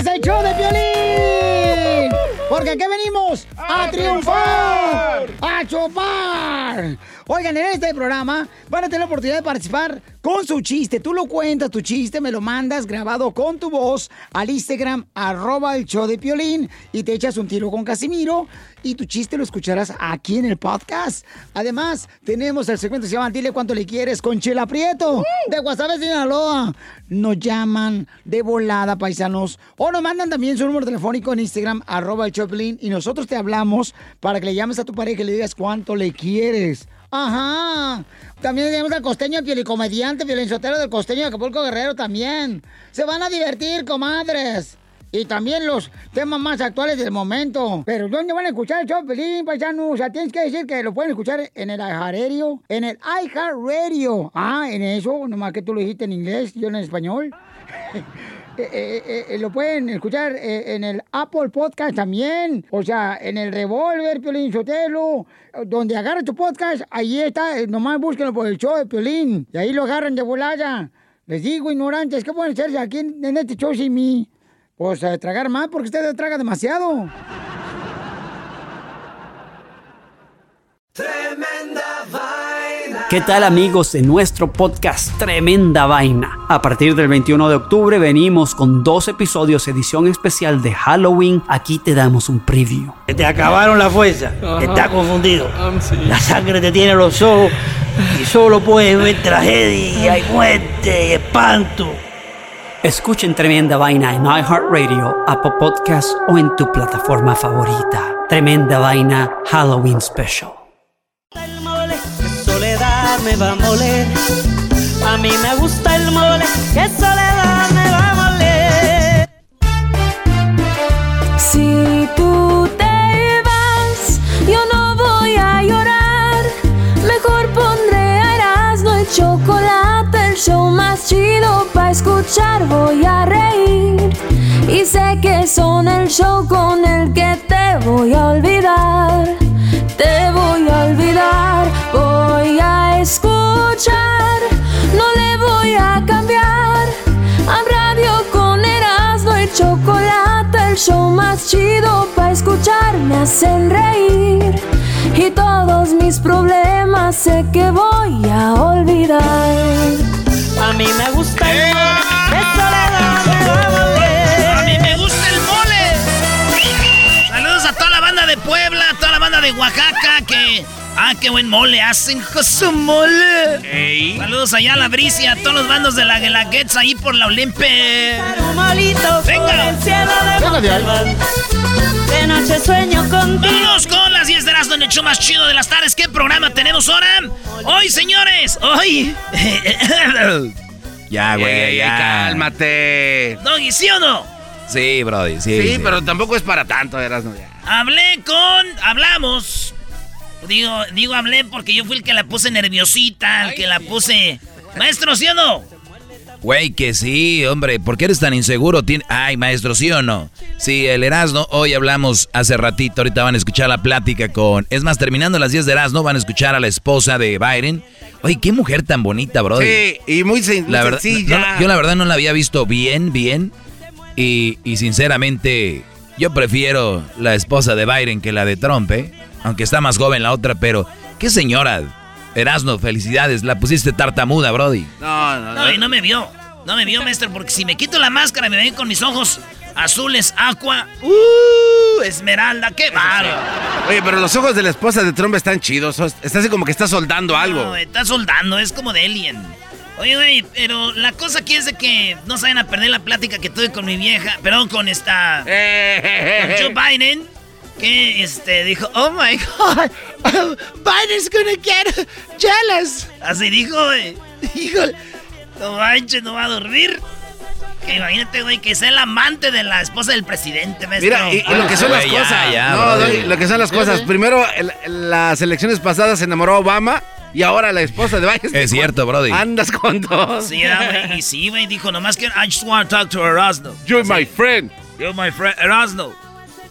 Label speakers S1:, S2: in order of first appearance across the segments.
S1: es el show de Piolín. Porque aquí venimos a, triunfar, a chupar. Oigan, en este programa van a tener la oportunidad de participar con su chiste. Tú lo cuentas, tu chiste, me lo mandas grabado con tu voz al Instagram, arroba el show de Piolín, y te echas un tiro con Casimiro, y tu chiste lo escucharás aquí en el podcast. Además, tenemos el segmento que se llama Dile cuánto le quieres con Chela Prieto, de Guasave, Sinaloa. Nos llaman de volada, paisanos, o nos mandan también su número telefónico en Instagram, arroba el show de Piolín, y nosotros te hablamos para que le llames a tu pareja y le digas cuánto le quieres. Ajá. También tenemos al costeño comediante, violinsotero del costeño de Acapulco Guerrero también. Se van a divertir, comadres. Y también los temas más actuales del momento. Pero ¿dónde van a escuchar el show, Pelín, paisano? O sea, tienes que decir que lo pueden escuchar en el iHeartRadio. En el iHeartRadio. Ah, en eso, nomás que tú lo dijiste en inglés, yo en español. Eh, eh, eh, lo pueden escuchar en el Apple Podcast también. O sea, en el Revolver, Piolín Sotelo. Donde agarra tu podcast, ahí está. Nomás búsquenlo por el show de Piolín. Y ahí lo agarran de volada. Les digo, ignorantes, ¿qué pueden hacerse aquí en, este show sin mí? Pues tragar más porque usted traga demasiado.
S2: Tremenda
S3: ¿Qué tal amigos de nuestro podcast Tremenda Vaina? A partir del 21 de octubre venimos con dos episodios edición especial de Halloween. Aquí te damos un preview.
S4: Te acabaron la fuerza, estás confundido.
S3: Ah,
S4: La sangre te tiene los ojos y solo puedes ver tragedia y muerte y espanto.
S3: Escuchen Tremenda Vaina en iHeartRadio, Apple Podcast o en tu plataforma favorita. Tremenda Vaina Halloween Special.
S5: Me va a moler. A mí me gusta el mole, que soledad me va a moler.
S6: Si tú te vas, yo no voy a llorar. Mejor pondré a Erasmo y chocolate, el show más chido para escuchar. Voy a reír y sé que son el show con el que te voy a olvidar. Te voy a olvidar, voy a escuchar, no le voy a cambiar. A radio con Erasmo y chocolate, el show más chido para escuchar, me hacen reír. Y todos mis problemas sé que voy a olvidar.
S5: A mí me gusta el
S7: de Oaxaca que. Ah, qué buen mole hacen su mole. Saludos allá a la Bricia, a todos los bandos de la Guelaguetza ahí por la Olimpe. Venga.
S5: de
S7: ahí.
S5: De noche sueño contigo.
S7: Vámonos con las 10 de Erasmo en el show más chido de las tardes. ¿Qué programa tenemos ahora? Hoy, señores, hoy.
S8: Ya, güey, ya.
S9: Cálmate.
S7: Doggy, ¿sí o no?
S8: Sí, Brody, sí.
S9: Sí, pero tampoco es para tanto, Erasmo. ya.
S7: Hablé con. Hablamos. Digo, digo, hablé porque yo fui el que la puse nerviosita, el que la puse. Maestro, ¿sí o no?
S8: Güey, que sí, hombre, ¿por qué eres tan inseguro? Tien- Ay, maestro, ¿sí o no? Sí, el Erasmo, hoy hablamos hace ratito, ahorita van a escuchar la plática con... Es más, terminando las 10 de Erasmo, van a escuchar a la esposa de Biden. Oye, qué mujer tan bonita, Brody.
S9: Sí, y muy, sen-
S8: la verdad,
S9: sencilla.
S8: no- yo la verdad no la había visto bien, bien. Y, y sinceramente, yo prefiero la esposa de Biden que la de Trump, ¿eh? Aunque está más joven la otra, pero... ¿Qué señora? Erasmo, felicidades, la pusiste tartamuda, Brody.
S9: No, no,
S7: No, y no me vio. No me vio, maestro, porque si me quito la máscara y me ven con mis ojos azules, aqua, uh, esmeralda, qué bárbaro.
S9: Oye, pero los ojos de la esposa de Trump están chidos. Está así como que está soldando algo.
S7: No, está soldando, es como de alien. Oye, güey, pero la cosa aquí es de que no se vayan a perder la plática que tuve con mi vieja, perdón, con esta... con Joe Biden, que este, dijo, oh my God, Biden's gonna get jealous. Así dijo, güey. Dijo, no manches, no va a dormir. Que imagínate, güey, que sea el amante de la esposa del presidente, maestro.
S9: Mira, y, y lo que son las
S8: Güey, ya,
S9: cosas.
S8: ya,
S9: no. Doggy, lo que son las cosas. Primero, el- las elecciones pasadas se enamoró Obama y ahora la esposa de Biden.
S8: Es cierto, Brody.
S9: Andas con dos.
S7: Sí, güey, y sí, güey, dijo, nomás que I just want to talk to Erasmo.
S9: You're my friend.
S7: You're my friend, Erasmo.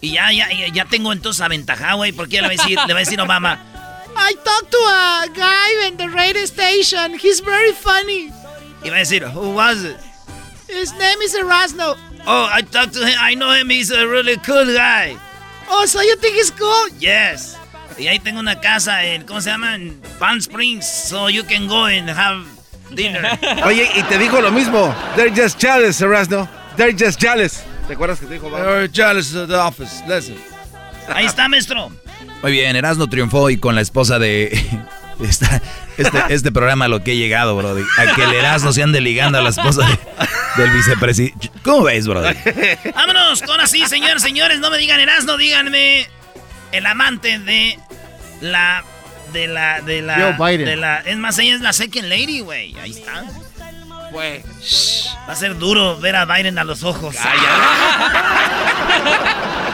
S7: Y ya, ya, ya, ya tengo entonces aventajado, güey, porque le va a decir, le va a decir Obama, I talked to a guy in the radio station. He's very funny. Y va a decir, who was it? His name is Erasmo. Oh, I talked to him. I know him. He's a really cool guy. Oh, so you think he's cool? Yes. Y ahí tengo una casa en, ¿cómo se llama? En Palm Springs. So you can go and have dinner.
S9: Oye, y te dijo lo mismo. They're just jealous, Erasno. They're just jealous. ¿Te acuerdas que te dijo?
S8: They're jealous of the office. Listen.
S7: Ahí está, maestro.
S8: Muy bien, Erasno triunfó y con la esposa de... Esta, este, este programa a lo que he llegado, bro. A que el Erasmo se ande ligando a la esposa del vicepresidente. ¿Cómo ves, bro?
S7: Vámonos, con así, señores, señores. No me digan Erasmo, díganme el amante de la. De la. De la.
S9: Joe Biden.
S7: De la es más, ella es la second lady, güey. Ahí está.
S9: Fue.
S7: Va a ser duro ver a Biden a los ojos.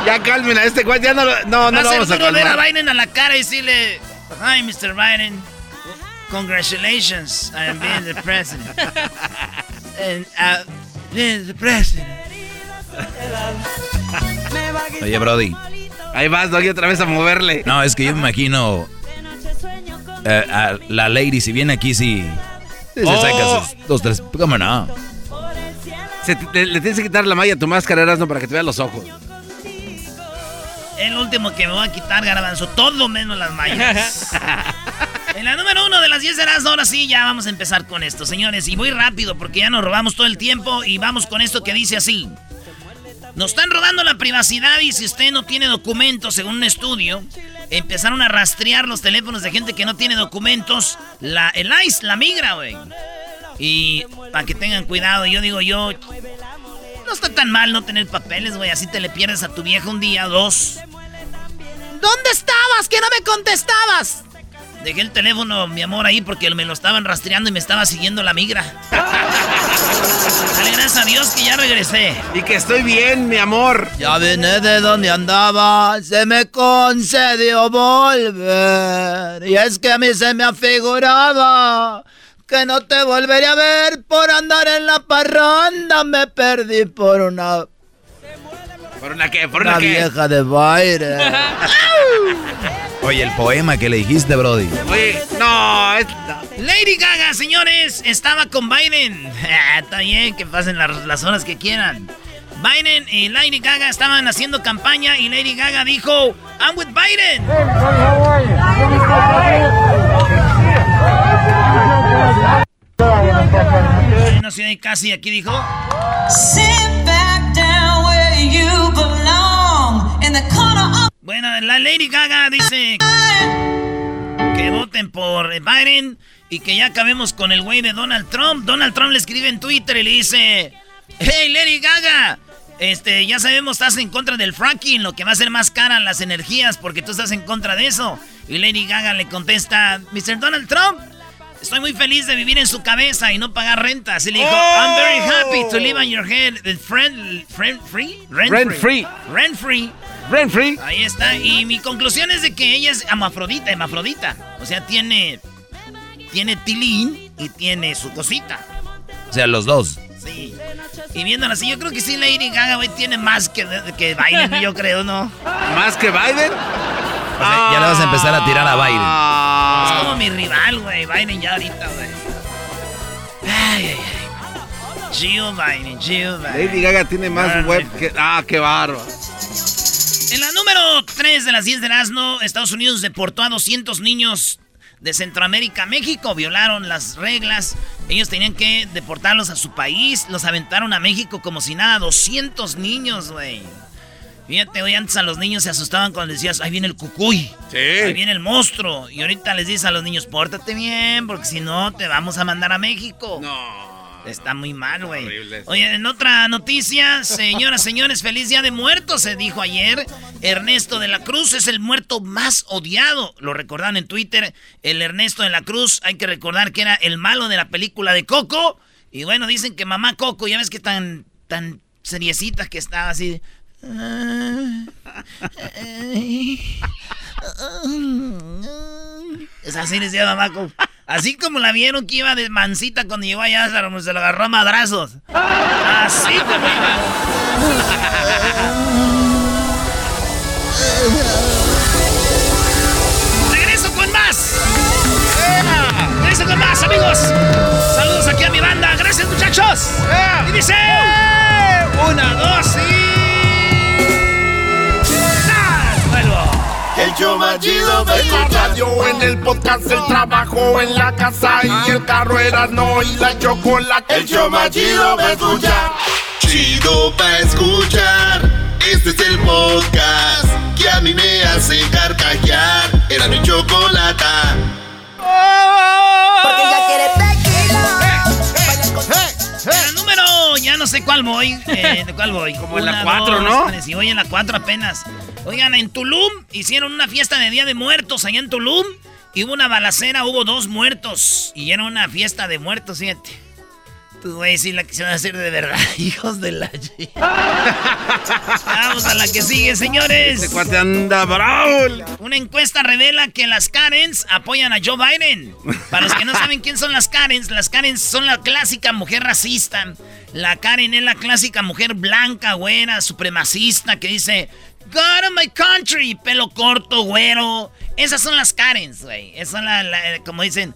S9: Ya calmen a este cual, ya no lo, no, no
S7: Va a
S9: lo
S7: ser
S9: vamos a
S7: duro ver a
S9: calmar.
S7: Biden a la cara y decirle: Hi, Mr. Biden. Congratulations on being the president. And, uh, being the president.
S8: Oye, Brody.
S9: Ahí vas, Doggy, otra vez a moverle.
S8: No, es que yo me imagino eh, a la lady, si viene aquí, si se
S9: Oh.
S8: saca sus dos, tres. ¿Cómo no?
S9: Se te- te- le tienes que quitar la malla a tu máscara, Erasno, para que te vean los ojos.
S7: El último que me voy a quitar, Garbanzo. Todo menos las mallas. en la número uno de las 10 de las ahora sí, ya vamos a empezar con esto, señores. Y muy rápido, porque ya nos robamos todo el tiempo. Y vamos con esto que dice así. Nos están robando la privacidad y si usted no tiene documentos, según un estudio, empezaron a rastrear los teléfonos de gente que no tiene documentos. La, el ICE la migra, güey. Y para que tengan cuidado, yo digo yo, no está tan mal no tener papeles, güey. Así te le pierdes a tu vieja un día, dos. ¿Dónde estabas? Que no me contestabas. Dejé el teléfono, mi amor, ahí porque me lo estaban rastreando y me estaba siguiendo la migra. Dale gracias a Dios que ya regresé.
S9: Y que estoy bien, mi amor.
S7: Ya vine de donde andaba, se me concedió volver. Y es que a mí se me afiguraba que no te volvería a ver por andar en la parranda. Me perdí por una,
S9: ¿Por una qué? ¿Por
S7: una
S9: una qué?
S7: vieja de baile.
S8: Oye, el poema que le dijiste, Brody.
S9: Oye, no, es...
S7: Lady Gaga, señores, estaba con Biden. Ah, Está bien, que pasen las, las horas que quieran. Biden y Lady Gaga estaban haciendo campaña y Lady Gaga dijo, I'm with Biden. No sé, casi aquí dijo. Bueno, la Lady Gaga dice que voten por Biden y que ya acabemos con el güey de Donald Trump. Donald Trump le escribe en Twitter y le dice, hey Lady Gaga, este, ya sabemos estás en contra del fracking, lo que va a hacer más cara las energías porque tú estás en contra de eso. Y Lady Gaga le contesta, Mr. Donald Trump, estoy muy feliz de vivir en su cabeza y no pagar rentas. Y le dijo, I'm very happy to live on your head, friend, friend free, rent,
S9: Rent free.
S7: rent free.
S9: Rent free.
S7: Ahí está. Y mi conclusión es de que ella es amafrodita, hermafrodita. O sea, tiene. Tiene tilín y tiene su cosita.
S8: O sea, los dos.
S7: Sí. Y viéndola así, yo creo que sí, Lady Gaga, güey, tiene más que, que Biden, yo creo, ¿no?
S9: ¿Más que Biden?
S8: O sea, ya le vas a empezar a tirar a Biden.
S9: Ah.
S7: Es como mi rival, güey. Biden ya ahorita, güey. Ay, ay, ay. Jill Biden, Jill Biden.
S9: Lady Gaga tiene más web que... Ah, qué bárbaro.
S7: En la número 3 de las 10 de Erasmo, Estados Unidos deportó a 200 niños de Centroamérica a México. Violaron las reglas. Ellos tenían que deportarlos a su país. Los aventaron a México como si nada. 200 niños, güey. Fíjate, hoy antes a los niños se asustaban cuando les decías, ahí viene el cucuy. Ahí viene el monstruo. Y ahorita les dices a los niños, pórtate bien, porque si no, te vamos a mandar a México.
S9: No.
S7: Está muy mal, güey. Oye, en otra noticia, señoras, señores, feliz día de muertos, se dijo ayer. Ernesto de la Cruz es el muerto más odiado. Lo recordaron en Twitter. El Ernesto de la Cruz, hay que recordar que era el malo de la película de Coco. Y bueno, dicen que mamá Coco, ya ves que tan, tan seriecita que estaba así. Es así decía mamá. Así como la vieron que iba de mansita cuando llegó allá, se lo agarró a madrazos. Así como iba. Regreso con más. Regreso con más, amigos. Saludos aquí a mi banda. Gracias, muchachos. Y dice... Una, dos y...
S2: El show más chido de la radio en el podcast, el trabajo en la casa y el carro era no y la chocolate. El show más chido va a escuchar. Chido pa' escuchar. Este es el podcast que a mí me hace carcajear. Era mi chocolate.
S7: Ya no sé cuál voy. Eh, ¿De cuál voy?
S9: Como en la 4, ¿no?
S7: Sí, voy en la 4 apenas. Oigan, en Tulum hicieron una fiesta de Día de Muertos allá en Tulum. Y hubo una balacera, hubo dos muertos. Y era una fiesta de muertos, fíjate. Tú, güey, sí la quisieron hacer de verdad, hijos de la... Vamos a la que sigue, señores.
S9: Este cuate anda bravo.
S7: Una encuesta revela que las Karens apoyan a Joe Biden. Para los que no saben quién son las Karens, las Karens son la clásica mujer racista. La Karen es la clásica mujer blanca, güera, supremacista que dice, God of my country, pelo corto, güero. Esas son las Karens, güey. Esas son la- como dicen,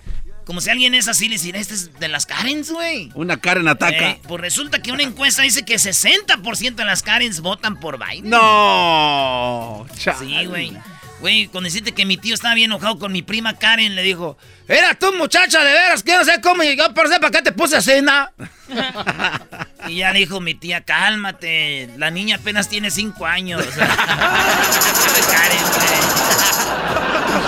S7: como si alguien es así, le diría, este es de las Karens, güey.
S9: Una Karen ataca.
S7: Eh, pues resulta que una encuesta dice que 60% de las Karens votan por Biden.
S9: No.
S7: Sí, güey. Güey, cuando deciste que mi tío estaba bien enojado con mi prima Karen, le dijo, era tú muchacha, de veras, que no sé cómo llegó, pero sé para qué te puse a cena. y ya le dijo mi tía, cálmate, la niña apenas tiene cinco años. Karen, güey.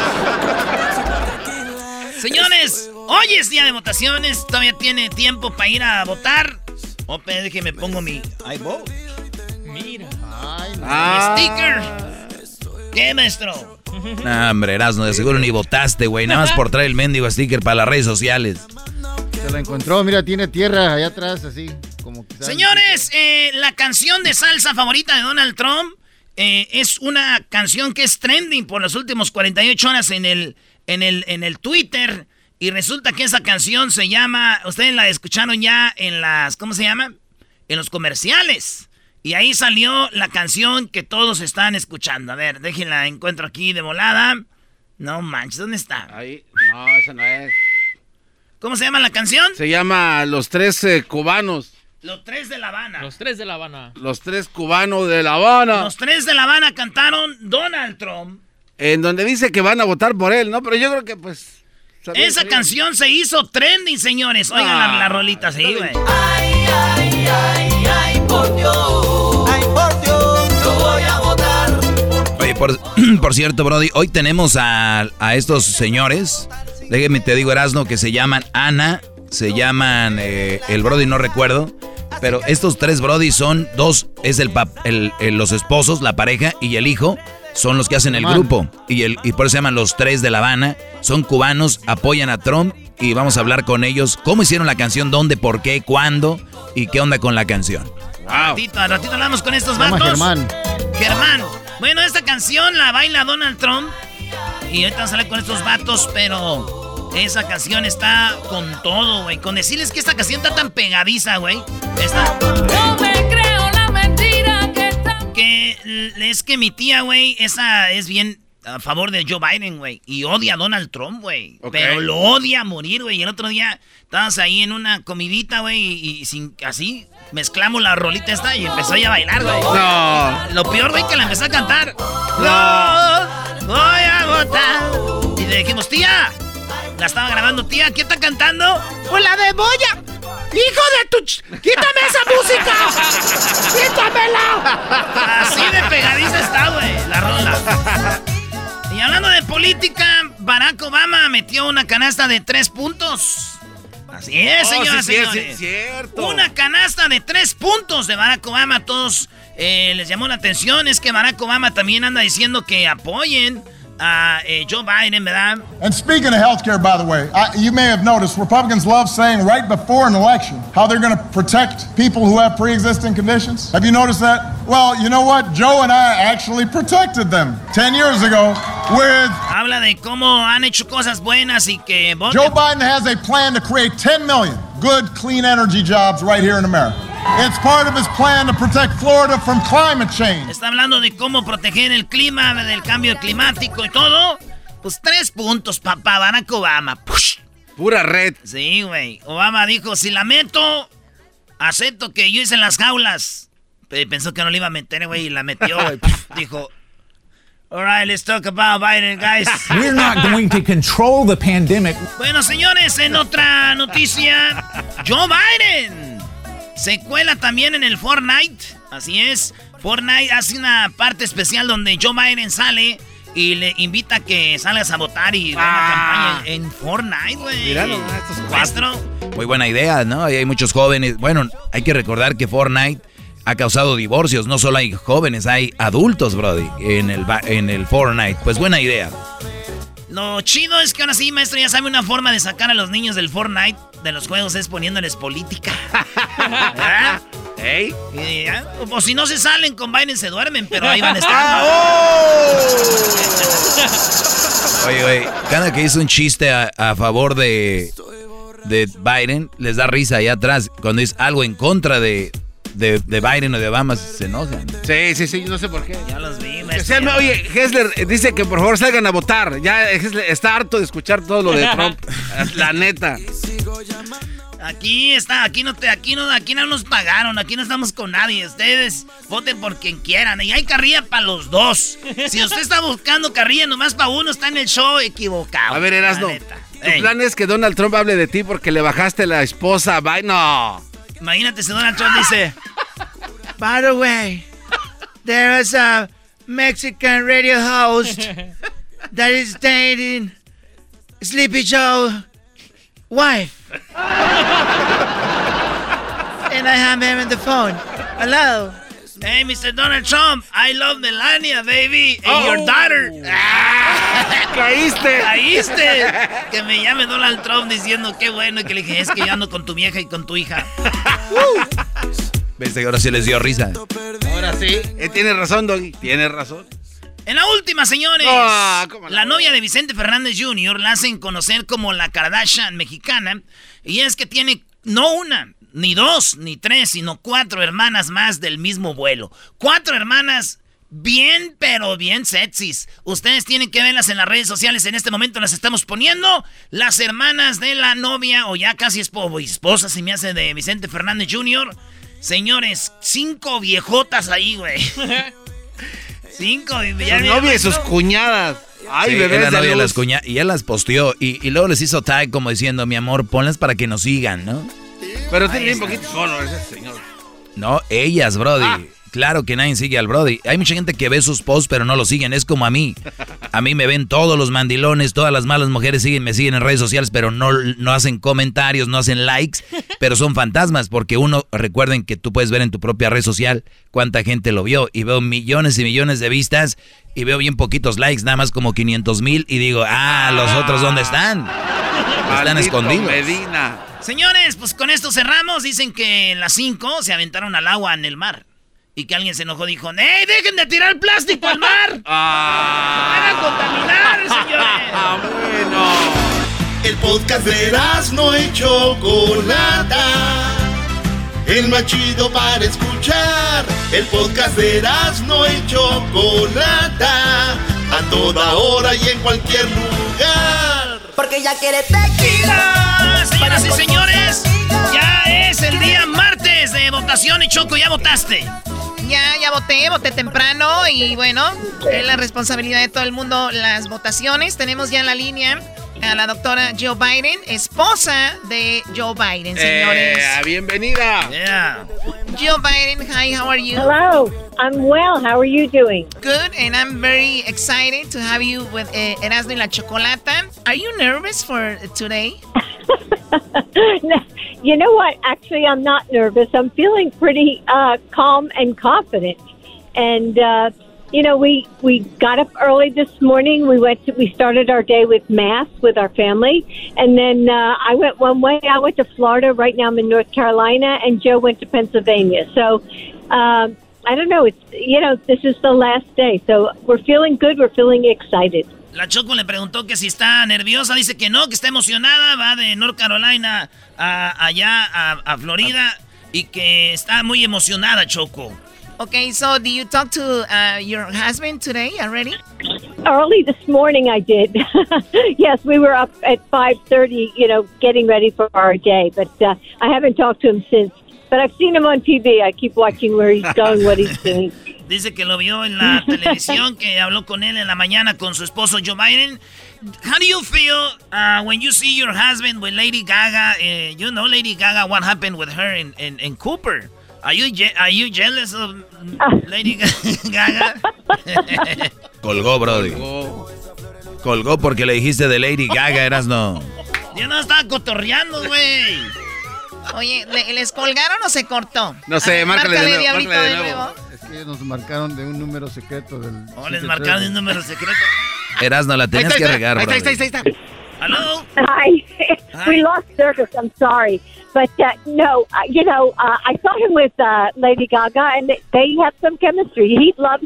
S7: Señores, hoy es día de votaciones, todavía tiene tiempo para ir a votar. Ope, déjeme pongo mi iVote. Mira.
S9: Ah.
S7: Mi sticker. ¿Qué, maestro?
S8: Nah, hombre, Erasmo, de seguro ni votaste, güey. Nada más por traer el mendigo sticker para las redes sociales.
S10: Se la encontró, mira, tiene tierra allá atrás, así, como que...
S7: Señores, eh, la canción de salsa favorita de Donald Trump eh, es una canción que es trending por las últimas 48 horas en el, en, el, en el Twitter. Y resulta que esa canción se llama, ustedes la escucharon ya en las, ¿cómo se llama? En los comerciales. Y ahí salió la canción que todos están escuchando. A ver, déjenla, encuentro aquí de volada. No manches, ¿dónde está?
S9: Ahí. No, esa no es.
S7: ¿Cómo se llama la canción?
S9: Se llama Los Tres eh, Cubanos.
S7: Los tres de La Habana.
S11: Los tres de La Habana.
S9: Los Tres Cubanos de La Habana.
S7: Los tres de La Habana cantaron Donald Trump.
S9: En donde dice que van a votar por él, ¿no? Pero yo creo que, pues... sabía
S7: Esa canción se hizo trending, señores. Oigan
S9: Ah.
S7: la, la rolita, sí, güey.
S2: Ay, ay, por Dios. Ay, por Dios. Yo voy a votar.
S8: Oye, por, por cierto, Brody, hoy tenemos a, a estos señores. Déjeme te digo, Erasno, que se llaman Ana, se llaman eh, el Brody, no recuerdo. Pero estos tres Brody son dos, es el, pap- el- el- los esposos, la pareja y el hijo, son los que hacen el grupo. Y, el, y por eso se llaman los tres de La Habana. Son cubanos, apoyan a Trump y vamos a hablar con ellos. ¿Cómo hicieron la canción? ¿Dónde? ¿Por qué? ¿Cuándo? ¿Y qué onda con la canción?
S7: Al ratito, al ratito hablamos con estos vatos.
S10: Germán.
S7: Germán. Bueno, esta canción la baila Donald Trump. Y ahorita sale con estos vatos, pero esa canción está con todo, güey. Con decirles que esta canción está tan pegadiza, güey. Está.
S6: Que está...
S7: Que l- es que mi tía, güey, esa es bien a favor de Joe Biden, güey. Y odia a Donald Trump, güey. Pero lo odia a morir, güey. Y el otro día estábamos ahí en una comidita, güey, y, y sin así mezclamos la rolita esta y empezó ella a bailar, güey.
S9: No.
S7: Lo peor, güey, que la empezó a cantar. No, voy a votar. Y le dijimos, tía, la estaba grabando, tía, ¿quién está cantando? Pues la de Boya. ¡Hijo de tu... ch- ¡Quítame esa música! ¡Quítamela! Así de pegadiza está, güey, la rola. Y hablando de política, Barack Obama metió una canasta de tres puntos. Así es,
S9: Oh,
S7: señoras
S9: sí,
S7: y
S9: sí,
S7: señores.
S9: sí, cierto.
S7: Una canasta de tres puntos de Barack Obama. A todos eh, les llamó la atención. Es que Barack Obama también anda diciendo que apoyen a eh, Joe Biden, ¿verdad?
S12: And speaking of healthcare, by the way, I, you may have noticed Republicans love saying right before an election how they're going to protect people who have pre-existing conditions. Have you noticed that? Well, you know what? Joe and I actually protected them 10 years ago with
S7: Habla de cómo han hecho cosas buenas y que.
S12: Joe Biden has a plan to create 10 million good, clean energy jobs right here in America. It's part of his plan to protect Florida from climate change.
S7: Está hablando de cómo proteger el clima, del cambio climático y todo. Pues tres puntos, papá, Barack Obama. Push.
S9: Pura red.
S7: Sí, güey. Obama dijo, si la meto, acepto que yo hice las jaulas. Pensó que no le iba a meter, güey, y la metió, güey. Dijo, All right, let's talk about Biden, guys.
S11: We're not going to control the pandemic.
S7: Bueno, señores, en otra noticia, Joe Biden se cuela también en el Fortnite. Así es, Fortnite hace una parte especial donde Joe Biden sale y le invita a que salgas a votar y una
S8: Ah.
S7: campaña en Fortnite, güey.
S8: Míralo,
S7: estos cuatro.
S8: Muy buena idea, ¿no? Hay muchos jóvenes. Bueno, hay que recordar que Fortnite ha causado divorcios. No solo hay jóvenes, hay adultos, Brody, en el, ba- en el Fortnite. Pues buena idea.
S7: Lo chido es que ahora sí, maestro, ya sabe una forma de sacar a los niños del Fortnite de los juegos es poniéndoles política. Y ya, O si no se salen con Biden se duermen, pero ahí van a estar.
S8: Ah, Oye, oye, cada que hizo un chiste a, a favor de, de Biden, les da risa allá atrás. Cuando es algo en contra de, de, de Biden o de Obama, se enojan.
S9: Sí, sí, sí, no sé por qué.
S7: Ya los vi, maestro.
S9: sean- oye, Hessler eh, dice que por favor salgan a votar. Ya Hessler está harto de escuchar todo lo de Trump. La neta.
S7: Aquí está, aquí no te, aquí no, aquí no nos pagaron, aquí no estamos con nadie. Ustedes voten por quien quieran. Y hay carrilla para los dos. Si usted está buscando carrilla nomás para uno, está en el show equivocado.
S9: A ver, Erasno. Tu
S7: Ey,
S9: plan es que Donald Trump hable de ti porque le bajaste la esposa a Biden. No.
S7: Imagínate si Donald Trump dice, By the way, there is a Mexican radio host that is dating Sleepy Joe wife. and I have him on the phone. Hello. Hey, Mr. Donald Trump, I love Melania, baby, and your daughter.
S9: ¡Caíste!
S7: ¡Caíste! Que me llame Donald Trump diciendo qué bueno y que le dije, es que yo ando con tu vieja y con tu hija.
S8: ¿Ves? Ahora sí les dio risa.
S9: Ahora sí. Eh, tienes razón, Doggy. Tienes razón.
S7: En la última, señores.
S9: Ah, ¿cómo
S7: la novia de Vicente Fernández Jr. la hacen conocer como la Kardashian mexicana. Y es que tiene no una, ni dos, ni tres, sino cuatro hermanas más del mismo vuelo. Cuatro hermanas bien, pero bien sexys. Ustedes tienen que verlas en las redes sociales. En este momento las estamos poniendo. Las hermanas de la novia, o ya casi espo- esposa, si me hace de Vicente Fernández Jr. Señores, cinco viejotas ahí, güey. Cinco. ya
S9: Su
S7: me-
S9: novia y sus cuñadas. Ay,
S8: Sí,
S9: bebés
S8: es la novia de las cuña- y él las posteó y, y luego les hizo tag como diciendo, mi amor, ponlas para que nos sigan, ¿no?
S9: Pero tiene bien poquito solo ese señor.
S8: No, ellas, Brody.
S9: Ah.
S8: Claro que nadie sigue al Brody. Hay mucha gente que ve sus posts pero no lo siguen. Es como a mí. A mí me ven todos los mandilones, todas las malas mujeres siguen, me siguen en redes sociales, pero no, no hacen comentarios, no hacen likes, pero son fantasmas porque uno, recuerden que tú puedes ver en tu propia red social cuánta gente lo vio y veo millones y millones de vistas y veo bien poquitos likes, nada más como 500 mil y digo, ah, los otros ¿dónde están? Están
S9: Maldito
S8: escondidos.
S9: Medina.
S7: Señores, pues con esto cerramos. Dicen que las cinco se aventaron al agua en el mar. Y que alguien se enojó, dijo, ¡Ey, dejen de tirar plástico al mar! ¡Van a contaminar, señores!
S9: Ah, bueno.
S2: El podcast de no y Chocolata. El más chido para escuchar. El podcast de no y Chocolata. A toda hora y en cualquier lugar.
S5: Porque ya quiere tequila.
S7: Señoras y señores, ya es el día martes de votación y Choco, ¿ya votaste?
S13: Ya, ya voté, voté temprano y bueno, es la responsabilidad de todo el mundo las votaciones. Tenemos ya en la línea a la doctora Joe Biden, esposa de Joe Biden, señores.
S9: Eh, bienvenida.
S7: Yeah.
S13: Joe Biden, hi, how are you?
S14: Hello, I'm well. How are you doing?
S13: Good, and I'm very excited to have you with uh, Erasmo y la Chocolata. Are you nervous for today?
S14: no, you know what? Actually, I'm not nervous. I'm feeling pretty uh, calm and confident. And uh, you know, we we got up early this morning. We went to we started our day with mass with our family, and then uh, I went one way. I went to Florida. Right now, I'm in North Carolina, and Joe went to Pennsylvania. So. Um, I don't know. It's you know this is the last day, so we're feeling good. We're feeling excited.
S7: La Choco le preguntó que si está nerviosa, dice que no, que está emocionada, va de North Carolina a, allá a, a Florida y que está muy emocionada, Choco.
S13: Okay, so do you talk to uh, your husband today already?
S14: Early this morning, I did. yes, we were up at five thirty. You know, getting ready for our day, but uh, I haven't talked to him since. But I've seen him on TV. I keep watching where he's going, what he's doing.
S7: Dice que lo vio en la televisión, que habló con él en la mañana con su esposo Joe Biden. How do you feel uh, when you see your husband with Lady Gaga? Uh, you know Lady Gaga, what happened with her in, in, in Cooper? Are you, je are you jealous of Lady Gaga?
S8: Colgó, Brody. Colgó porque le dijiste de Lady Gaga, eras no.
S7: Yo no estaba cotorreando, güey.
S13: Oye, ¿le- ¿les colgaron o se cortó?
S9: No sé,
S13: Ah,
S9: márcale de nuevo,
S13: Diablito,
S9: márcale de
S13: de
S9: nuevo.
S13: nuevo.
S10: Es que nos marcaron de un número secreto del.
S7: Oh, les marcaron un número secreto.
S8: Eras no la tenías que regar,
S9: Ahí está, ahí está, ahí está, ahí está.
S7: Hello?
S14: Hi. we lost service. I'm sorry. But uh, no, uh, you know, uh, I saw him with uh, Lady Gaga, and they- they have some chemistry. He loves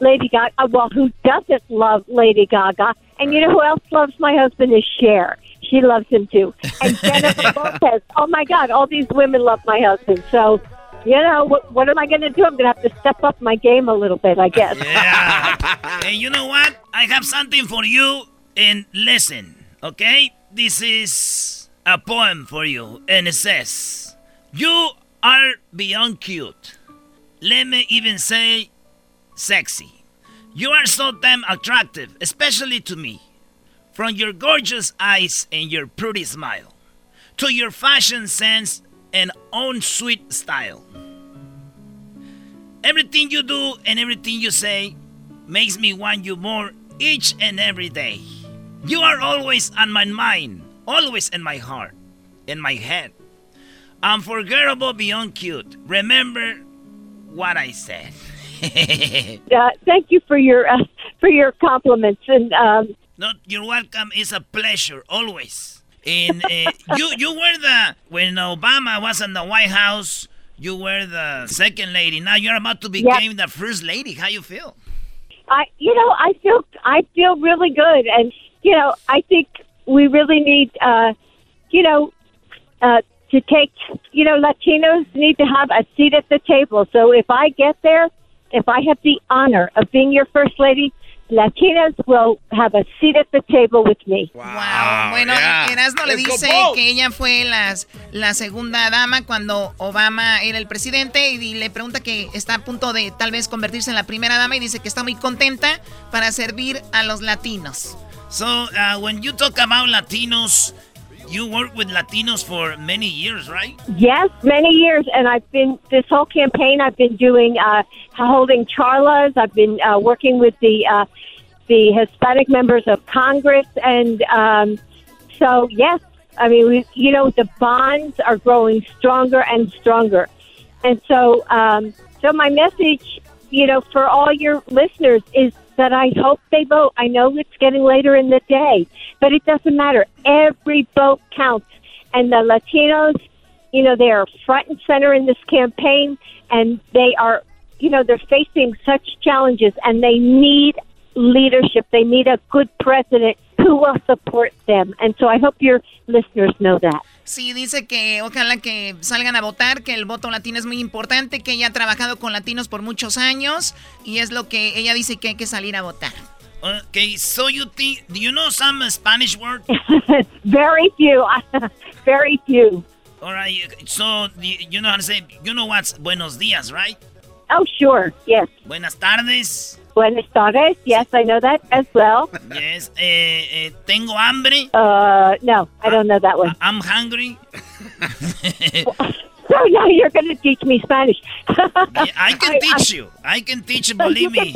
S14: Lady Gaga. Uh, well, who doesn't love Lady Gaga? And you know who else loves my husband is Cher. She loves him too. And Jennifer Lopez. Oh my God, all these women love my husband. So, you know, what, what am I going to do? I'm going to have to step up my game a little bit, I guess.
S7: Yeah. hey, you know what? I have something for you and listen, okay? This is a poem for you and it says, You are beyond cute. Let me even say sexy. You are so damn attractive, especially to me. From your gorgeous eyes and your pretty smile, to your fashion sense and own sweet style. Everything you do and everything you say makes me want you more each and every day. You are always on my mind, always in my heart, in my head. Unforgettable beyond cute. Remember what I said.
S14: Uh, thank you for your uh, for your compliments. And um,
S7: no, you're welcome. It's a pleasure always. And uh, you you were the when Obama was in the White House. You were the second lady. Now you're about to become the first lady. How you feel?
S14: I, you know, I feel I feel really good, and you know, I think we really need, uh, you know, uh, to take, you know, Latinos need to have a seat at the table. So if I get there, if I have the honor of being your first lady, Latinos will have a seat at the table with me.
S13: Wow. Bueno, Erasmo le dice que ella fue las, la segunda dama cuando Obama era el presidente y le pregunta que está a punto de tal vez convertirse en la primera dama y dice que está muy contenta para servir a los latinos.
S7: So uh, when you talk about Latinos, you work with Latinos for many years, right?
S14: Yes, many years, and I've been this whole campaign. I've been doing uh, holding charlas. I've been uh, working with the uh, the Hispanic members of Congress, and um, so yes, I mean, we, you know, the bonds are growing stronger and stronger, and so um, so my message, you know, for all your listeners is that I hope they vote. I know it's getting later in the day, but it doesn't matter. Every vote counts, and the Latinos you know, they are front and center in this campaign and they are, you know, they're facing such challenges and they need leadership. They need a good president who will support them. And so I hope your listeners know that.
S13: Sí, dice que ojalá que salgan a votar, que el voto latino es muy importante, que ella ha trabajado con latinos por muchos años y es lo que ella dice que hay que salir a votar.
S7: Okay, so you think, do you know some Spanish word?
S14: Very few, very few.
S7: All right, so you you know how to say, you know what's buenos dias, right?
S14: Oh, sure, yes.
S7: Buenas tardes.
S14: Buenas tardes. Yes, I know that as well.
S7: Yes, eh, eh, tengo hambre.
S14: Uh, no, I don't know that one.
S7: I'm hungry.
S14: So now you're going to teach me Spanish.
S7: I can teach you. I can teach you, believe me.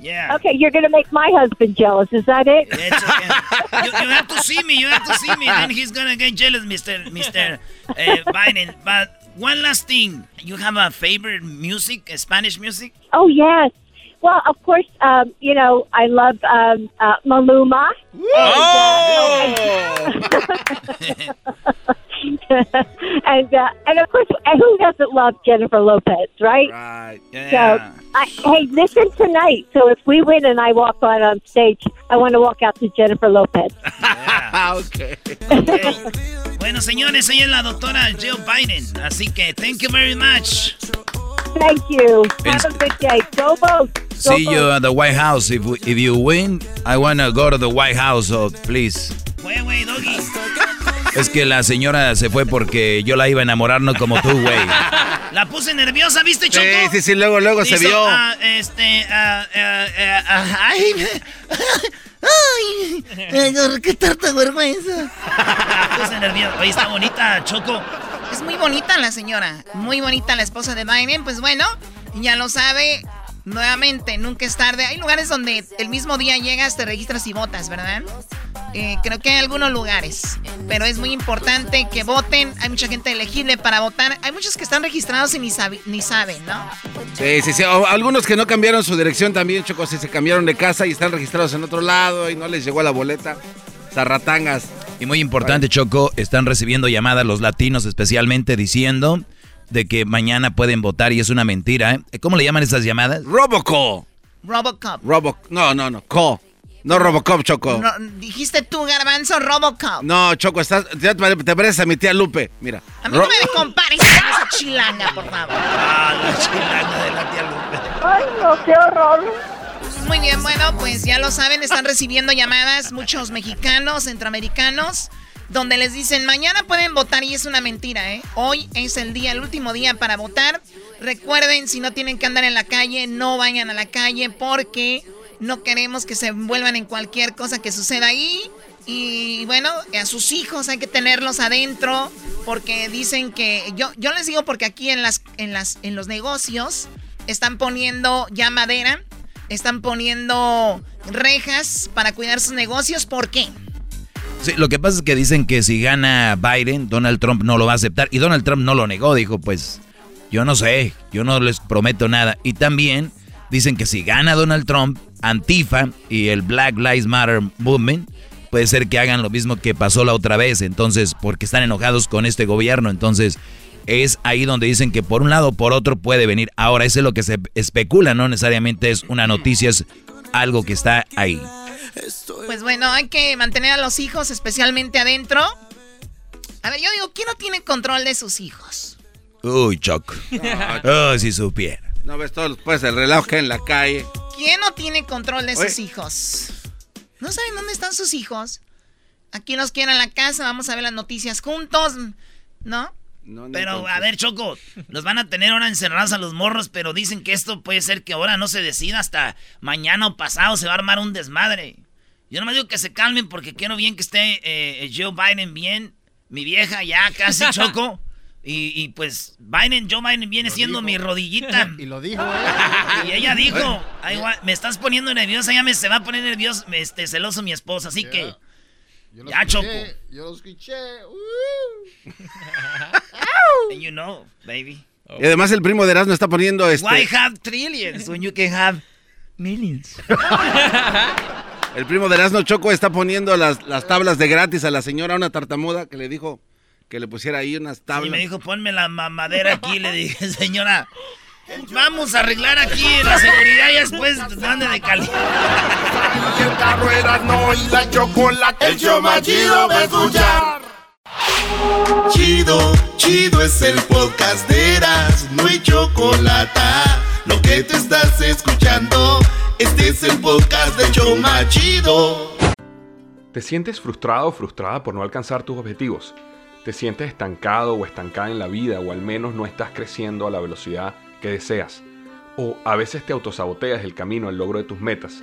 S7: Yeah.
S14: Okay, you're going to make my husband jealous. Is that it?
S7: you, you have to see me. You have to see me. Then he's gonna get jealous, Mister Mister uh, Biden. But one last thing, you have a favorite music, Spanish music?
S14: Oh yes. Well, of course, um, you know I love um, uh, Maluma. And, uh, and uh, and of course, and who doesn't love Jennifer Lopez, right?
S9: Right.
S14: So, I, hey, listen tonight. So if we win and I walk out on stage, I want to walk out to Jennifer Lopez.
S9: okay.
S7: Bueno, señores, ella es la doctora Jill Biden. Así que, thank you very much.
S14: Thank you. Have a good day. Go vote. Go
S8: See you at the White House. If we- if you win, I wanna go to the White House. So please.
S7: Wait, wait, doggy.
S8: Es que la señora se fue porque yo la iba a enamorar, no como tú, güey.
S7: La puse nerviosa, ¿viste, Choco?
S9: Sí, sí, sí, luego, luego se
S7: Hizo,
S9: vio.
S7: ah, este, ah, ah, ah, ah, ay, ay, ay, qué tanta vergüenza. La puse nerviosa. Oye, está bonita, Choco.
S13: Es muy bonita la señora, muy bonita la esposa de Biden. Pues bueno, ya lo sabe. Nuevamente, nunca es tarde. Hay lugares donde el mismo día llegas, te registras y votas, ¿verdad? Eh, creo que hay algunos lugares, pero es muy importante que voten. Hay mucha gente elegible para votar. Hay muchos que están registrados y ni, sabe- ni saben, ¿no?
S9: Sí, sí, sí. Algunos que no cambiaron su dirección también, Choco, si se cambiaron de casa y están registrados en otro lado y no les llegó la boleta. Zarratangas.
S8: Y muy importante, Choco, están recibiendo llamadas los latinos especialmente diciendo de que mañana pueden votar y es una mentira. ¿eh? ¿Cómo le llaman esas llamadas?
S9: Robocall.
S13: Robocop.
S9: Robo, no, no, no, call. No Robocop, Choco.
S13: Ro- dijiste tú, Garbanzo, Robocop.
S9: No, Choco, estás, ya te, te pareces a mi tía Lupe. Mira.
S13: A mí
S9: Ro-
S13: no me compares con esa chilanga, por favor.
S7: Ah, la chilanga de la tía Lupe.
S13: Ay, no, qué horror. Muy bien, bueno, pues ya lo saben, están recibiendo llamadas muchos mexicanos, centroamericanos, donde les dicen, mañana pueden votar y es una mentira, ¿eh? Hoy es el día, el último día para votar. Recuerden, si no tienen que andar en la calle, no vayan a la calle porque no queremos que se envuelvan en cualquier cosa que suceda ahí. Y bueno, a sus hijos hay que tenerlos adentro porque dicen que yo yo les digo porque aquí en las en las en los negocios están poniendo ya madera, están poniendo rejas para cuidar sus negocios, ¿por qué?
S8: Sí, lo que pasa es que dicen que si gana Biden, Donald Trump no lo va a aceptar. Y Donald Trump no lo negó, dijo, pues yo no sé, yo no les prometo nada. Y también dicen que si gana Donald Trump, Antifa y el Black Lives Matter Movement, puede ser que hagan lo mismo que pasó la otra vez. Entonces, porque están enojados con este gobierno. Entonces, es ahí donde dicen que por un lado o por otro puede venir. Ahora, eso es lo que se especula, no necesariamente es una noticia, es algo que está ahí.
S13: Pues bueno, hay que mantener a los hijos especialmente adentro. A ver, yo digo, ¿quién no tiene control de sus hijos?
S8: Uy, Choc. Oh, si supiera.
S9: No ves todos pues el reloj que hay en la calle.
S13: ¿Quién no tiene control de
S9: Oye.
S13: sus hijos? ¿No saben dónde están sus hijos? Aquí los quieren en la casa, vamos a ver las noticias juntos, ¿no?
S7: Pero, a ver, Choco, los van a tener ahora encerrados a los morros, pero dicen que esto puede ser que ahora no se decida hasta mañana o pasado, se va a armar un desmadre. Yo no me digo que se calmen porque quiero bien que esté eh, Joe Biden bien, mi vieja ya casi Choco. Y, y, pues Biden, Joe Biden viene siendo mi rodillita.
S10: Y lo dijo, ¿eh?
S7: Y ella dijo, "Ay, gua- me estás poniendo nerviosa, ya me se va a poner nervioso, este, celoso mi esposa, así que...
S10: Yo lo
S7: Ya, Choco.
S10: Yo lo escuché. Uh.
S7: And you know, baby.
S9: Y además el primo de Erasmo está poniendo este.
S7: Why have trillions when you can have millions?
S9: El primo de Erasmo Choco está poniendo las, las tablas de gratis a la señora, una tartamuda que le dijo que le pusiera ahí unas
S7: Y
S9: tablas.
S7: me dijo, ponme la mamadera aquí. Le dije, señora, vamos a arreglar aquí la seguridad y después mande de calidad.
S2: El carro Erasmo y la chocolate. El show más chido va a escuchar. Chido, chido es el podcast de Erasmo y chocolate. Lo que te estás escuchando, este es el podcast de Choma Chido.
S15: ¿Te sientes frustrado o frustrada por no alcanzar tus objetivos? ¿Te sientes estancado o estancada en la vida o al menos no estás creciendo a la velocidad que deseas? ¿O a veces te autosaboteas el camino al logro de tus metas?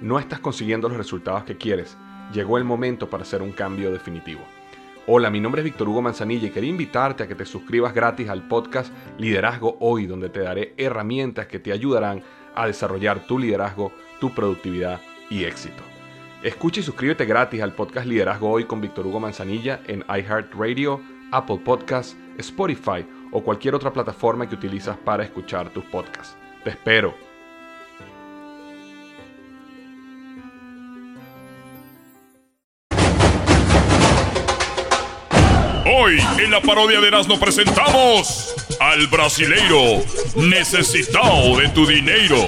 S15: ¿No estás consiguiendo los resultados que quieres? Llegó el momento para hacer un cambio definitivo. Hola, mi nombre es Víctor Hugo Manzanilla y quería invitarte a que te suscribas gratis al podcast Liderazgo Hoy, donde te daré herramientas que te ayudarán a desarrollar tu liderazgo, tu productividad y éxito. Escucha y suscríbete gratis al podcast Liderazgo Hoy con Víctor Hugo Manzanilla en iHeartRadio, Apple Podcasts, Spotify o cualquier otra plataforma que utilizas para escuchar tus podcasts. Te espero.
S16: Hoy en la parodia de Erasmo presentamos al brasileiro necesitado de tu dinero.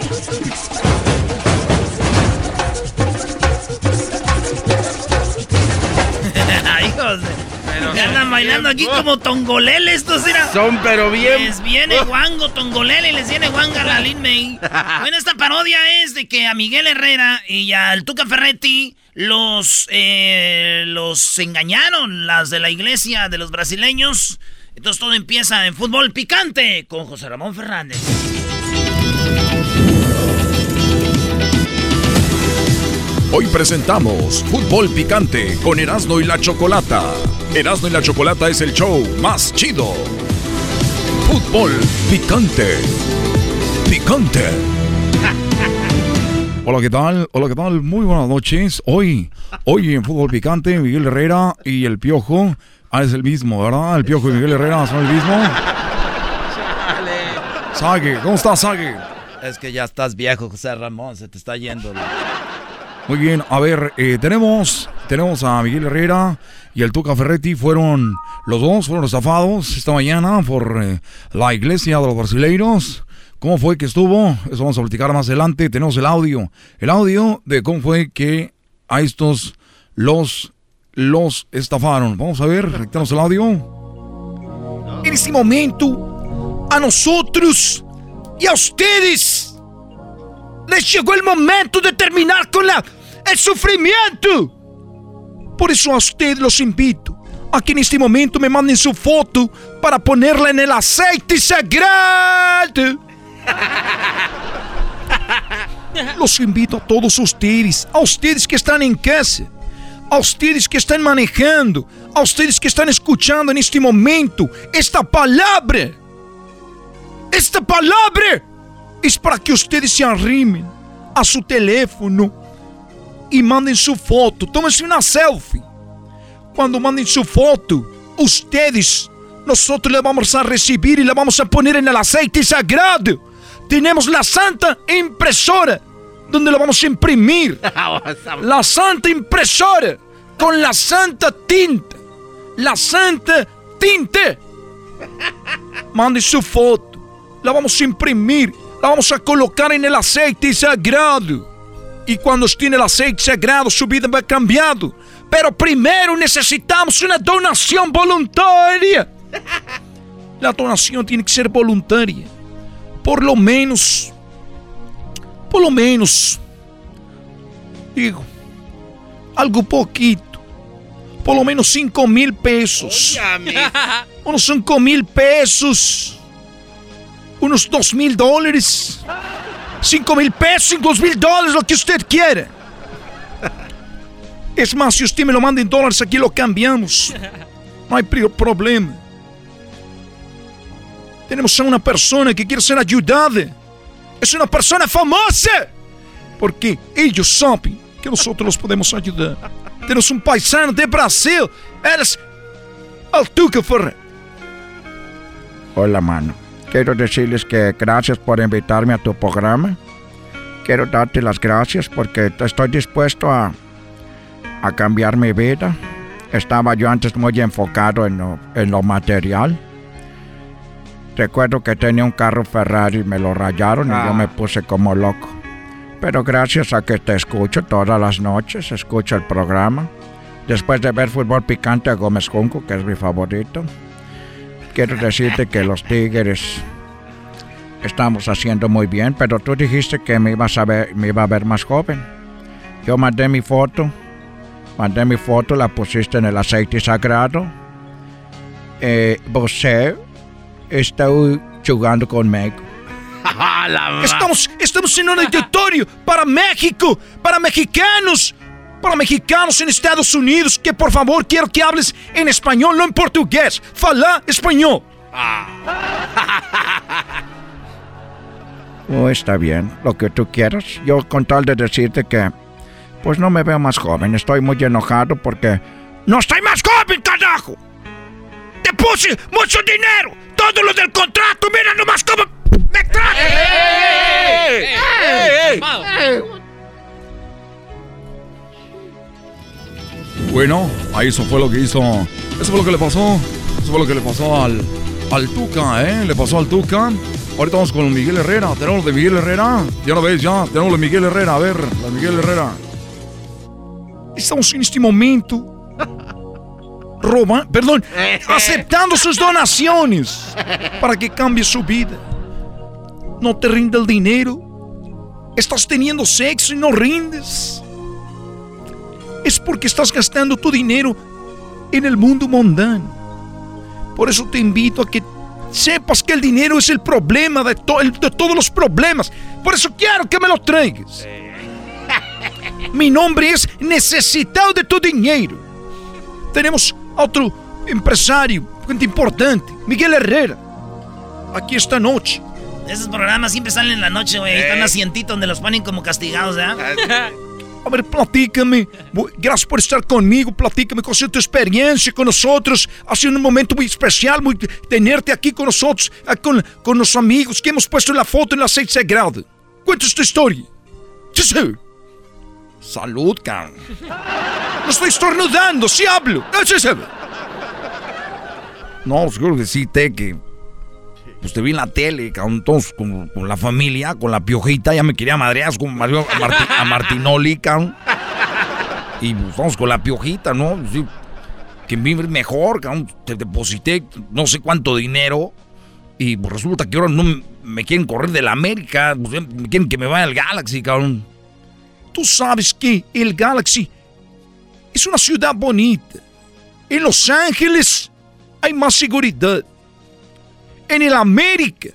S7: Bailando aquí como tongolele estos, mira.
S9: Son pero bien.
S7: Les viene guango, tongolele, les viene guanga la Lin May. Bueno, esta parodia es de que a Miguel Herrera y al Tuca Ferretti los, eh, los engañaron, las de la iglesia de los brasileños. Entonces todo empieza en fútbol picante con José Ramón Fernández.
S16: Hoy presentamos Fútbol Picante con Erasmo y la Chocolata. Erasmo y la Chocolata es el show más chido. Fútbol Picante. Picante.
S17: Hola, ¿qué tal? Hola, ¿qué tal? Muy buenas noches. Hoy, hoy en Fútbol Picante, Miguel Herrera y el Piojo. Ah, es el mismo, ¿verdad? El Piojo y Miguel Herrera son el mismo. Sague, ¿cómo estás, Sague?
S8: Es que ya estás viejo, José Ramón, se te está yendo.
S17: Muy bien, a ver, eh, tenemos, tenemos a Miguel Herrera y el Tuca Ferretti. Fueron, los dos fueron estafados esta mañana por eh, la iglesia de los brasileiros. ¿Cómo fue que estuvo? Eso vamos a platicar más adelante. Tenemos el audio, el audio de cómo fue que a estos los, los estafaron. Vamos a ver, tenemos el audio.
S18: En este momento, a nosotros y a ustedes les llegó el momento de terminar con la, el sufrimiento. Por eso a ustedes los invito a que en este momento me manden su foto para ponerla en el aceite sagrado. Los invito a todos ustedes, a ustedes que están en casa, a ustedes que están manejando, a ustedes que están escuchando en este momento esta palabra. Esta palabra es para que ustedes se arrimen a su teléfono y manden su foto. Tómense una selfie. Cuando manden su foto, ustedes, nosotros le vamos a recibir y la vamos a poner en el aceite sagrado. Tenemos la santa impresora donde la vamos a imprimir. La santa impresora con la santa tinta. La santa tinta. Mande su foto. La vamos a imprimir. La vamos a colocar en el aceite sagrado. Y cuando esté en el aceite sagrado, su vida va cambiando. Pero primero necesitamos una donación voluntaria. La donación tiene que ser voluntaria. Por lo menos, por lo menos, digo, algo poquito. Por lo menos 5 mil pesos. Unos 5 mil pesos. Unos 2 mil dólares. 5 mil pesos, 2 mil dólares, lo que usted quiera. Es más, si usted me lo manda en dólares, aquí lo cambiamos. No hay problema. Tenemos a una persona que quiere ser ayudada. Es una persona famosa. Porque ellos saben que nosotros los podemos ayudar. Tenemos un paisano de Brasil. Eres el Tuca Ferrer.
S19: Hola, mano. Quiero decirles que gracias por invitarme a tu programa. Quiero darte las gracias porque estoy dispuesto a, a cambiar mi vida. Estaba yo antes muy enfocado en lo, en lo material. Recuerdo que tenía un carro Ferrari y me lo rayaron y yo me puse como loco. Pero gracias a que te escucho todas las noches, escucho el programa. Después de ver fútbol picante a Gómez Junco, que es mi favorito, quiero decirte que los Tigres estamos haciendo muy bien, pero tú dijiste que me ibas a ver, me iba a ver más joven. Yo mandé mi foto, mandé mi foto, la pusiste en el aceite sagrado. Eh, você está jugando conmigo.
S18: Estamos, estamos en un auditorio para México, para mexicanos, para mexicanos en Estados Unidos, que por favor quiero que hables en español, no en portugués. Fala español.
S19: Oh, está bien, lo que tú quieras. Yo con tal de decirte que, pues no me veo más joven, estoy muy enojado porque...
S18: No estoy más joven, carajo. Te puse mucho dinero, todo lo del contrato, mira nomás cómo me tratas.
S17: Bueno, ahí eso fue lo que hizo. Eso fue lo que le pasó. Eso fue lo que le pasó al, al Tuca, ¿eh? Le pasó al Tuca. Ahorita vamos con Miguel Herrera. Tenemos de Miguel Herrera. Ya lo ves, ya. Tenemos de Miguel Herrera. A ver, la Miguel Herrera.
S18: Estamos en este momento roba, perdón, aceptando sus donaciones para que cambie su vida. No te rinde el dinero. Estás teniendo sexo y no rindes. Es porque estás gastando tu dinero en el mundo mundano. Por eso te invito a que sepas que el dinero es el problema de, de todos los problemas. Por eso quiero que me lo traigas. Mi nombre es Necesitado de tu dinero. Tenemos otro empresario, gente importante, Miguel Herrera. Aquí esta noche.
S7: Esos programas siempre salen en la noche, güey. Están asientitos donde los ponen como castigados, ¿ya?
S18: A ver, platícame. Gracias por estar conmigo. Platícame con tu experiencia con nosotros. Ha sido un momento muy especial, muy tenerte aquí con nosotros, ah, con, con los amigos que hemos puesto la foto en la aceite sagrado. Cuéntanos tu historia. Sí, sí. Salud, cabrón. No estoy estornudando, sí hablo. Sí, sí. No, seguro que sí, te que. Pues te vi en la tele, cabrón, todos con, con la familia, con la piojita, ya me quería madrear con Mario, a, Marti, a Martinoli, cabrón. Y pues, vamos con la piojita, ¿no? Sí, que mejor, cabrón. Te deposité no sé cuánto dinero. Y pues resulta que ahora no me quieren correr de la América. Pues, me quieren que me vaya al Galaxy, cabrón. Tú sabes que el Galaxy es una ciudad bonita. En Los Ángeles hay más seguridad. En el América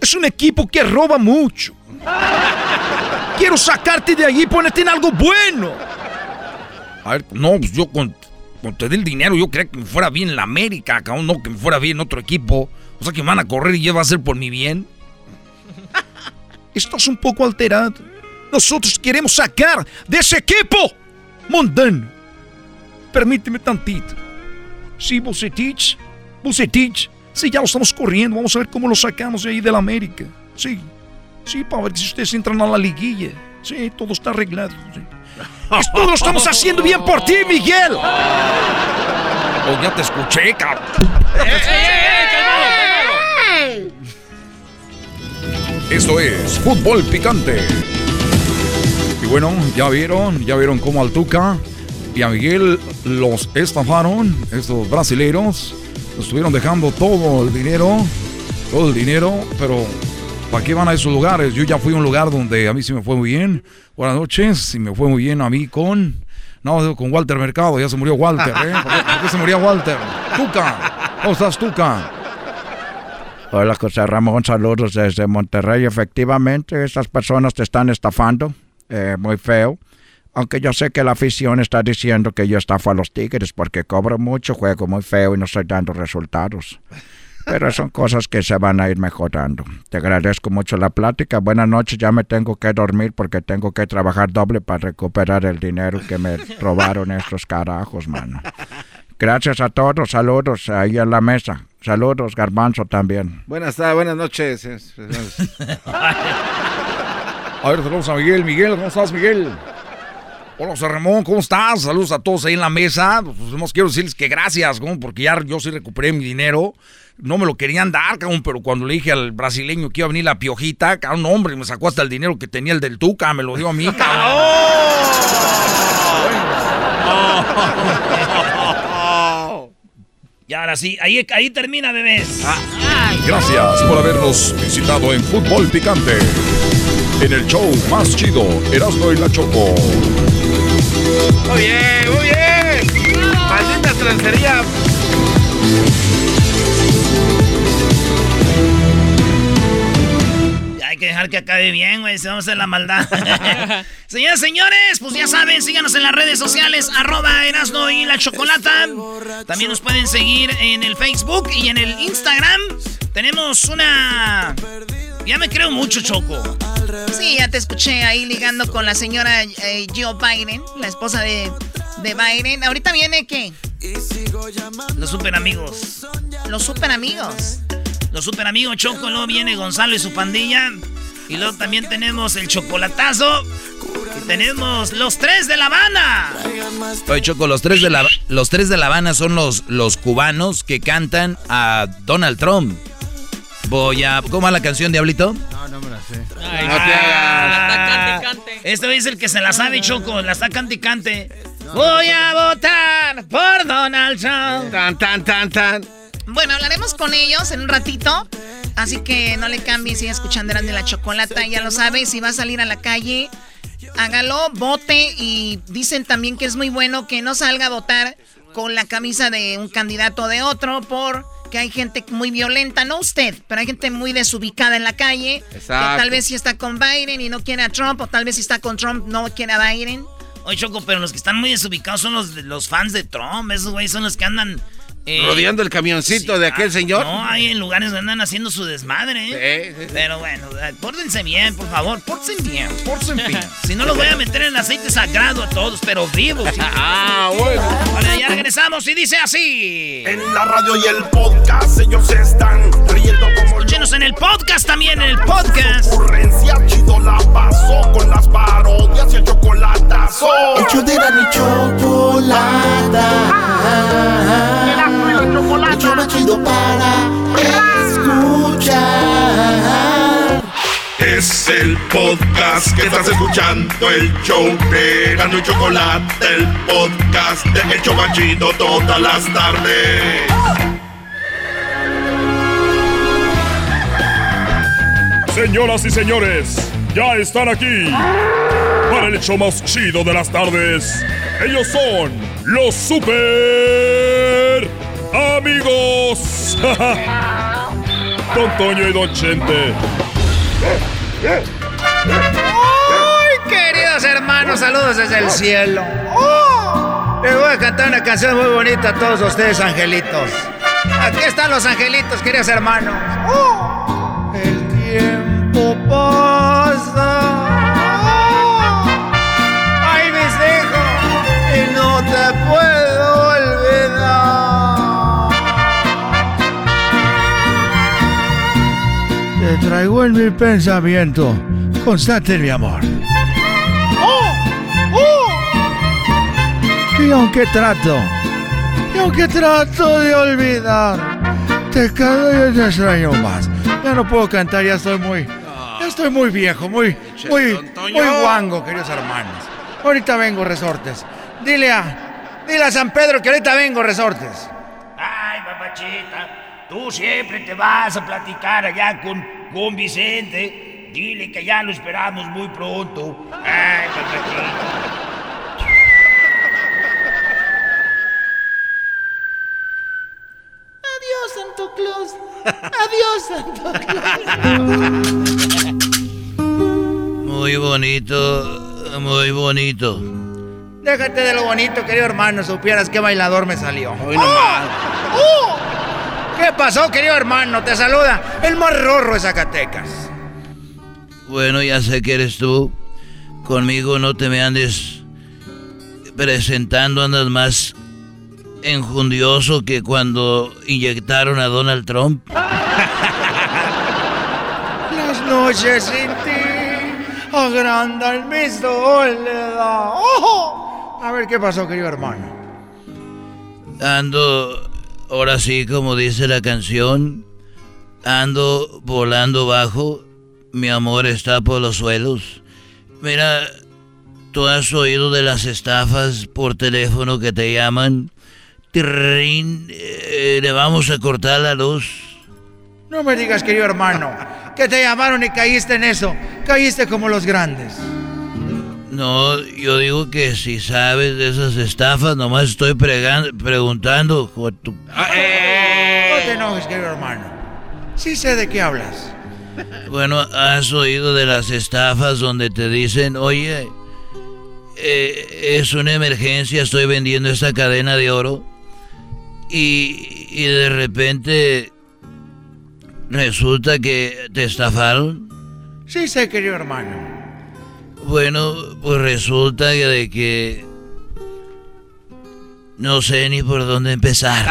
S18: es un equipo que roba mucho. Quiero sacarte de allí y ponerte en algo bueno. A ver, no, pues yo con, con te dé el dinero, yo quería que me fuera bien en la América, cabrón, no que me fuera bien en otro equipo. O sea que me van a correr y ya va a ser por mi bien. Estás un poco alterado. Nosotros queremos sacar de ese equipo mundano. Permíteme tantito. Sí, Bucetich, Bucetich, sí, ya lo estamos corriendo. Vamos a ver cómo lo sacamos de ahí de la América. Sí, sí, para ver si ustedes entran a la liguilla. Sí, todo está arreglado. Sí. Esto lo estamos haciendo bien por ti, Miguel. Oh, ya te escuché, cabrón.
S16: Esto es Fútbol Picante. Y bueno, ya vieron, ya vieron cómo al Tuca y a Miguel los estafaron, estos brasileros. Nos estuvieron dejando todo el dinero, todo el dinero, pero ¿para qué van a esos lugares? Yo ya fui a un lugar donde a mí sí me fue muy bien. Buenas noches, y me fue muy bien a mí con... No, con Walter Mercado, ya se murió Walter, ¿eh? ¿Por qué, se murió Walter? Tuca, ¿cómo estás, Tuca?
S19: Hola José Ramón, saludos desde Monterrey. Efectivamente, estas personas te están estafando, eh, muy feo. Aunque yo sé que la afición está diciendo que yo estafo a los Tigres porque cobro mucho, juego muy feo y no estoy dando resultados. Pero son cosas que se van a ir mejorando. Te agradezco mucho la plática. Buenas noches, ya me tengo que dormir porque tengo que trabajar doble para recuperar el dinero que me robaron estos carajos, mano. Gracias a todos, saludos ahí en la mesa. Saludos, Garbanzo también.
S9: Buenas tardes, buenas noches.
S17: A ver, saludos a Miguel. Miguel, ¿cómo estás, Miguel? Hola, José Ramón, ¿cómo estás? Saludos a todos ahí en la mesa. Pues no quiero decirles que gracias, ¿no? porque ya yo sí recuperé mi dinero. No me lo querían dar, cabrón, pero cuando le dije al brasileño que iba a venir la piojita, cabrón, hombre, me sacó hasta el dinero que tenía el del Tuca, me lo dio a mí, cabrón.
S7: Y ahora sí, ahí, ahí termina, bebés.
S16: Gracias por habernos visitado en Fútbol Picante. En el show más chido, Erasmo y la Choco.
S9: Muy bien, muy bien. Maldita trancería.
S7: Hay que dejar que acabe bien, güey, si vamos a hacer la maldad. Señoras, señores, pues ya saben, síganos en las redes sociales, arroba Erasno y la Chocolata. También nos pueden seguir en el Facebook y en el Instagram. Tenemos una... Ya me creo mucho, Choco.
S13: Sí, ya te escuché ahí ligando con la señora eh, Jill Biden, la esposa de, de Biden. Ahorita viene qué?
S7: Los super amigos.
S13: Los super amigos.
S7: Los super amigos Choco, luego viene Gonzalo y su pandilla. Y luego también tenemos el chocolatazo. Y tenemos los tres de La Habana.
S8: Oye, Choco, los tres de La, los tres de la Habana son los, los cubanos que cantan a Donald Trump. Voy a. ¿Cómo va la canción, Diablito?
S10: No, no me la sé.
S7: Ay, no te hagas. Este es el que se la sabe, Choco. La está cante cante. Voy a votar por Donald Trump.
S9: Tan, tan, tan, tan.
S13: Bueno, hablaremos con ellos en un ratito. Así que no le cambies, sigue escuchando Eran de la Chocolata. Ya lo sabes, si va a salir a la calle, hágalo, vote. Y dicen también que es muy bueno que no salga a votar con la camisa de un candidato o de otro, porque hay gente muy violenta, no usted, pero hay gente muy desubicada en la calle.
S9: Exacto.
S13: Que tal vez si está con Biden y no quiere a Trump, o tal vez si está con Trump no quiere a Biden.
S7: Oye, Choco, pero los que están muy desubicados son los, los fans de Trump. Esos güeyes son los que andan... eh,
S9: Rodeando el camioncito de aquel
S7: ah,
S9: señor.
S7: No, hay en lugares donde andan haciendo su desmadre. ¿eh?
S9: Sí, sí, sí.
S7: Pero bueno, eh, pórtense bien, por favor. Pórtense bien, pórtense bien. si no, los voy a meter en aceite sagrado a todos, pero vivos. ¿sí?
S9: Ah, bueno.
S7: Vale, ya regresamos y dice así.
S2: En la radio y el podcast ellos están como
S7: Escúchenos en el podcast también, en el podcast.
S2: ocurrencia. Chido la pasó con las parodias y el chocolatazo.
S20: Hecho de la ni chocolata. El show más chido para escuchar.
S2: Es el podcast que estás escuchando, el show de Erasmo y Chocolate, el podcast de El Chobachito todas las tardes.
S16: Señoras y señores, ya están aquí para el hecho más chido de las tardes. Ellos son los super amigos. Don Toño y Don Chente.
S4: ¡Ay, queridos hermanos! Saludos desde el cielo. ¡Oh! Les voy a cantar una canción muy bonita a todos ustedes, angelitos. Aquí están los angelitos, queridos hermanos. ¡Oh! En mi pensamiento constante mi amor. Y aunque trato, y aunque trato de olvidar, te cada día te extraño más. Ya no puedo cantar, ya estoy muy, ya estoy muy viejo, muy, muy, muy guango, queridos hermanos. Ahorita vengo, resortes. Dile a, dile a San Pedro que ahorita vengo, resortes.
S7: Ay, papachita, tú siempre te vas a platicar allá con, con Vicente. Dile que ya lo esperamos muy pronto. Ay, papachita.
S4: Adiós, Santo Claus. Adiós, Santo Claus.
S8: Muy bonito, muy bonito.
S4: Déjate de lo bonito, querido hermano. Supieras qué bailador me salió.
S9: Hoy.
S4: ¡Oh! ¿Qué pasó, querido hermano? Te saluda el más rorro de Zacatecas.
S8: Bueno, ya sé que eres tú. Conmigo no te me andes presentando, andas más enjundioso que cuando inyectaron a Donald Trump.
S4: Las noches sin ti agrandan mi soledad. ¡Ojo! A ver qué pasó, querido hermano.
S8: Ando, ahora sí, como dice la canción, ando volando bajo, mi amor está por los suelos. Mira, ¿tú has oído de las estafas por teléfono que te llaman? Tirrín, eh, le vamos a cortar la luz.
S4: No me digas, querido hermano, que te llamaron y caíste en eso. Caíste como los grandes.
S8: No, yo digo que si sabes de esas estafas, nomás estoy preguntando. hijo de tu-
S4: No te enojes, querido hermano. Sí sé de qué hablas.
S8: Bueno, has oído de las estafas donde te dicen, oye, eh, es una emergencia, estoy vendiendo esta cadena de oro. Y, y de repente resulta que te estafaron.
S4: Sí sé, querido hermano.
S8: Bueno, pues resulta que de que no sé ni por dónde empezar.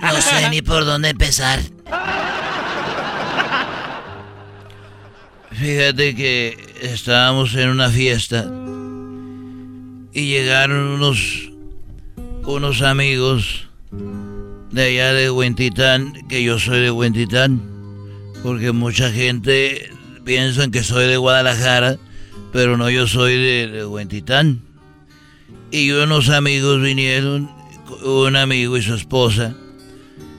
S8: No sé ni por dónde empezar. Fíjate que estábamos en una fiesta y llegaron unos unos amigos de allá de Huentitán, que yo soy de Huentitán, porque mucha gente piensa que soy de Guadalajara, pero no, yo soy de, de Huentitán. Y unos amigos vinieron, un amigo y su esposa,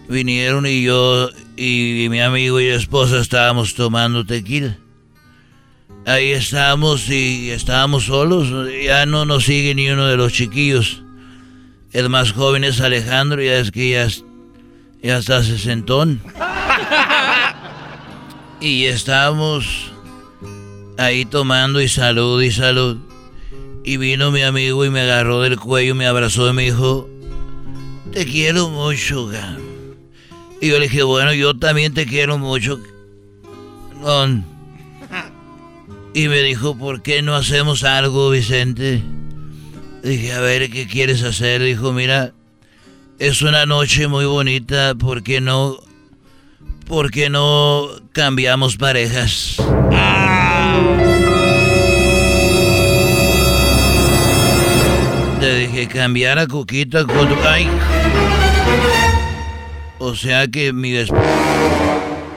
S8: vinieron y yo y mi amigo y esposa estábamos tomando tequila. Ahí estábamos y estábamos solos, ya no nos sigue ni uno de los chiquillos. El más joven es Alejandro, ya es que ya, ya está sesentón. Y estábamos ahí tomando y salud y salud. Y vino mi amigo y me agarró del cuello, me abrazó y me dijo, te quiero mucho. Y yo le dije, bueno, yo también te quiero mucho. Y me dijo, ¿por qué no hacemos algo, Vicente? Dije, a ver, ¿qué quieres hacer? Dijo, mira, es una noche muy bonita, ¿por qué no ¿por qué no cambiamos parejas? Le dije, cambiar a Cuquita con. ¡Ay! O sea que mi,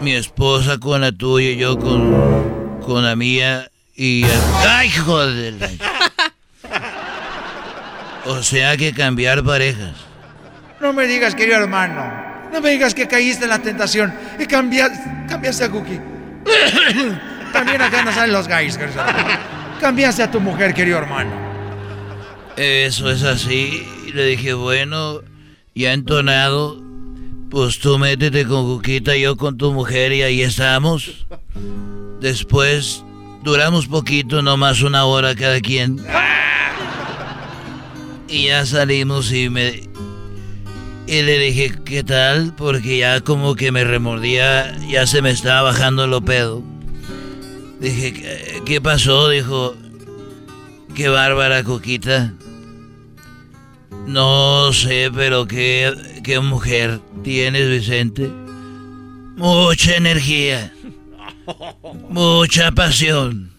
S8: mi esposa con la tuya y yo con, con la mía y... ¡Ay, joder! O sea que cambiar parejas.
S4: No me digas, querido hermano. No me digas que caíste en la tentación y cambiaste, cambiaste a Cookie. También acá no salen los guys. Cambiaste a tu mujer, querido hermano.
S8: Eso es así. Le dije, bueno, ya entonado, pues tú métete con Cuquita, yo con tu mujer y ahí estamos. Después duramos poquito, no más una hora cada quien. Y ya salimos y me y le dije, ¿qué tal? Porque ya como que me remordía, ya se me estaba bajando lo pedo. Dije, ¿qué pasó? Dijo, qué bárbara coquita. No sé, pero qué, qué mujer tienes, Vicente. Mucha energía. Mucha pasión.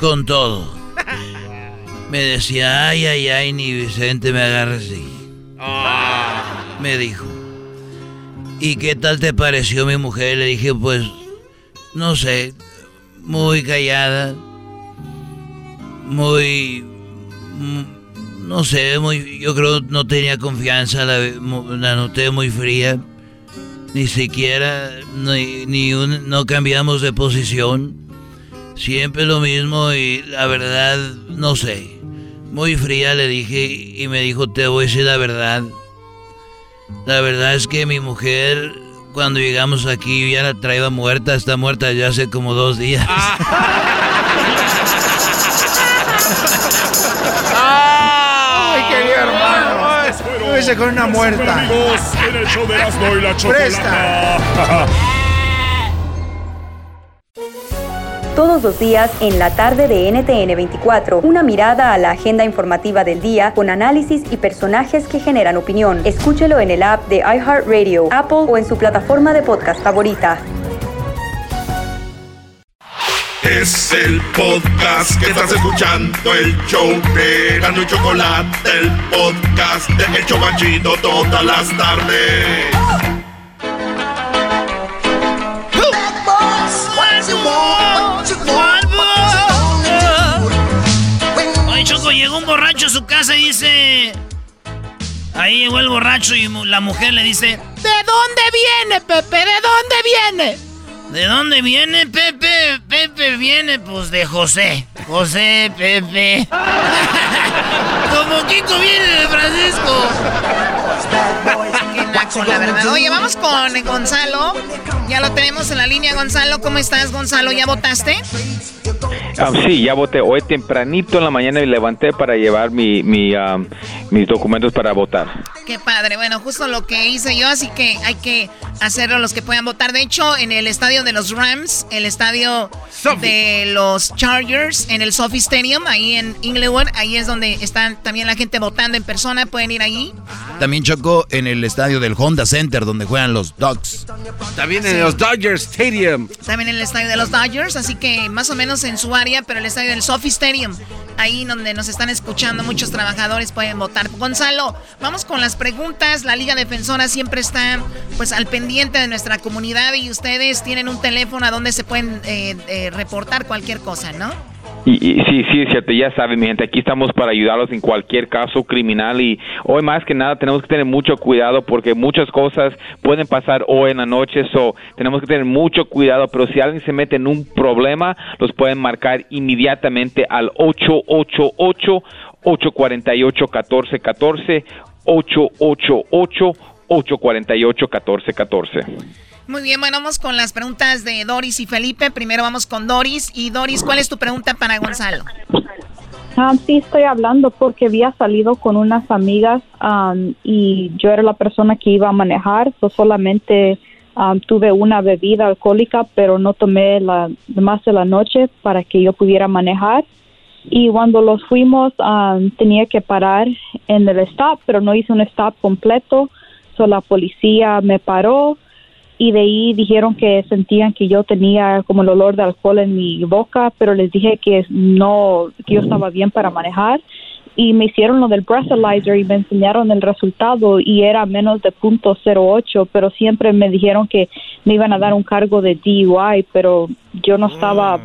S8: Con todo. Me decía, ay, ay, ay, ni Vicente me agarra así. Me dijo. ¿Y qué tal te pareció mi mujer? Le dije, pues, no sé, muy callada, muy, no sé, muy, yo creo no tenía confianza, la, noté muy fría, ni siquiera, ni, ni no cambiamos de posición, siempre lo mismo y la verdad, no sé. Muy fría le dije y me dijo, te voy a decir la verdad. La verdad es que mi mujer, cuando llegamos aquí, ya la traía muerta, está muerta ya hace como dos días.
S4: ¡Ay, querido hermano! Lo con una muerta.
S16: en el show de y la
S4: Presta.
S21: todos los días en la tarde de NTN 24. Una mirada a la agenda informativa del día con análisis y personajes que generan opinión. Escúchelo en el app de iHeartRadio, Apple o en su plataforma de podcast favorita.
S2: Es el podcast que estás escuchando, el show de Gano y Chocolate, el podcast de El Chocachito todas las tardes.
S7: Llegó un borracho a su casa y dice... Ahí llegó el borracho y la mujer le dice...
S13: ¿De dónde viene, Pepe? ¿De dónde viene?
S7: ¿De dónde viene, Pepe? Pepe viene, pues, de José. José, Pepe. Como Kiko viene de Francisco.
S13: Naco, la verdad. Oye, vamos con Gonzalo. Ya lo tenemos en la línea, Gonzalo. ¿Cómo estás, Gonzalo? ¿Ya votaste?
S22: Ah, sí, ya voté. Hoy tempranito en la mañana y levanté para llevar mi, mi mis documentos para votar.
S13: Qué padre. Bueno, justo lo que hice yo, así que hay que hacerlo los que puedan votar. De hecho, en el estadio de los Rams, el estadio de los Chargers, en el Sophie Stadium, ahí en Inglewood, ahí es donde están también la gente votando en persona. Pueden ir ahí.
S23: También chocó en el estadio del Honda Center, donde juegan los Dogs.
S9: También en los Dodgers Stadium.
S13: También en el estadio de los Dodgers, así que más o menos en su área, pero el estadio del Sophie Stadium, ahí donde nos están escuchando muchos trabajadores pueden votar. Gonzalo, vamos con las preguntas. La Liga Defensora siempre está pues al pendiente de nuestra comunidad y ustedes tienen un teléfono a donde se pueden eh, eh, reportar cualquier cosa, ¿no?
S22: Y, sí, sí, es cierto, ya saben, mi gente, aquí estamos para ayudarlos en cualquier caso criminal y hoy más que nada tenemos que tener mucho cuidado porque muchas cosas pueden pasar hoy en la noche, so tenemos que tener mucho cuidado, pero si alguien se mete en un problema, los pueden marcar inmediatamente al 888 848 1414 888 848 1414
S13: Muy bien, bueno, vamos con las preguntas de Doris y Felipe. Primero vamos con Doris. Y Doris, ¿cuál es tu pregunta para Gonzalo?
S24: Ah, sí, estoy hablando porque había salido con unas amigas um, y yo era la persona que iba a manejar. Yo solamente um, tuve una bebida alcohólica, pero no tomé la más de la noche para que yo pudiera manejar. Y cuando los fuimos, um, tenía que parar en el stop, pero no hice un stop completo. So la policía me paró y de ahí dijeron que sentían que yo tenía como el olor de alcohol en mi boca, pero les dije que no, que yo estaba bien para manejar y me hicieron lo del breathalyzer y me enseñaron el resultado y era menos de punto .08, pero siempre me dijeron que me iban a dar un cargo de DUI, pero yo no estaba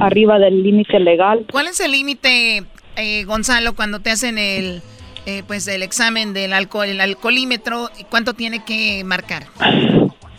S24: arriba del límite legal.
S13: ¿Cuál es el límite, eh, Gonzalo, cuando te hacen el, eh, pues el examen del alcohol, el alcoholímetro? ¿Cuánto tiene que marcar?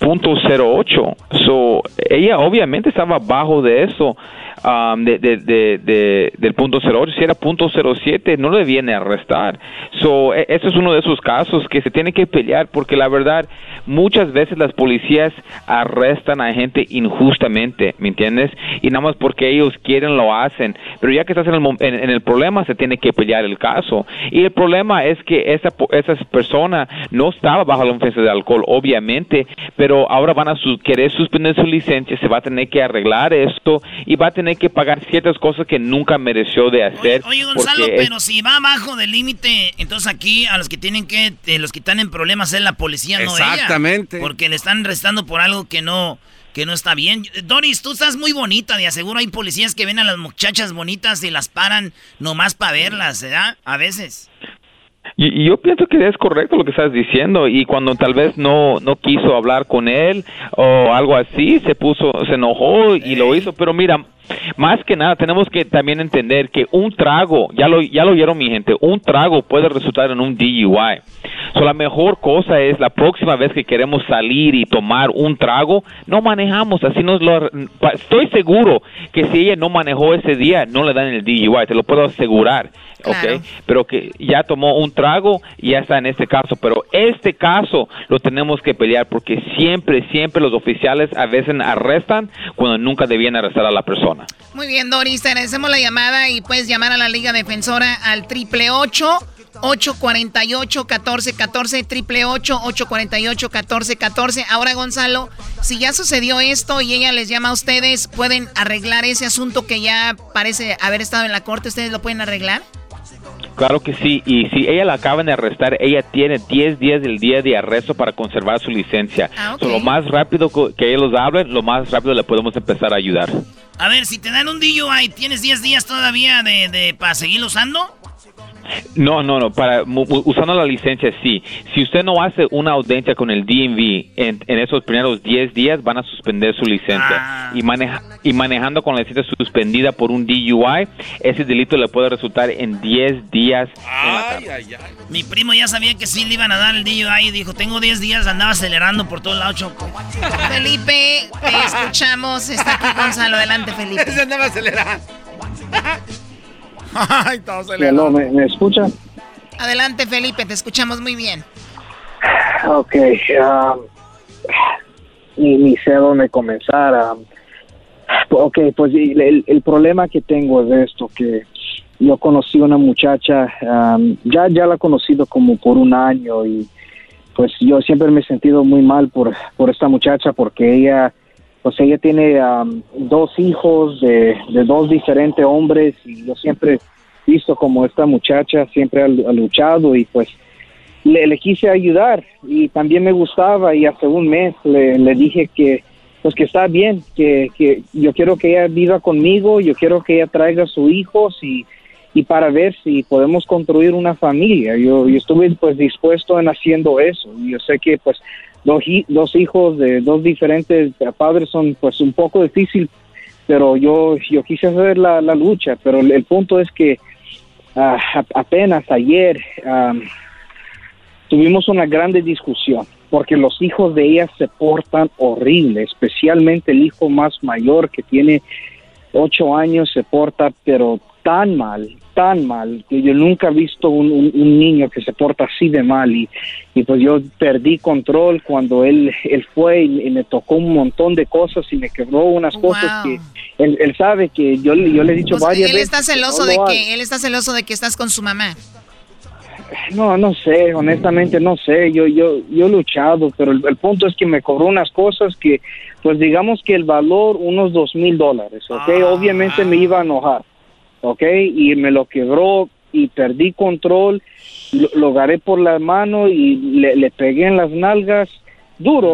S22: Punto .08. So, ella obviamente estaba bajo de eso, um, de, de, de, de, del punto 08. Si era punto 07, no le viene a arrestar. So, e- ese es uno de esos casos que se tiene que pelear porque la verdad, muchas veces las policías arrestan a gente injustamente, ¿me entiendes? Y nada más porque ellos quieren lo hacen. Pero ya que estás en el, en, en el problema, se tiene que pelear el caso. Y el problema es que esa, esa persona no estaba bajo la influencia de alcohol, obviamente, pero ahora van a querer suspender su licencia, se va a tener que arreglar esto y va a tener que pagar ciertas cosas que nunca mereció de hacer.
S7: Oye, Gonzalo,
S22: es-
S7: pero si va abajo del límite, entonces aquí a los que tienen que, eh, los que están en problemas es la policía, no ella.
S9: Exactamente.
S7: Porque le están restando por algo que no, que no está bien. Doris, tú estás muy bonita, de aseguro hay policías que ven a las muchachas bonitas y las paran nomás para verlas, ¿verdad? A veces.
S22: Y, y yo pienso que es correcto lo que estás diciendo y cuando tal vez no no quiso hablar con él o algo así se puso se enojó y lo hizo pero mira más que nada tenemos que también entender que un trago ya lo ya lo oyeron mi gente un trago puede resultar en un DUI so, la mejor cosa es la próxima vez que queremos salir y tomar un trago no manejamos así nos lo estoy seguro que si ella no manejó ese día no le dan el DUI te lo puedo asegurar ¿ok? Pero que ya tomó un trago y ya está en este caso. Pero este caso lo tenemos que pelear porque siempre, siempre los oficiales a veces arrestan cuando nunca debían arrestar a la persona.
S13: Muy bien, Doris, te agradecemos la llamada y puedes llamar a la Liga Defensora al triple 848 1414 triple 848 1414 Ahora, Gonzalo, si ya sucedió esto y ella les llama a ustedes, ¿pueden arreglar ese asunto que ya parece haber estado en la corte? ¿Ustedes lo pueden arreglar?
S22: Claro que sí, y si ella la acaban de arrestar, ella tiene 10 días del día de arresto para conservar su licencia. So, lo más rápido que ellos hablen, lo más rápido le podemos empezar a ayudar.
S7: A ver, si te dan un DUI, ¿tienes 10 días todavía de, de para seguir usando?
S22: No, no, no, para usando la licencia sí. Si usted no hace una audiencia con el DMV en, en esos primeros 10 días van a suspender su licencia. Y, maneja, y manejando con la licencia suspendida por un DUI, ese delito le puede resultar en 10 días en la cárcel.
S7: Mi primo ya sabía que sí le iban a dar el DUI y dijo, tengo 10 días, andaba acelerando por todos lados, Choco.
S13: Felipe, te escuchamos. Está aquí Gonzalo. Adelante, Felipe.
S9: Se andaba acelerando.
S4: Ay, todo se
S25: Hello, ¿me, me escuchan?
S13: Adelante, Felipe, te escuchamos muy bien.
S25: Ok, um, ni, ni sé dónde comenzar. um, ok, pues el, el problema que tengo es esto, que yo conocí una muchacha, um, ya, ya la he conocido como por un año y pues yo siempre me he sentido muy mal por, por esta muchacha porque ella, pues ella tiene um, dos hijos de, dos diferentes hombres y yo siempre visto como esta muchacha siempre ha, ha luchado y pues le, le quise ayudar y también me gustaba y hace un mes le, dije que pues que está bien, que, que yo quiero que ella viva conmigo, yo quiero que ella traiga a sus hijos y, y para ver si podemos construir una familia. Yo, yo estuve pues dispuesto en haciendo eso. Y Yo sé que pues dos, dos hijos de dos diferentes padres son pues un poco difícil pero yo, yo quise hacer la, la lucha, pero el, punto es que ah, apenas ayer tuvimos una grande discusión porque los hijos de ella se portan horrible, especialmente el hijo más mayor que tiene ocho años se porta pero tan mal, tan mal, que yo nunca he visto un, niño que se porta así de mal y, y, pues yo perdí control cuando él, él fue y, me tocó un montón de cosas y me quebró unas cosas que él, él, sabe que yo, yo le he dicho varias
S13: él
S25: veces.
S13: Está celoso de que, él está celoso de que estás con su mamá.
S25: No, no sé, honestamente no sé, yo, yo, yo he luchado, pero el, punto es que me cobró unas cosas que, pues digamos que el valor, unos dos mil dólares, ¿ok? Ah. Obviamente me iba a enojar, ¿ok? Y me lo quebró y perdí control, lo, agarré por la mano y le, le pegué en las nalgas duro,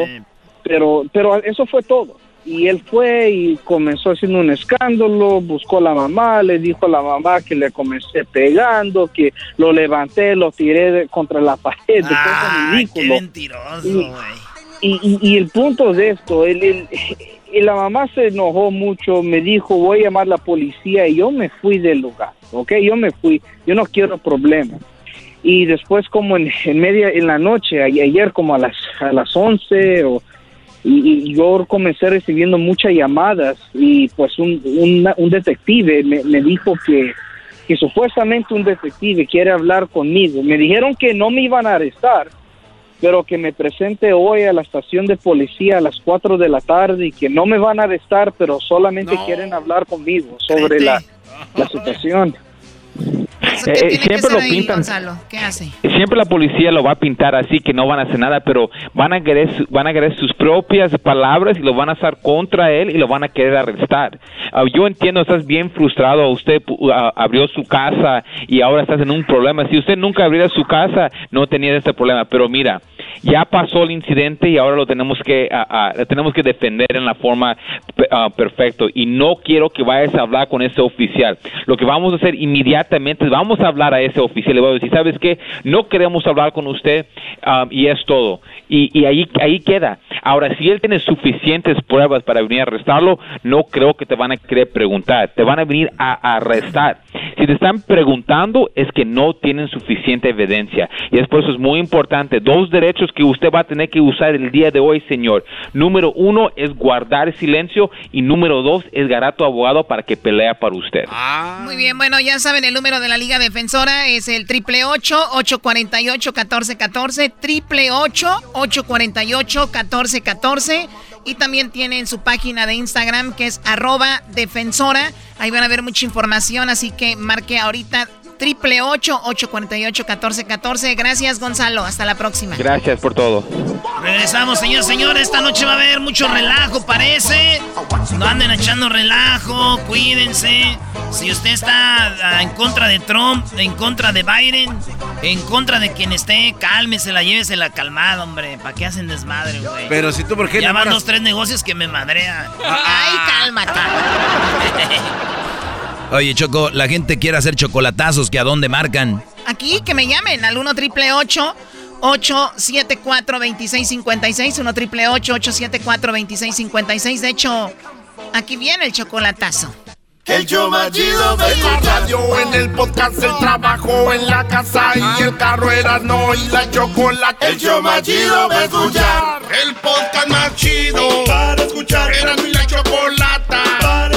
S25: pero, pero eso fue todo. Y él fue y comenzó haciendo un escándalo, buscó a la mamá, le dijo a la mamá que le comencé pegando, que lo levanté, lo tiré contra la pared, de
S7: Qué mentiroso,
S25: y, y, el punto de esto, él, y la mamá se enojó mucho, me dijo voy a llamar la policía y yo me fui del lugar, ¿ok? Yo me fui, yo no quiero problemas. Y después como en, media, en la noche, ayer como a las, a las 11 o y, yo comencé recibiendo muchas llamadas y pues un, un, detective me, me dijo que, que supuestamente un detective quiere hablar conmigo. Me dijeron que no me iban a arrestar, pero que me presente hoy a la estación de policía a las 4 de la tarde y que no me van a arrestar, pero solamente quieren hablar conmigo sobre la, la situación.
S22: Eh, siempre lo pintan. Siempre la policía lo va a pintar así que no van a hacer nada, pero van a querer van a querer sus propias palabras y lo van a hacer contra él y lo van a querer arrestar. Ah, yo entiendo, estás bien frustrado. Usted ah, abrió su casa y ahora estás en un problema. Si usted nunca abriera su casa, no tenía este problema. Pero mira, ya pasó el incidente y ahora lo tenemos que ah, tenemos que defender en la forma perfecta y no quiero que vayas a hablar con ese oficial. Lo que vamos a hacer inmediatamente es vamos a hablar a ese oficial, le voy a decir, ¿sabes qué? No queremos hablar con usted um, y es todo. Y, y, ahí, ahí queda. Ahora, si él tiene suficientes pruebas para venir a arrestarlo, no creo que te van a querer preguntar, te van a venir a, arrestar. Si te están preguntando, es que no tienen suficiente evidencia. Y es por eso es muy importante, dos derechos que usted va a tener que usar el día de hoy, señor. Número uno es guardar silencio y número dos es ganar a tu abogado para que pelea para usted.
S13: Muy bien, bueno, ya saben el número de la Liga Defensora es el triple ocho ocho cuarenta y ocho catorce catorce triple ocho ocho cuarenta y ocho catorce catorce y también tienen su página de Instagram que es arroba defensora. Ahí van a ver mucha información, así que marque ahorita triple ocho ocho cuarenta y ocho catorce catorce. Gracias Gonzalo, hasta la próxima.
S22: Gracias por todo.
S7: Regresamos, señor, señor. Esta noche va a haber mucho relajo, parece. No anden echando relajo, cuídense. Si usted está ah, en contra de Trump, en contra de Biden, en contra de quien esté, cálmese, la llévese la calmada, hombre. ¿Para qué hacen desmadre, güey?
S9: Pero si tú, ¿por qué
S7: Ya van dos, tres negocios que me madrean.
S13: Ay, cálmate.
S8: Oye, Choco, la gente quiere hacer chocolatazos, ¿que a dónde marcan?
S13: Aquí, que me llamen al 1 triple 874 2656 1 triple 874 2656 De hecho, aquí viene el chocolatazo.
S2: El yo machido de la radio, en el podcast, el trabajo, en la casa y el carro era no y la chocolate. El yo machido va a escuchar. El podcast más chido para escuchar. Era mi la chocolata para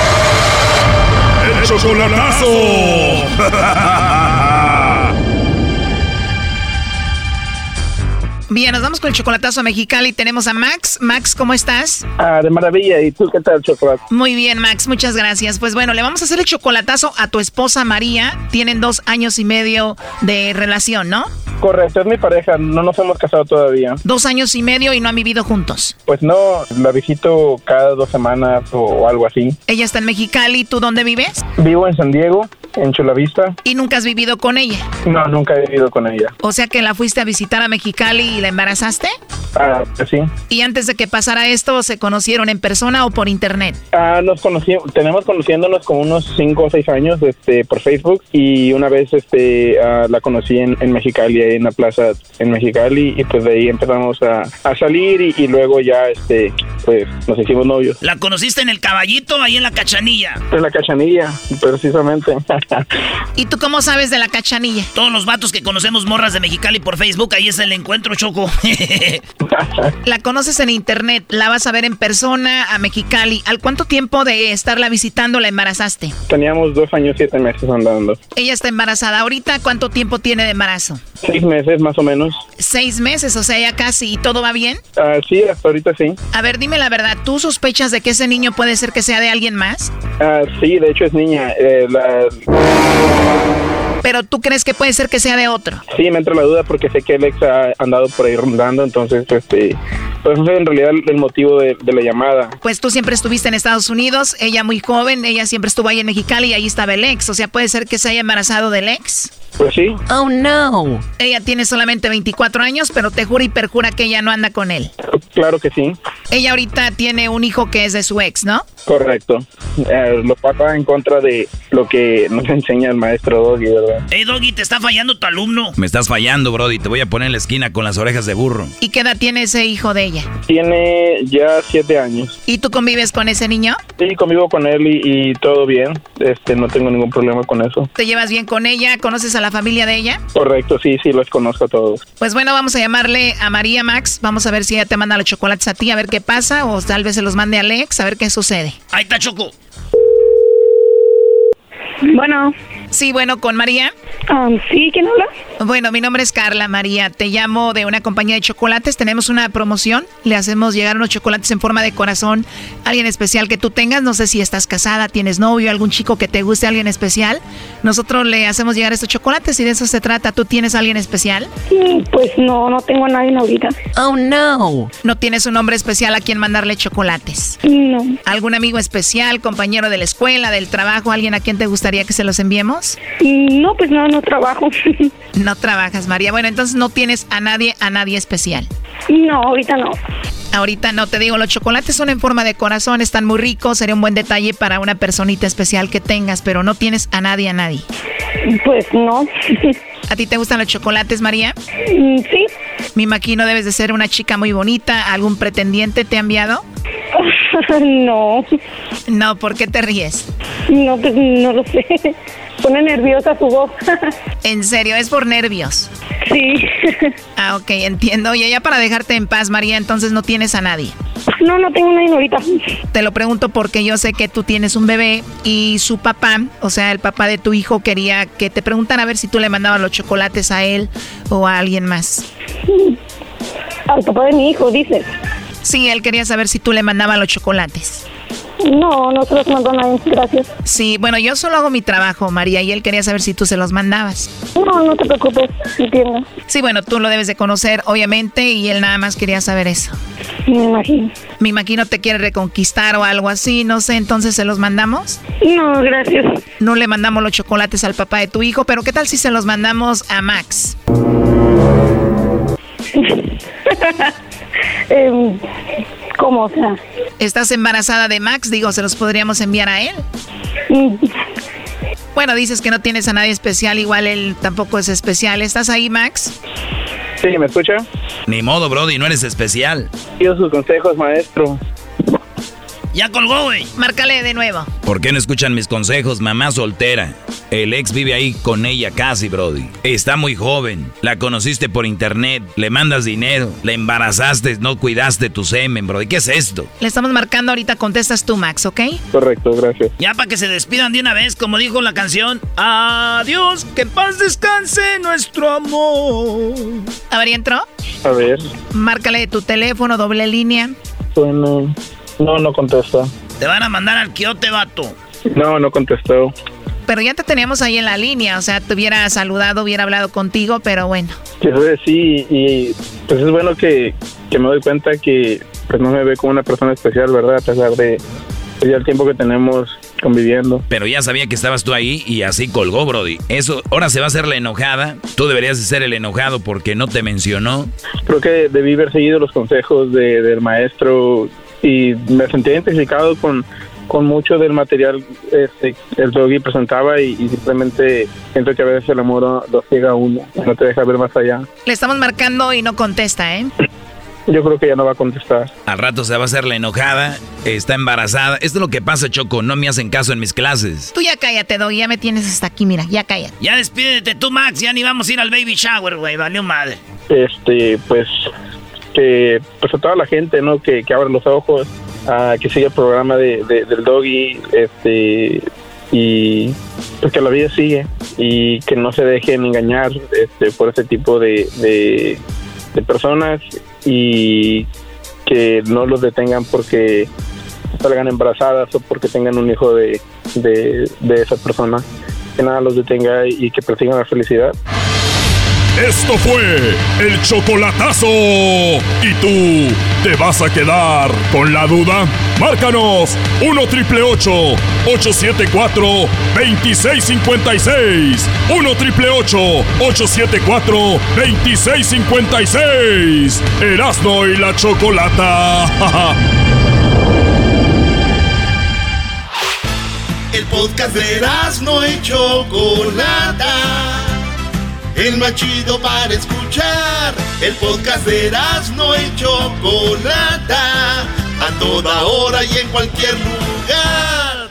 S16: Chocolatazo.
S13: Bien, nos vamos con el chocolatazo a Mexicali. Tenemos a Max. Max, ¿cómo estás?
S26: Ah, de maravilla. ¿Y tú qué tal, chocolate?
S13: Muy bien, Max. Muchas gracias. Pues bueno, le vamos a hacer el chocolatazo a tu esposa María. Tienen dos años y medio de relación, ¿no?
S26: Correcto, es mi pareja. No nos hemos casado todavía.
S13: Dos años y medio y no han vivido juntos.
S26: Pues no, la visito cada dos semanas o algo así.
S13: Ella está en Mexicali. ¿Tú dónde vives?
S26: Vivo en San Diego, en Chulavista.
S13: ¿Y nunca has vivido con ella?
S26: No, nunca he vivido con ella.
S13: O sea que la fuiste a visitar a Mexicali y la embarazaste?
S26: Ah, pues sí.
S13: ¿Y antes de que pasara esto, se conocieron en persona o por internet?
S26: Ah, nos conocimos, tenemos conociéndonos como unos 5 o 6 años este, por Facebook y una vez este, ah, la conocí en, en Mexicali, ahí en la plaza en Mexicali y pues de ahí empezamos a, a salir y, y luego ya este, pues nos hicimos novios.
S7: ¿La conociste en el caballito, ahí en la cachanilla?
S26: En la cachanilla, precisamente.
S13: ¿Y tú cómo sabes de la cachanilla?
S7: Todos los vatos que conocemos morras de Mexicali por Facebook, ahí es el encuentro, Choco.
S13: la conoces en internet, la vas a ver en persona a Mexicali. ¿Al cuánto tiempo de estarla visitando la embarazaste?
S26: Teníamos dos años, siete meses andando.
S13: Ella está embarazada. ¿Ahorita cuánto tiempo tiene de embarazo?
S26: Seis meses más o menos.
S13: Seis meses, o sea, ya casi. ¿Y todo va bien?
S26: Ah, sí, hasta ahorita sí.
S13: A ver, dime la verdad, ¿tú sospechas de que ese niño puede ser que sea de alguien más?
S26: Ah, sí, de hecho es niña. Eh, la...
S13: Música Pero tú crees que puede ser que sea de otro.
S26: Sí, me entra la duda porque sé que Alex ha andado por ahí rondando, entonces, este, pues ese es en realidad el motivo de, de, la llamada.
S13: Pues tú siempre estuviste en Estados Unidos, ella muy joven, ella siempre estuvo ahí en Mexicali y ahí estaba el ex, o sea, puede ser que se haya embarazado del ex.
S26: Pues sí.
S13: Oh no. Ella tiene solamente 24 años, pero te jura y perjura que ella no anda con él.
S26: Claro que sí.
S13: Ella ahorita tiene un hijo que es de su ex, ¿no?
S26: Correcto. Eh, lo pasa en contra de lo que nos enseña el maestro Doggy, ¿verdad?
S7: Hey Doggy, te está fallando tu alumno.
S8: Me estás fallando, Brody. Te voy a poner en la esquina con las orejas de burro.
S13: ¿Y qué edad tiene ese hijo de ella?
S26: Tiene ya siete años.
S13: ¿Y tú convives con ese niño?
S26: Sí, convivo con él y, y todo bien. Este, no tengo ningún problema con eso.
S13: ¿Te llevas bien con ella? ¿Conoces a la familia de ella?
S26: Correcto, sí, sí, los conozco a todos.
S13: Pues bueno, vamos a llamarle a María Max. Vamos a ver si ella te manda los chocolates a ti, a ver qué pasa. O tal vez se los mande a Alex, a ver qué sucede.
S7: Ahí está Choco.
S24: Bueno.
S13: Sí, bueno, con María.
S24: Um, sí, ¿quién habla?
S13: Bueno, mi nombre es Carla María. Te llamo de una compañía de chocolates. Tenemos una promoción. Le hacemos llegar unos chocolates en forma de corazón. Alguien especial que tú tengas. No sé si estás casada, tienes novio, algún chico que te guste, alguien especial. Nosotros le hacemos llegar estos chocolates y de eso se trata. ¿Tú tienes alguien especial?
S24: Sí, pues no, no tengo a nadie ahorita.
S13: Oh, no. ¿No tienes un hombre especial a quien mandarle chocolates?
S24: No.
S13: ¿Algún amigo especial, compañero de la escuela, del trabajo, alguien a quien te gustaría que se los enviemos?
S24: No, pues no, no trabajo.
S13: No trabajas, María. Bueno, entonces no tienes a nadie, a nadie especial.
S24: No, ahorita no.
S13: Ahorita no te digo, los chocolates son en forma de corazón, están muy ricos, sería un buen detalle para una personita especial que tengas, pero no tienes a nadie, a nadie.
S24: Pues no.
S13: ¿A ti te gustan los chocolates, María?
S24: Sí.
S13: Me imagino debes de ser una chica muy bonita. ¿Algún pretendiente te ha enviado?
S24: no.
S13: No, ¿por qué te ríes?
S24: No, pues no lo sé. Pone nerviosa tu voz.
S13: ¿En serio? ¿Es por nervios?
S24: Sí.
S13: Ah, ok, entiendo. Y ya para dejarte en paz, María, entonces no tienes a nadie.
S24: No, no tengo nadie ahorita.
S13: Te lo pregunto porque yo sé que tú tienes un bebé y su papá, o sea, el papá de tu hijo, quería que te preguntara a ver si tú le mandabas los chocolates a él o a alguien más.
S24: Al papá de mi hijo, dices.
S13: Sí, él quería saber si tú le mandabas los chocolates.
S24: No, no se los mando a nadie, gracias.
S13: Sí, bueno, yo solo hago mi trabajo, María, y él quería saber si tú se los mandabas.
S24: No, no te preocupes, entiendo.
S13: Sí, bueno, tú lo debes de conocer, obviamente, y él nada más quería saber eso.
S24: Me imagino.
S13: Me imagino te quiere reconquistar o algo así, no sé, entonces ¿se los mandamos?
S24: No, gracias.
S13: No le mandamos los chocolates al papá de tu hijo, pero ¿qué tal si se los mandamos a Max?
S24: eh, ¿Cómo? O sea.
S13: ¿Estás embarazada de Max? Digo, ¿se los podríamos enviar a él?
S24: Mm.
S13: Bueno, dices que no tienes a nadie especial, igual él tampoco es especial. ¿Estás ahí, Max?
S26: Sí, ¿me escucha?
S8: Ni modo, Brody, no eres especial.
S26: Pido sus consejos, maestro.
S7: Ya colgó, güey.
S13: Márcale de nuevo.
S8: ¿Por qué no escuchan mis consejos, mamá soltera? El ex vive ahí con ella casi, Brody. Está muy joven. La conociste por internet. Le mandas dinero. La embarazaste. No cuidaste tu semen, Brody. ¿Qué es esto?
S13: Le estamos marcando ahorita. Contestas tú, Max, ¿ok?
S26: Correcto, gracias.
S7: Ya para que se despidan de una vez, como dijo la canción. Adiós, que en paz descanse nuestro amor.
S13: A ver, ¿y entró?
S26: A ver.
S13: Márcale tu teléfono, doble línea.
S26: Bueno, no, no contesta.
S7: Te van a mandar al quiote, vato.
S26: No, no contestó.
S13: Pero ya te teníamos ahí en la línea, o sea, te hubiera saludado, hubiera hablado contigo, pero bueno.
S26: Sí, y pues es bueno que, que me doy cuenta que pues no me ve como una persona especial, ¿verdad? A pesar de pues, ya el tiempo que tenemos conviviendo.
S8: Pero ya sabía que estabas tú ahí y así colgó, Brody. Eso, ahora se va a hacer la enojada. Tú deberías de ser el enojado porque no te mencionó.
S26: Creo que debí haber seguido los consejos de, del maestro y me sentí identificado con, con mucho del material este, el doggy presentaba y, simplemente siento que a veces el amor lo ciega a uno, no te deja ver más allá.
S13: Le estamos marcando y no contesta, ¿eh?
S26: Yo creo que ya no va a contestar.
S8: Al rato se va a hacer la enojada, está embarazada. Esto es lo que pasa, Choco, no me hacen caso en mis clases.
S13: Tú ya cállate, Doggy, ya me tienes hasta aquí, mira, ya cállate.
S7: Ya despídete tú, Max, ya ni vamos a ir al baby shower, güey, valió madre.
S26: Este, pues, que, pues a toda la gente, ¿no? Que, que abra los ojos, a que siga el programa de, del Doggy, este, y pues que la vida sigue y que no se dejen engañar este, por ese tipo de, de, de personas y que no los detengan porque salgan embarazadas o porque tengan un hijo de, de, de esa persona. Que nada los detenga y que persigan la felicidad.
S16: Esto fue el chocolatazo. ¿Y tú te vas a quedar con la duda? Márcanos 1 triple 874 2656. 1 triple 874 2656. Erasno y la chocolata.
S2: el podcast de Erasno y chocolata el más chido para escuchar. El podcast de Erasmo y Chocolata, a toda hora y en cualquier lugar.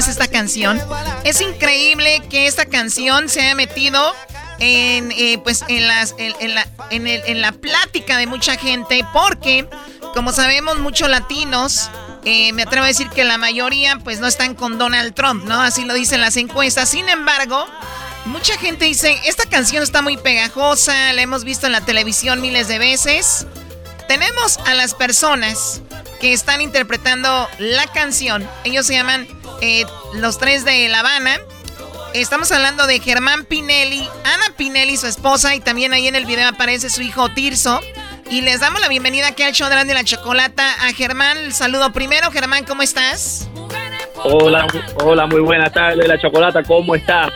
S13: Es esta canción. Es increíble que esta canción se haya metido en, eh, pues en, en, la, en la plática de mucha gente porque, como sabemos, muchos latinos, eh, me atrevo a decir que la mayoría pues no están con Donald Trump, ¿no? Así lo dicen las encuestas. Sin embargo, mucha gente dice, esta canción está muy pegajosa, la hemos visto en la televisión miles de veces. Tenemos a las personas que están interpretando la canción. Ellos se llaman eh, Los Tres de La Habana. Estamos hablando de Germán Pinelli, Ana Pinelli, su esposa, y también ahí en el video aparece su hijo Tirso. Y les damos la bienvenida aquí al show de la Chocolata a Germán. El saludo primero, Germán, ¿cómo estás?
S27: Hola, hola, muy buenas tardes, la Chocolata, ¿cómo estás?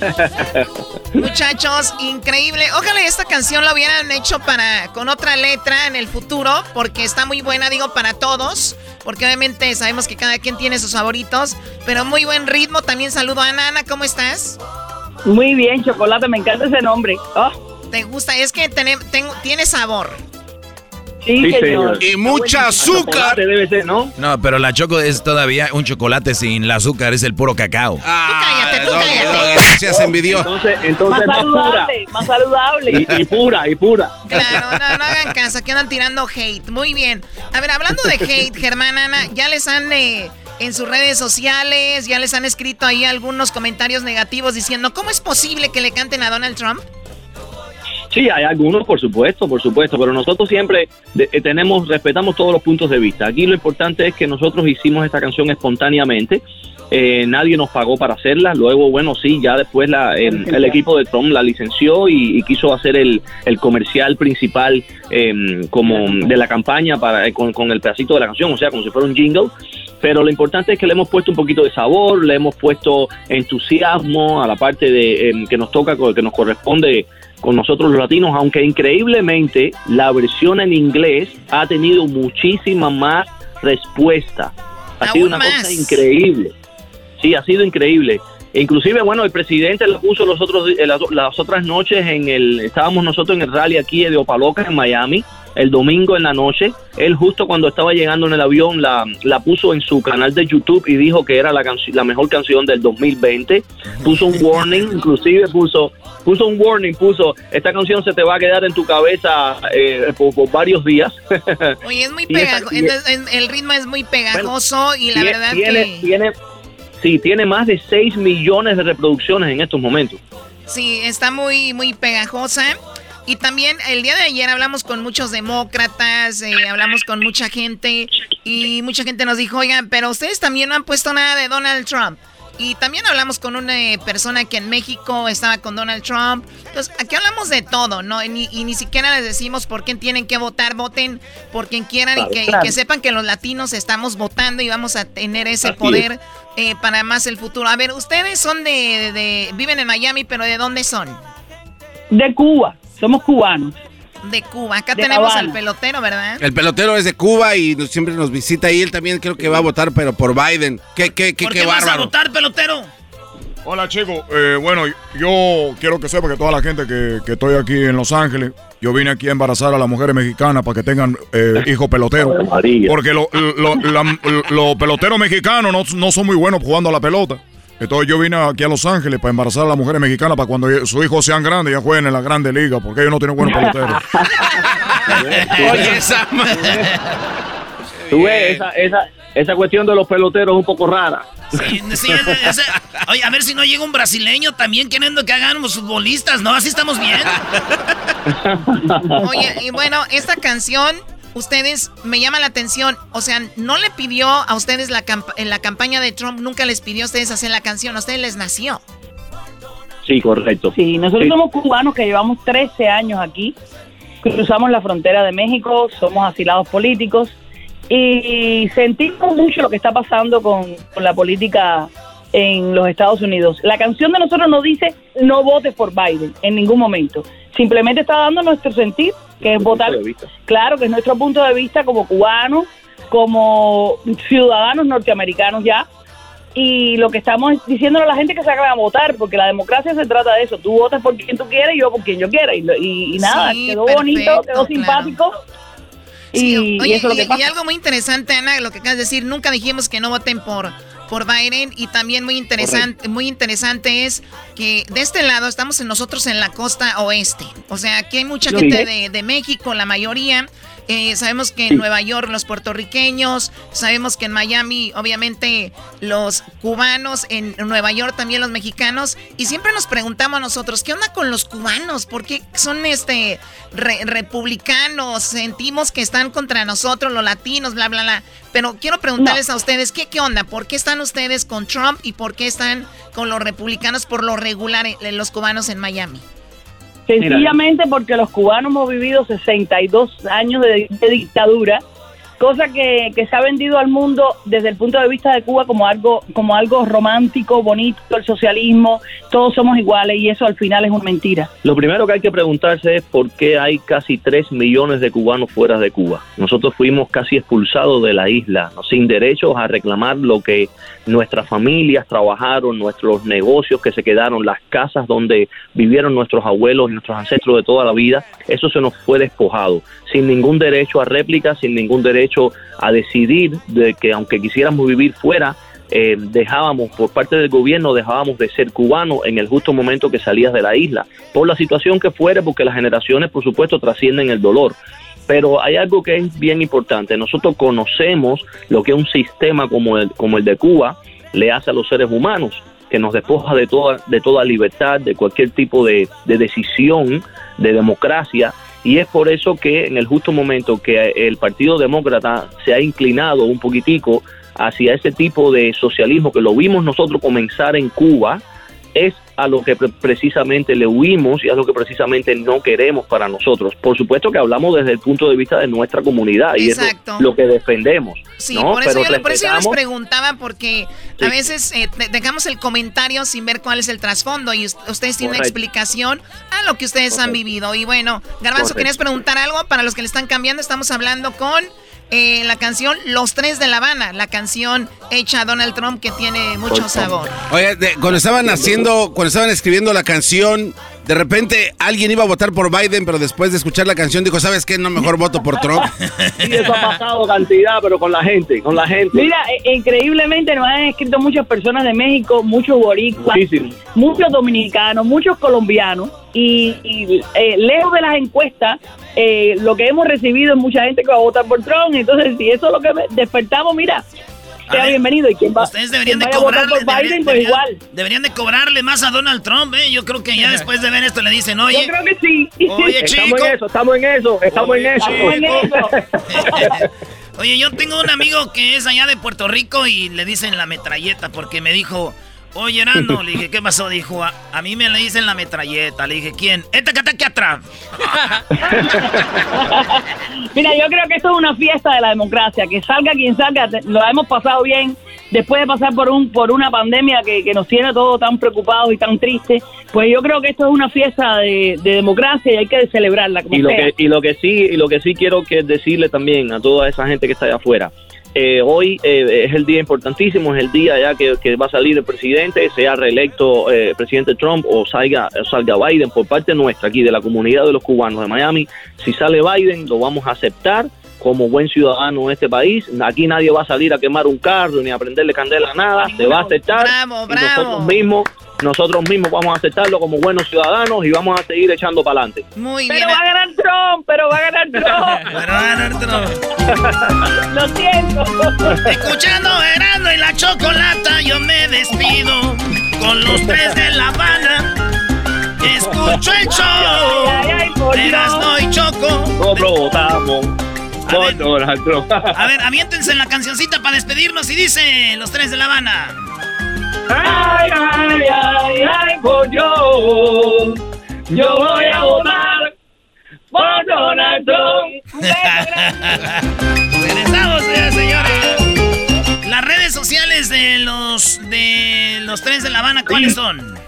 S13: Muchachos, increíble. Ojalá esta canción la hubieran hecho para con otra letra en el futuro, porque está muy buena, digo, para todos. Porque obviamente sabemos que cada quien tiene sus favoritos, pero muy buen ritmo. También saludo a Ana. Ana, ¿cómo estás?
S28: Muy bien, Chocolate, me encanta ese nombre. Oh.
S13: ¿Te gusta? Es que tiene sabor.
S28: Sí, señor.
S9: Y mucha azúcar.
S27: Debe ser, ¿no?
S8: No, pero la choco es todavía un chocolate sin el azúcar, es el puro cacao.
S13: tú cállate, tú
S9: no,
S13: cállate.
S9: no, seas envidio.
S27: Entonces, entonces
S28: más
S27: más pura.
S28: saludable, más saludable.
S27: Y, y pura, y pura.
S13: Claro, no, no hagan caso, aquí andan tirando hate. Muy bien. A ver, hablando de hate, Germán, Ana, ya les han eh, en sus redes sociales, ya les han escrito ahí algunos comentarios negativos diciendo, ¿cómo es posible que le canten a Donald Trump?
S27: Sí, hay algunos, por supuesto, por supuesto, pero nosotros siempre eh, tenemos, respetamos todos los puntos de vista. Aquí lo importante es que nosotros hicimos esta canción espontáneamente. eh, nadie nos pagó para hacerla. Luego, bueno, sí, ya después la, eh, el equipo de Trump la licenció y, y quiso hacer el, el comercial principal eh, como de la campaña para eh, con, con el pedacito de la canción, o sea, como si fuera un jingle. Pero lo importante es que le hemos puesto un poquito de sabor, le hemos puesto entusiasmo a la parte de eh, que nos toca, que nos corresponde con nosotros los latinos, aunque increíblemente la versión en inglés ha tenido muchísima más respuesta. Ha sido una
S13: más.
S27: cosa increíble. Sí, ha sido increíble. E Inclusive, bueno, el presidente lo puso los otros, eh, las, las otras noches en el, estábamos nosotros en el rally aquí de Opaloca en Miami el domingo en la noche. Él justo cuando estaba llegando en el avión la, la puso en su canal de YouTube y dijo que era la, la mejor canción del 2020. Puso un warning, inclusive puso puso un warning, puso esta canción se te va a quedar en tu cabeza eh, por, por varios días.
S13: Oye, es muy pegajoso. El ritmo es muy pegajoso y la verdad
S27: tiene,
S13: que.
S27: tiene, sí, tiene más de 6 millones de reproducciones en estos momentos.
S13: Sí, está muy, muy pegajosa. Y también el día de ayer hablamos con muchos demócratas, eh, hablamos con mucha gente y mucha gente nos dijo, oigan, pero ustedes también no han puesto nada de Donald Trump. Y también hablamos con una eh, persona que en México estaba con Donald Trump. Entonces, aquí hablamos de todo, ¿no? Y ni, y ni siquiera les decimos por quién tienen que votar, voten por quien quieran
S27: Claro,
S13: y, que, y
S27: claro.
S13: que sepan que los latinos estamos votando y vamos a tener ese
S27: Así
S13: poder eh, para más el futuro. A ver, ustedes son de, de- viven en Miami, pero ¿de dónde son?
S28: De Cuba, somos cubanos.
S13: De Cuba. Acá
S28: De
S13: tenemos
S28: Habana.
S13: al pelotero, ¿verdad?
S9: El pelotero es de Cuba y nos- siempre nos visita y él también creo que va a votar, pero por Biden. Qué, qué, qué,
S7: ¿Por
S9: qué
S7: qué vas a votar, pelotero?
S17: Hola chicos, Eh, bueno, yo quiero que sepa que toda la gente que, que estoy aquí en Los Ángeles, yo vine aquí a embarazar a las mujeres mexicanas para que tengan eh, hijos peloteros. Porque los lo, los peloteros mexicanos no, no son muy buenos jugando a la pelota. Entonces yo vine aquí a Los Ángeles para embarazar a las mujeres mexicanas para cuando sus hijos sean grandes ya jueguen en la grande liga, porque ellos no tienen buenos peloteros.
S27: Oye, esa Tú ves, esa, esa, esa cuestión de los peloteros es un poco rara.
S7: Sí, sí, oye, a ver si no llega un brasileño también queriendo que hagamos futbolistas, ¿no? Así estamos bien.
S13: Oye, y bueno, esta canción, ustedes me llama la atención. O sea, no le pidió a ustedes la en la campaña de Trump, nunca les pidió a ustedes hacer la canción, a ustedes les nació.
S27: Sí, correcto.
S28: Sí, nosotros
S27: Sí.
S28: somos cubanos que llevamos 13 años aquí, cruzamos la frontera de México, somos asilados políticos y sentimos mucho lo que está pasando con, con la política en los Estados Unidos. La canción de nosotros no dice no votes por Biden en ningún momento, simplemente está dando nuestro sentir, que es votar, claro, que es nuestro punto de vista como cubanos, como ciudadanos norteamericanos ya, y lo que estamos diciéndole a la gente que se hagan a votar, porque la democracia se trata de eso. Tú votas por quien tú quieres y yo por quien yo quiera. Y, lo- y- y nada,
S13: Sí,
S28: quedó
S13: perfecto,
S28: bonito, quedó
S13: claro.
S28: simpático.
S13: Sí,
S28: y, y
S13: oye,
S28: eso es lo que
S13: y- algo muy interesante, Ana, lo que acabas de decir, nunca dijimos que no voten por, por Biden y también muy interesante, muy interesante es que de este lado estamos en nosotros en la costa oeste, o sea, aquí hay mucha gente de, de México, la mayoría, eh, sabemos que en. Nueva York los puertorriqueños, sabemos que en Miami obviamente los cubanos, en Nueva York también los mexicanos y siempre nos preguntamos a nosotros, ¿qué onda con los cubanos? ¿Por qué son este re- republicanos? Sentimos que están contra nosotros los latinos, bla bla bla. Pero quiero preguntarles a ustedes, ¿qué, ¿qué onda? ¿Por qué están ustedes con Trump y por qué están con los republicanos por lo regular eh, los cubanos en Miami?
S28: Sencillamente porque los cubanos hemos vivido 62 años de, de dictadura, cosa que, que se ha vendido al mundo desde el punto de vista de Cuba como algo, como algo romántico, bonito, el socialismo, todos somos iguales y eso al final es una mentira.
S27: Lo primero que hay que preguntarse es por qué hay casi 3 millones de cubanos fuera de Cuba. Nosotros fuimos casi expulsados de la isla, sin derechos a reclamar lo que nuestras familias trabajaron, nuestros negocios que se quedaron, las casas donde vivieron nuestros abuelos y nuestros ancestros de toda la vida. Eso se nos fue despojado, sin ningún derecho a réplica, sin ningún derecho a decidir de que aunque quisiéramos vivir fuera, eh, dejábamos, por parte del gobierno, dejábamos de ser cubanos en el justo momento que salías de la isla, por la situación que fuera, porque las generaciones, por supuesto, trascienden el dolor. Pero hay algo que es bien importante. Nosotros conocemos lo que un sistema como el, como el de Cuba le hace a los seres humanos, que nos despoja de toda, de toda libertad, de cualquier tipo de, de decisión, de democracia. Y es por eso que en el justo momento que el Partido Demócrata se ha inclinado un poquitico hacia ese tipo de socialismo que lo vimos nosotros comenzar en Cuba, es a lo que pre- precisamente le huimos y a lo que precisamente no queremos para nosotros. Por supuesto que hablamos desde el punto de vista de nuestra comunidad y es lo, que defendemos.
S13: Sí,
S27: ¿no?
S13: por, eso
S27: Pero
S13: yo, por eso yo les preguntaba, porque a veces eh, de- dejamos el comentario sin ver cuál es el trasfondo y us- ustedes tienen una explicación a lo que ustedes han vivido. Y bueno, Garbanzo. ¿querías preguntar algo? Para los que le están cambiando, estamos hablando con eh, la canción Los Tres de La Habana, la canción hecha a Donald Trump que tiene mucho sabor.
S9: Oye, de- cuando estaban haciendo, cuando estaban escribiendo la canción, de repente alguien iba a votar por Biden, pero después de escuchar la canción dijo, ¿sabes qué? No, mejor voto por Trump.
S27: Sí, eso ha pasado cantidad, pero con la gente, con la gente.
S28: Mira, eh, increíblemente nos han escrito muchas personas de México, muchos boricuas, muchos dominicanos, muchos colombianos. Y, y, eh, lejos de las encuestas, eh, lo que hemos recibido es mucha gente que va a votar por Trump. Entonces, si eso es lo que despertamos, mira, sea
S7: ver,
S28: bienvenido. Y quien va,
S7: Ustedes deberían de cobrarle,
S28: por Biden,
S7: deberían,
S28: pues
S7: deberían-
S28: igual.
S7: deberían de cobrarle más a Donald Trump, ¿eh? Yo creo que ya después de ver esto le dicen, oye.
S28: Yo creo que sí.
S7: Oye,
S27: estamos
S7: chico.
S27: en eso, estamos en eso, estamos en eso.
S7: Estamos en eso. Oye, yo tengo un amigo que es allá de Puerto Rico y le dicen la metralleta porque me dijo, oye, Erasmo, le dije, ¿qué pasó? Dijo, a, a mí me le dicen la metralleta. Le dije, ¿quién? Este que está aquí atrás.
S28: Mira, yo creo que esto es una fiesta de la democracia, que salga quien salga, lo hemos pasado bien después de pasar por un por una pandemia que, que nos tiene todos tan preocupados y tan tristes, pues yo creo que esto es una fiesta de, de democracia y hay que celebrarla como
S27: y lo
S28: sea.
S27: que y lo que sí y lo que sí quiero que decirle también a toda esa gente que está allá afuera eh, hoy eh, es el día importantísimo es el día ya que, que va a salir el presidente sea reelecto eh, presidente Trump o salga o salga Biden por parte nuestra aquí de la comunidad de los cubanos de Miami. Si sale Biden lo vamos a aceptar como buen ciudadano de este país. Aquí nadie va a salir a quemar un carro ni a prenderle candela a nada se va a aceptar.
S13: Bravo,
S27: y
S13: bravo.
S27: nosotros mismos nosotros mismos vamos a aceptarlo como buenos ciudadanos y vamos a seguir echando para adelante
S13: Muy
S28: pero va a ganar Trump, pero va a ganar Trump.
S7: pero va a ganar Trump.
S28: Lo siento.
S7: Escuchando Erasmo y la chocolata, yo me despido con los tres de La Habana. Escucho el show de Erasmo y Choco.
S27: votamos por Donald Trump.
S7: A ver, aviéntense la cancioncita para despedirnos y dice los tres de La Habana.
S28: Ay, ay, ay, ay, por yo. Yo voy a votar por Donald Trump.
S7: Regresamos, y señores. Las redes sociales de los de los tres de La Habana, ¿cuáles son?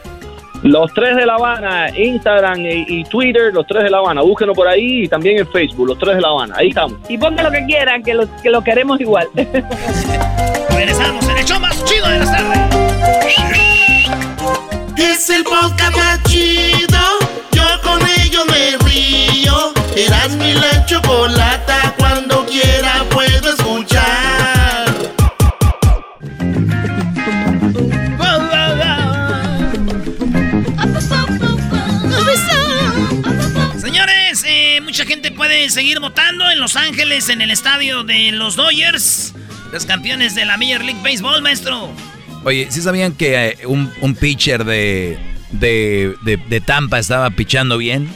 S27: Los tres de La Habana, Instagram y, y Twitter, los tres de La Habana. Búsquenos por ahí y también en Facebook, los tres de La Habana. Ahí estamos.
S28: Y pongan lo que quieran, que lo, que lo queremos igual.
S7: Regresamos en el show más chido de las tardes.
S2: Es el podcast chido. Yo con ello me río. Eras mi la chocolata. Cuando quiera puedo escuchar.
S7: Señores, eh, mucha gente puede seguir votando en Los Ángeles, en el estadio de los Dodgers, los campeones de la Major League Baseball, maestro.
S8: Oye, ¿sí sabían que eh, un, un pitcher de, de, de- de Tampa estaba pichando bien?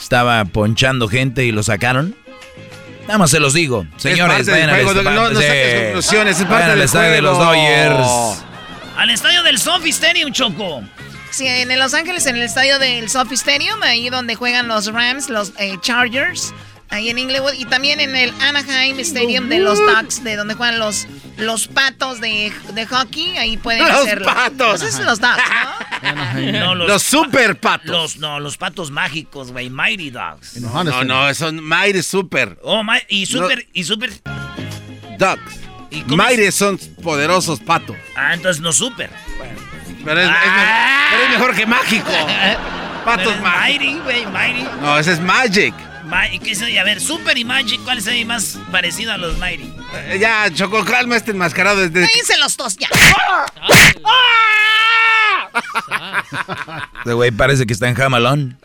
S8: Estaba ponchando gente y lo sacaron. Nada más se los digo. Señores, vayan al estadio-
S9: no- no saques conclusiones, es
S8: Vayan
S9: parte
S8: al
S9: del
S8: estadio de los. Dodgers.
S7: Al estadio del Sophie Stadium, Choco.
S13: Sí, en Los Ángeles, en el estadio del Sophie Stadium, ahí donde juegan los Rams, los eh, Chargers, ahí en Inglewood, y también en el Anaheim Stadium de los Ducks, de donde juegan los, los patos de, de hockey, ahí pueden
S9: Los
S13: hacerlo.
S9: patos.
S13: Pues esos son los Ducks, ¿no?
S7: No,
S9: Los super patos.
S7: Los, no, los patos mágicos, güey. Mighty Dogs.
S9: No, no, no, son Mighty Super.
S7: Oh, my, y super, y super.
S9: Ducks.
S7: ¿Y
S9: Mighty son poderosos patos.
S7: Ah, entonces no super.
S9: Pero es, es mejor, pero es mejor que mágico. Patos mágicos.
S7: Mighty, güey, Mighty.
S9: No, ese es Magic.
S7: Ma- ¿y qué es? A ver, Super y Magic, ¿cuál es el más parecido a los Mighty?
S9: Eh, Ya, Choco, calma este enmascarado desde...
S13: Cállense los dos ya.
S8: Este güey parece que está en Hamalón.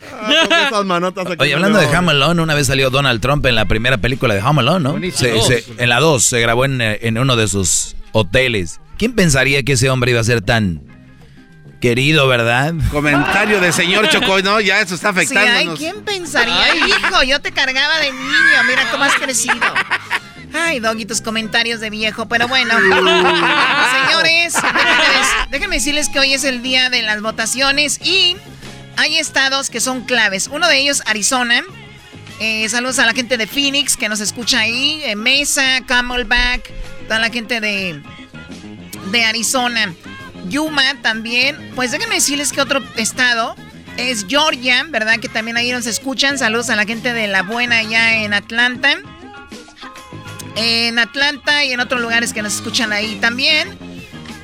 S10: Esas manotas aquí
S8: Oye, hablando de. Hamalón, una vez salió Donald Trump en la primera película de Hamalón, ¿no? Se- se- en la 2 se grabó en, eh, en uno de sus hoteles. ¿Quién pensaría que ese hombre iba a ser tan querido, verdad?
S9: Comentario de señor Choco, no, ya eso está
S13: Sí, ay,
S9: afectándonos.
S13: ¿quién pensaría? Hijo, yo te cargaba de niño, mira cómo has crecido. Ay, Doggy, tus comentarios de viejo, pero bueno. Señores, déjenme decirles que hoy es el día de las votaciones y hay estados que son claves. Uno de ellos, Arizona. Eh, saludos a la gente de Phoenix que nos escucha ahí, eh, Mesa, Camelback, toda la gente de, de Arizona. Yuma también. Pues déjenme decirles que otro estado es Georgia, ¿verdad? Que también ahí nos escuchan. Saludos a la gente de La Buena allá en Atlanta. En Atlanta y en otros lugares que nos escuchan ahí también.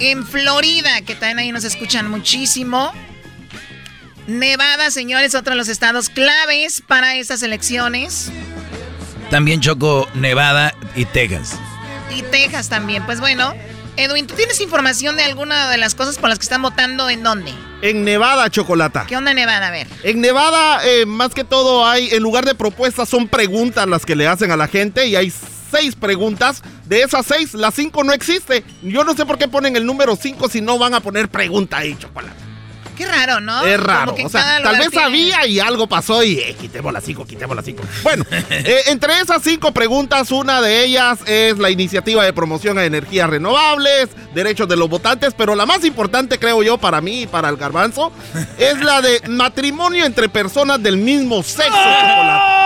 S13: En Florida, que también ahí nos escuchan muchísimo. Nevada, señores, otro de los estados claves para estas elecciones.
S8: También Choco, Nevada y Texas.
S13: Y Texas también. Pues bueno, Edwin, ¿tú tienes información de alguna de las cosas por las que están votando en dónde?
S29: En Nevada, Chocolata.
S13: ¿Qué onda en Nevada? A ver.
S29: En Nevada, eh, más que todo, hay, en lugar de propuestas, son preguntas las que le hacen a la gente y hay seis preguntas. De esas seis, las cinco no existe. Yo no sé por qué ponen el número cinco si no van a poner pregunta ahí, Chocolata.
S13: Qué raro, ¿no?
S29: Es raro.
S13: Como que
S29: O sea,
S13: cada
S29: tal vez
S13: tiene-
S29: sabía y algo pasó y eh, quitemos las cinco, quitemos las cinco. Bueno, eh, entre esas cinco preguntas, una de ellas es la iniciativa de promoción a energías renovables, derechos de los votantes, pero la más importante, creo yo, para mí y para el garbanzo, es la de matrimonio entre personas del mismo sexo. chocolate.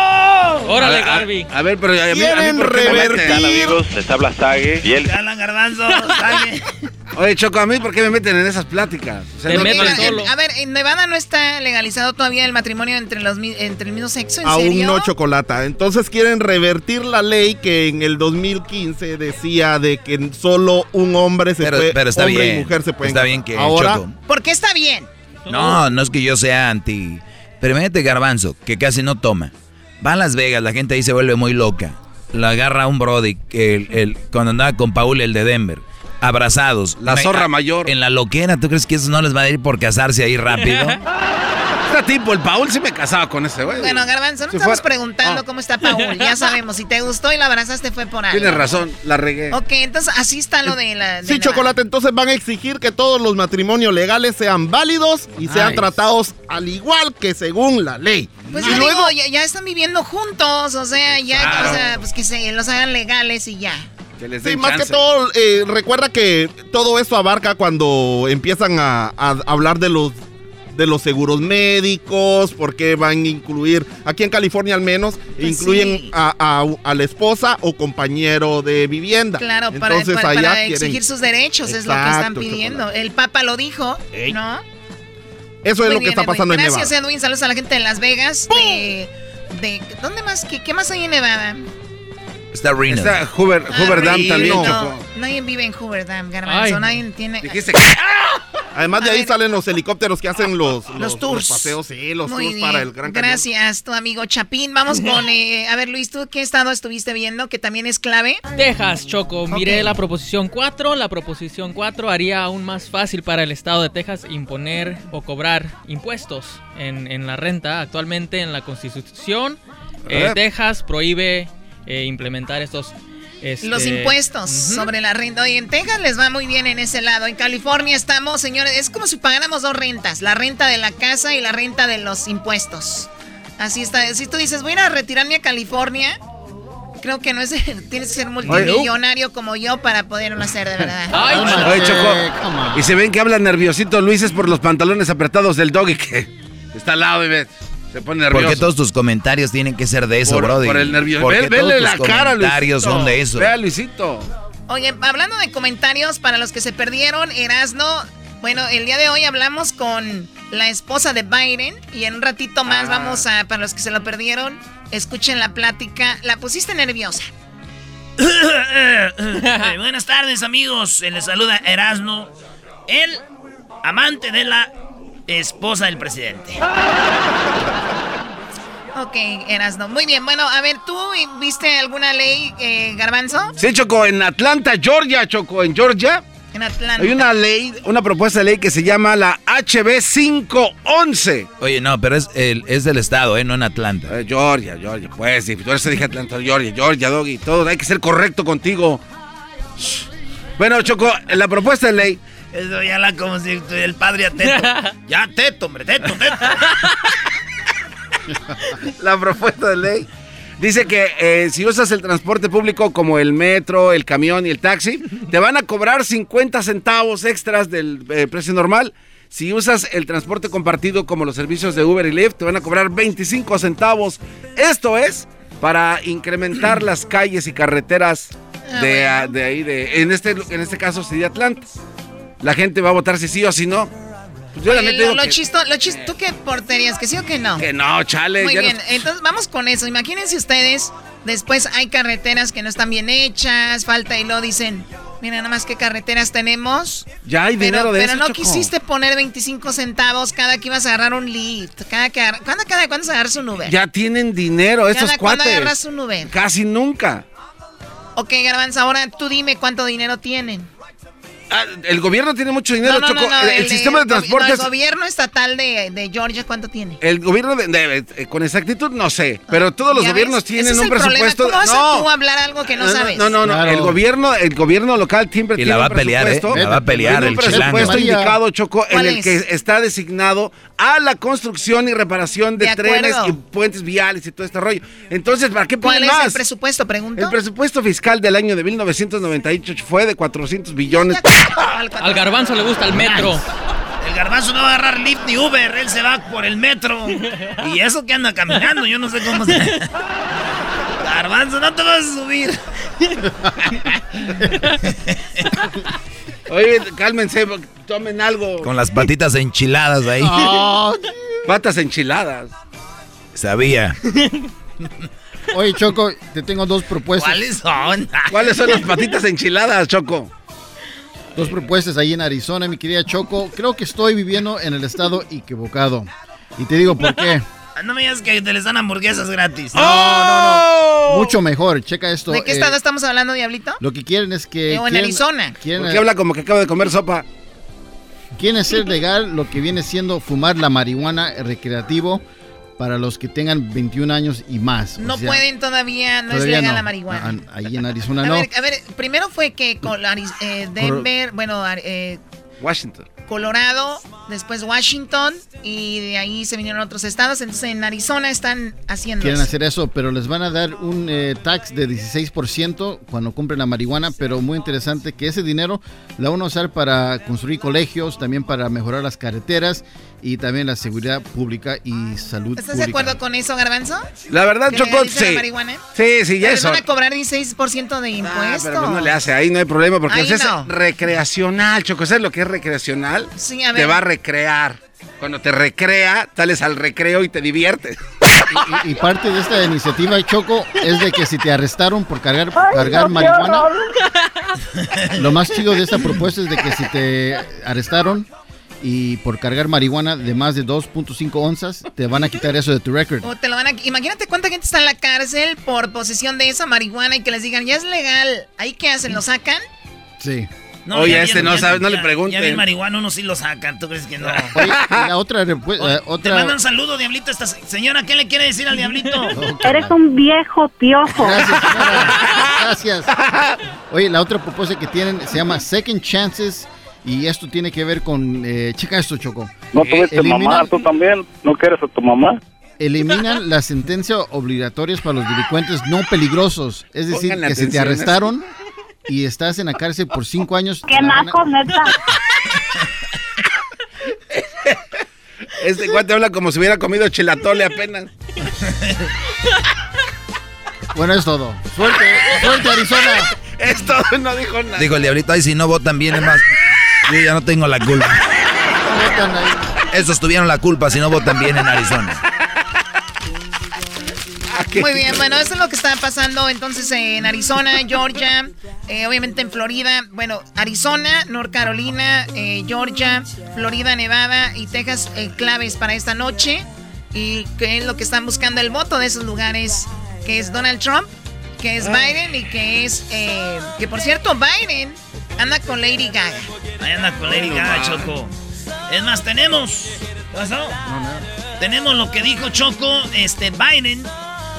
S9: Órale, Garby. A, ver, pero a mí, a mí
S29: Quieren
S9: ¿por qué me
S29: revertir-
S9: meten?
S22: Les habla Sage y él...
S7: Alan Garbanzo.
S9: Oye, Choco, ¿a mí por qué me meten en esas pláticas? O sea, no-
S13: Porque, a ver, en Nevada no está legalizado todavía el matrimonio entre los entre el mismo sexo, ¿en
S29: Aún
S13: serio?
S29: no chocolata. Entonces quieren revertir la ley que en el 2015 decía de que solo un hombre se
S8: Pero,
S29: puede,
S8: pero está
S29: hombre y
S8: bien.
S29: mujer se pueden
S8: Está bien que
S29: Ahora,
S8: Choco.
S13: ¿Por qué está bien?
S8: No, no es que yo sea anti. Pero imagínate Garbanzo, que casi no toma. Va a Las Vegas, la gente ahí se vuelve muy loca. La agarra un Brody, el, el, cuando andaba con Paul, el de Denver. Abrazados.
S9: La
S8: Me-
S9: zorra
S8: a-
S9: mayor.
S8: En la loquera, ¿tú crees que eso no les va a ir por casarse ahí rápido?
S9: Este tipo, el Paul sí me casaba con ese güey.
S13: Bueno, Garbanzo, no
S9: Si
S13: estamos
S9: fuera-
S13: preguntando cómo está Paul. Ya sabemos, si te gustó y la abrazaste fue por algo.
S29: Tienes razón,
S9: la regué.
S13: Ok, entonces así está lo de la... de
S29: Sí, chocolate, entonces van a exigir que todos los matrimonios legales sean válidos y sean
S13: Ay.
S29: tratados al igual que según la ley.
S13: Pues
S29: y
S13: yo
S29: luego,
S13: digo, ya, ya están viviendo juntos, o sea, ya,
S29: Claro.
S13: o sea, pues que se los hagan legales y ya.
S29: Sí, más que todo, eh, recuerda que todo eso abarca cuando empiezan a, a hablar de los de los seguros médicos, porque van a incluir, aquí en California al menos,
S13: Pues
S29: incluyen a, a- a la esposa o compañero de vivienda.
S13: Claro, para,
S29: Entonces
S13: para-
S29: allá
S13: para
S29: quieren-
S13: exigir sus derechos es lo que están pidiendo. El Papa lo dijo,
S29: Ey.
S13: ¿no?
S29: Eso es lo que está
S13: Edwin.
S29: pasando en
S13: Gracias,
S29: Nevada.
S13: Edwin. Saludos a la gente de Las Vegas. De, de- ¿Dónde más? ¿Qué, qué más hay en Nevada?
S8: Está Reno.
S9: Está Hoover,
S13: Ah,
S9: Hoover Dam
S13: Reno.
S9: también,
S13: No,
S9: Choco.
S13: Nadie vive en Hoover Dam, Garbanzo. Nadie tiene...
S9: Dijiste
S29: Además de ahí salen los helicópteros que hacen los, los,
S13: tours.
S29: paseos, sí, los
S13: Muy
S29: tours
S13: bien.
S29: para el Gran Cañón.
S13: Gracias, tu amigo Chapín. Vamos con... eh, a ver, Luis, ¿tú qué estado estuviste viendo que también es clave?
S30: Texas, Choco. Miré
S13: Ok.
S30: la proposición 4. La proposición 4 haría aún más fácil para el estado de Texas imponer o cobrar impuestos en, en la renta. Actualmente en la constitución, Eh. Texas prohíbe eh, implementar estos... este,
S13: Los impuestos
S30: ujú.
S13: sobre la renta. Y en Texas les va muy bien en ese lado. En California estamos, señores, es como si pagáramos dos rentas. La renta de la casa y la renta de los impuestos. Así está. Si tú dices, voy a ir a retirarme a California, creo que no es... Tienes que ser multimillonario como yo para poderlo hacer, de verdad.
S9: Oye, Choco. Y se ven que habla nerviosito Luis es por los pantalones apretados del doggy que está al lado y ve, se pone nervioso.
S8: Porque todos tus comentarios tienen que ser de eso,
S9: por,
S8: Brody.
S9: por el nervio.
S8: Porque
S9: Ve-
S8: todos
S9: vele
S8: tus
S9: la cara,
S8: comentarios
S9: Luisito.
S8: son de eso.
S9: Vea, Luisito.
S13: Oye, hablando de comentarios, para los que se perdieron, Erasno, bueno, el día de hoy hablamos con la esposa de Biden y en un ratito más
S9: Ah.
S13: vamos a, para los que se lo perdieron, escuchen la plática. La pusiste nerviosa.
S7: Eh, buenas tardes, amigos. Se les saluda Erasno, el amante de la esposa del presidente.
S13: Ok, Erasno. Muy bien, bueno, a ver, ¿tú viste alguna ley, eh, Garbanzo?
S9: Sí, Choco, en Atlanta, Georgia, Choco, en Georgia.
S13: En Atlanta.
S9: Hay una ley, una propuesta de ley que se llama la HB 511.
S8: Oye, no, pero es, el, es del estado, ¿eh? No en Atlanta.
S9: Eh, Georgia, Georgia, pues sí, por eso dije Atlanta, Georgia, Georgia, Doggy, todo, hay que ser correcto contigo. Shh. Bueno, Choco, la propuesta de ley.
S7: Eso ya la como si el padre a Teto. ya, Teto, hombre, Teto, Teto.
S9: la propuesta de ley dice que eh, si usas el transporte público como el metro, el camión y el taxi, te van a cobrar 50 centavos extras del eh, precio normal. Si usas el transporte compartido como los servicios de Uber y Lyft, te van a cobrar 25 centavos. Esto es para incrementar las calles y carreteras de, ah, de ahí, de, en, este, en este caso sería Atlanta. La gente va a votar si sí o si no. Pues yo la
S13: Oye,
S9: neta
S13: lo,
S9: digo
S13: lo
S9: que-
S13: chisto, lo chis- ¿tú qué porterías? ¿Que sí o que no?
S9: Que no, chale.
S13: Muy bien,
S9: nos-
S13: entonces vamos con eso. Imagínense ustedes, después hay carreteras que no están bien hechas, falta y lo dicen, Mira, nada más qué carreteras tenemos.
S9: Ya hay
S13: Pero,
S9: dinero de
S13: pero
S9: eso,
S13: no
S9: Choco.
S13: quisiste poner 25 centavos cada que ibas a agarrar un Lyft. Cada que agar- ¿Cuándo, cada cuándo se agarras un Uber?
S9: Ya tienen dinero estos
S13: ¿Cada cuándo
S9: cuates.
S13: agarras un Uber?
S9: Casi nunca.
S13: Ok, Garbanzo, ahora tú dime cuánto dinero tienen.
S9: Ah, el gobierno tiene mucho dinero,
S13: no, no,
S9: Choco.
S13: no,
S9: el, el
S13: el-
S9: sistema de transportes.
S13: el gobierno estatal de, de Georgia, ¿cuánto tiene?
S9: El gobierno de, de- eh, con exactitud no sé, pero todos los
S13: ¿Ya
S9: gobiernos
S13: ves?
S9: tienen
S13: Ese es
S9: un
S13: el
S9: presupuesto.
S13: ¿Cómo vas
S9: no,
S13: a tú hablar algo que no,
S9: no,
S13: sabes?
S9: no, no, no,
S29: Claro.
S9: el gobierno, el gobierno local siempre
S8: Y
S9: tiene
S8: la va
S9: un
S8: a pelear, ¿eh? La va a pelear el
S9: un presupuesto
S8: chilango.
S9: indicado, Choco, en
S13: ¿Cuál
S9: el
S13: es?
S9: que está designado a la construcción y reparación de,
S13: De
S9: trenes y puentes viales y todo este rollo. Entonces, ¿para qué
S13: ¿Cuál
S9: piden
S13: es el presupuesto? Pregunto.
S9: El presupuesto fiscal del año de 1998 fue de 400 billones.
S30: Al garbanzo le gusta el metro.
S7: El garbanzo no va a agarrar Lyft ni Uber, él se va por el metro. Y eso que anda caminando, yo no sé cómo se. Garbanzo, no te vas a subir.
S9: Oye, cálmense, tomen algo.
S8: Con las patitas enchiladas ahí.
S9: Ah, patas enchiladas.
S8: Sabía.
S10: Oye, Choco, te tengo dos propuestas.
S7: ¿Cuáles son?
S9: ¿Cuáles son las patitas enchiladas, Choco?
S10: Dos propuestas ahí en Arizona, mi querida Choco. Creo que estoy viviendo en el estado equivocado. Y te digo por qué.
S7: No me digas que te les dan hamburguesas gratis.
S10: No, no, no. Mucho mejor. Checa esto.
S13: ¿De qué
S10: eh,
S13: estado estamos hablando, Diablito?
S10: Lo que quieren es que.
S13: Eh, o en
S10: quieren-
S13: Arizona.
S10: quieren-
S9: ¿Por qué habla como que acaba de comer sopa?
S10: Quieren hacer legal lo que viene siendo fumar la marihuana recreativo para los que tengan 21 años y más. O
S13: No
S10: sea,
S13: pueden todavía, no es legal
S10: no.
S13: la marihuana.
S10: Ah, Ahí en Arizona
S13: a,
S10: no.
S13: ver, a ver, primero fue que con eh, Denver, bueno, eh,
S9: Washington.
S13: Colorado, después Washington y de ahí se vinieron otros estados. Entonces en Arizona están haciendo
S10: Quieren
S13: eso.
S10: hacer eso, pero les van a dar un eh, tax de 16% cuando compren la marihuana, pero muy interesante que ese dinero la van a usar para construir colegios, también para mejorar las carreteras y también la seguridad pública y salud
S13: ¿Estás de acuerdo con eso, Garbanzo?
S9: La verdad,
S13: ¿Que
S9: Choco,
S13: legalicen la
S9: sí.
S13: marihuana?
S9: Sí, sí, ya eso.
S13: van a cobrar 16% de impuestos.
S9: Pero pues no le hace, ahí no hay problema porque
S13: Ahí
S9: es
S13: no.
S9: recreacional, Choco. ¿Sabes lo que es recreacional?
S13: Sí, a
S9: Te
S13: ver.
S9: va a recrear. Cuando te recrea, sales al recreo y te diviertes.
S10: Y, y parte de esta iniciativa, Choco, es de que si te arrestaron por cargar, cargar marihuana, lo más chido de esta propuesta es de que si te arrestaron y por cargar marihuana de más de 2.5 onzas, te van a quitar eso de tu record.
S13: O te lo van a... Imagínate cuánta gente está en la cárcel por posesión de esa marihuana y que les digan, ya es legal. ¿Ahí qué hacen? ¿Lo sacan?
S10: Sí.
S9: Oye,
S7: ya
S9: este no
S7: ya-
S9: sabe, no le
S7: ya-
S9: pregunten.
S7: Ya bien marihuana, uno sí lo sacan, ¿tú crees que no?
S10: Oye, la otra, repu- eh,
S7: Te
S10: otra
S7: manda un saludo, Diablito. Esta se- señora, ¿qué le quiere decir al Diablito?
S24: Eres un viejo piojo.
S10: Gracias, señora. Gracias. Oye, la otra propuesta que tienen se llama Second Chances y esto tiene que ver con, eh, checa esto, Choco.
S31: No tuviste
S10: Eliminan-
S31: mamá, tú también. ¿No quieres a tu mamá?
S10: Eliminan las sentencias obligatorias para los delincuentes no peligrosos. Es decir, que si te
S9: a
S10: arrestaron y estás en la cárcel por cinco años.
S24: Qué naco, neta.
S9: Este cuate habla como si hubiera comido chelatole apenas.
S10: Bueno, es todo. Suerte, suerte, Arizona.
S9: Es todo, no dijo nada.
S8: Dijo el diablito, ay, si no votan bien, es más, yo ya no tengo la culpa. Esos tuvieron la culpa si no votan bien en Arizona.
S13: Muy bien, bueno, eso es lo que está pasando entonces en Arizona, Georgia, eh, obviamente en Florida, bueno, Arizona, North Carolina, eh, Georgia, Florida, Nevada y Texas, eh, claves para esta noche. Y que es lo que están buscando el voto de esos lugares, que es Donald Trump, que es Biden y que es, eh, que por cierto, Biden anda con Lady Gaga.
S7: Ahí anda con Lady Gaga, Choco. Es más, tenemos. ¿Qué pasó? Tenemos lo que dijo Choco, este Biden,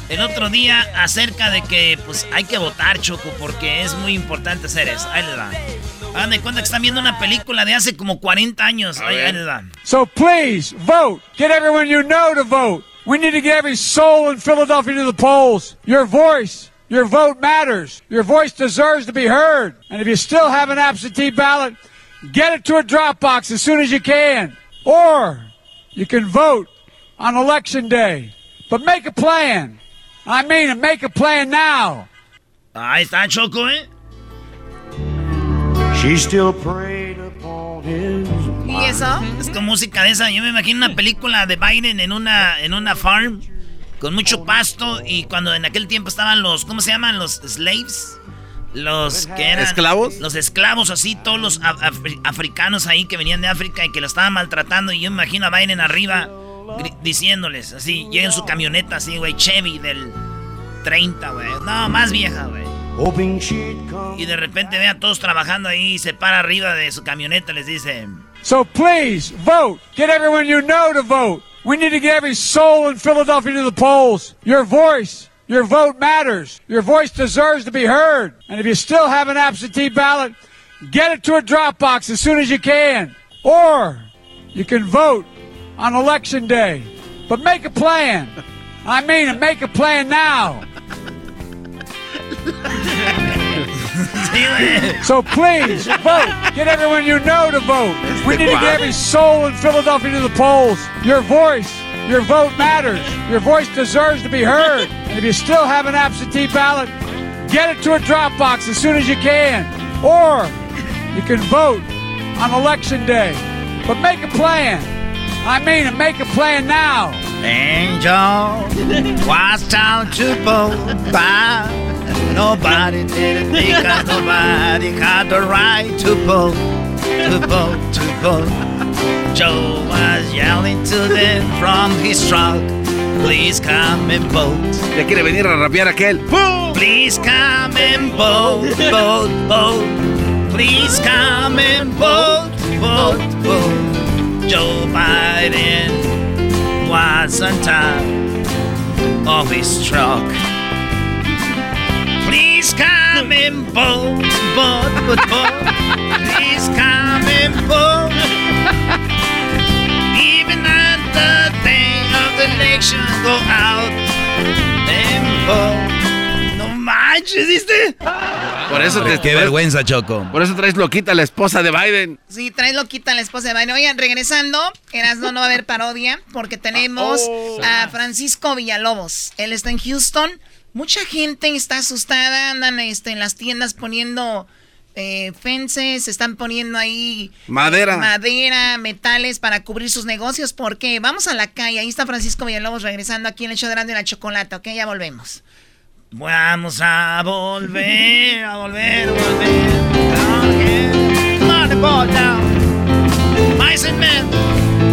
S7: el otro día acerca de que pues hay que votar, Choco, porque es muy importante hacer eso. Ahí les va. Hagan de cuenta que están viendo una película de hace como 40 años. Ahí, ahí les va.
S32: So please vote. Get everyone you know to vote. We need to get every soul in Philadelphia to the polls. Your voice, your vote matters. Your voice deserves to be heard. And if you still have an absentee ballot, get it to a drop box as soon as you can. Or you can vote on election day. But make a plan. I mean it, make a plan now.
S7: Ahí está Choco, ¿eh?
S32: She still preyed upon his
S13: ¿Y eso?
S7: Es con música de esa. Yo me imagino una película de Biden en una, en una farm con mucho pasto y cuando en aquel tiempo estaban los, ¿cómo se llaman? Los slaves. los que eran
S9: ¿Esclavos?
S7: Los esclavos así, todos los af- af- africanos ahí que venían de África y que lo estaban maltratando. Y yo me imagino a Biden arriba diciéndoles así, llega en su camioneta así, güey, Chevy del 30, güey. No, más vieja, güey. Y de repente ve a todos trabajando ahí y se para arriba de su camioneta y les dice...
S32: So please vote. Get everyone you know to vote. We need to get every soul in Philadelphia to the polls. Your voice, your vote matters. Your voice deserves to be heard. And if you still have an absentee ballot, get it to a drop box as soon as you can. Or you can vote on election day. But make a plan. I mean make a plan now. So please vote. Get everyone you know to vote. We need to get every soul in Philadelphia to the polls. Your voice, your vote matters. Your voice deserves to be heard. And if you still have an absentee ballot, get it to a drop box as soon as you can. Or you can vote on election day. But make a plan. I mean it, make a plan now.
S7: Angel was down to vote by. Nobody did it because nobody had the right to vote, to vote, to vote. Joe was yelling to them from his truck, please come and vote.
S9: Ya quiere venir a rapear aquel.
S7: Please come and vote, vote, vote. Please come and vote, vote, vote. Joe Biden was on top of his truck. Please come and vote, vote, vote, vote. Please come and vote. Even on the day of the election, go out and vote. Manches, ¿viste?
S9: Por eso te,
S8: Qué vergüenza, Choco.
S9: Por eso traes loquita a la esposa de Biden.
S13: Sí, traes loquita a la esposa de Biden. Oigan, regresando, Erasmo no va a haber parodia porque tenemos
S9: Oh.
S13: a Francisco Villalobos. Él está en Houston. Mucha gente está asustada, andan este, en las tiendas poniendo eh, fences, están poniendo ahí
S9: Madera.
S13: madera, metales para cubrir sus negocios. porque Vamos a la calle. Ahí está Francisco Villalobos regresando aquí en el show de Grande la Chocolata. Ok, ya volvemos.
S7: Vamos a volver, a volver, a volver. Come on, the ball down. Mice and men,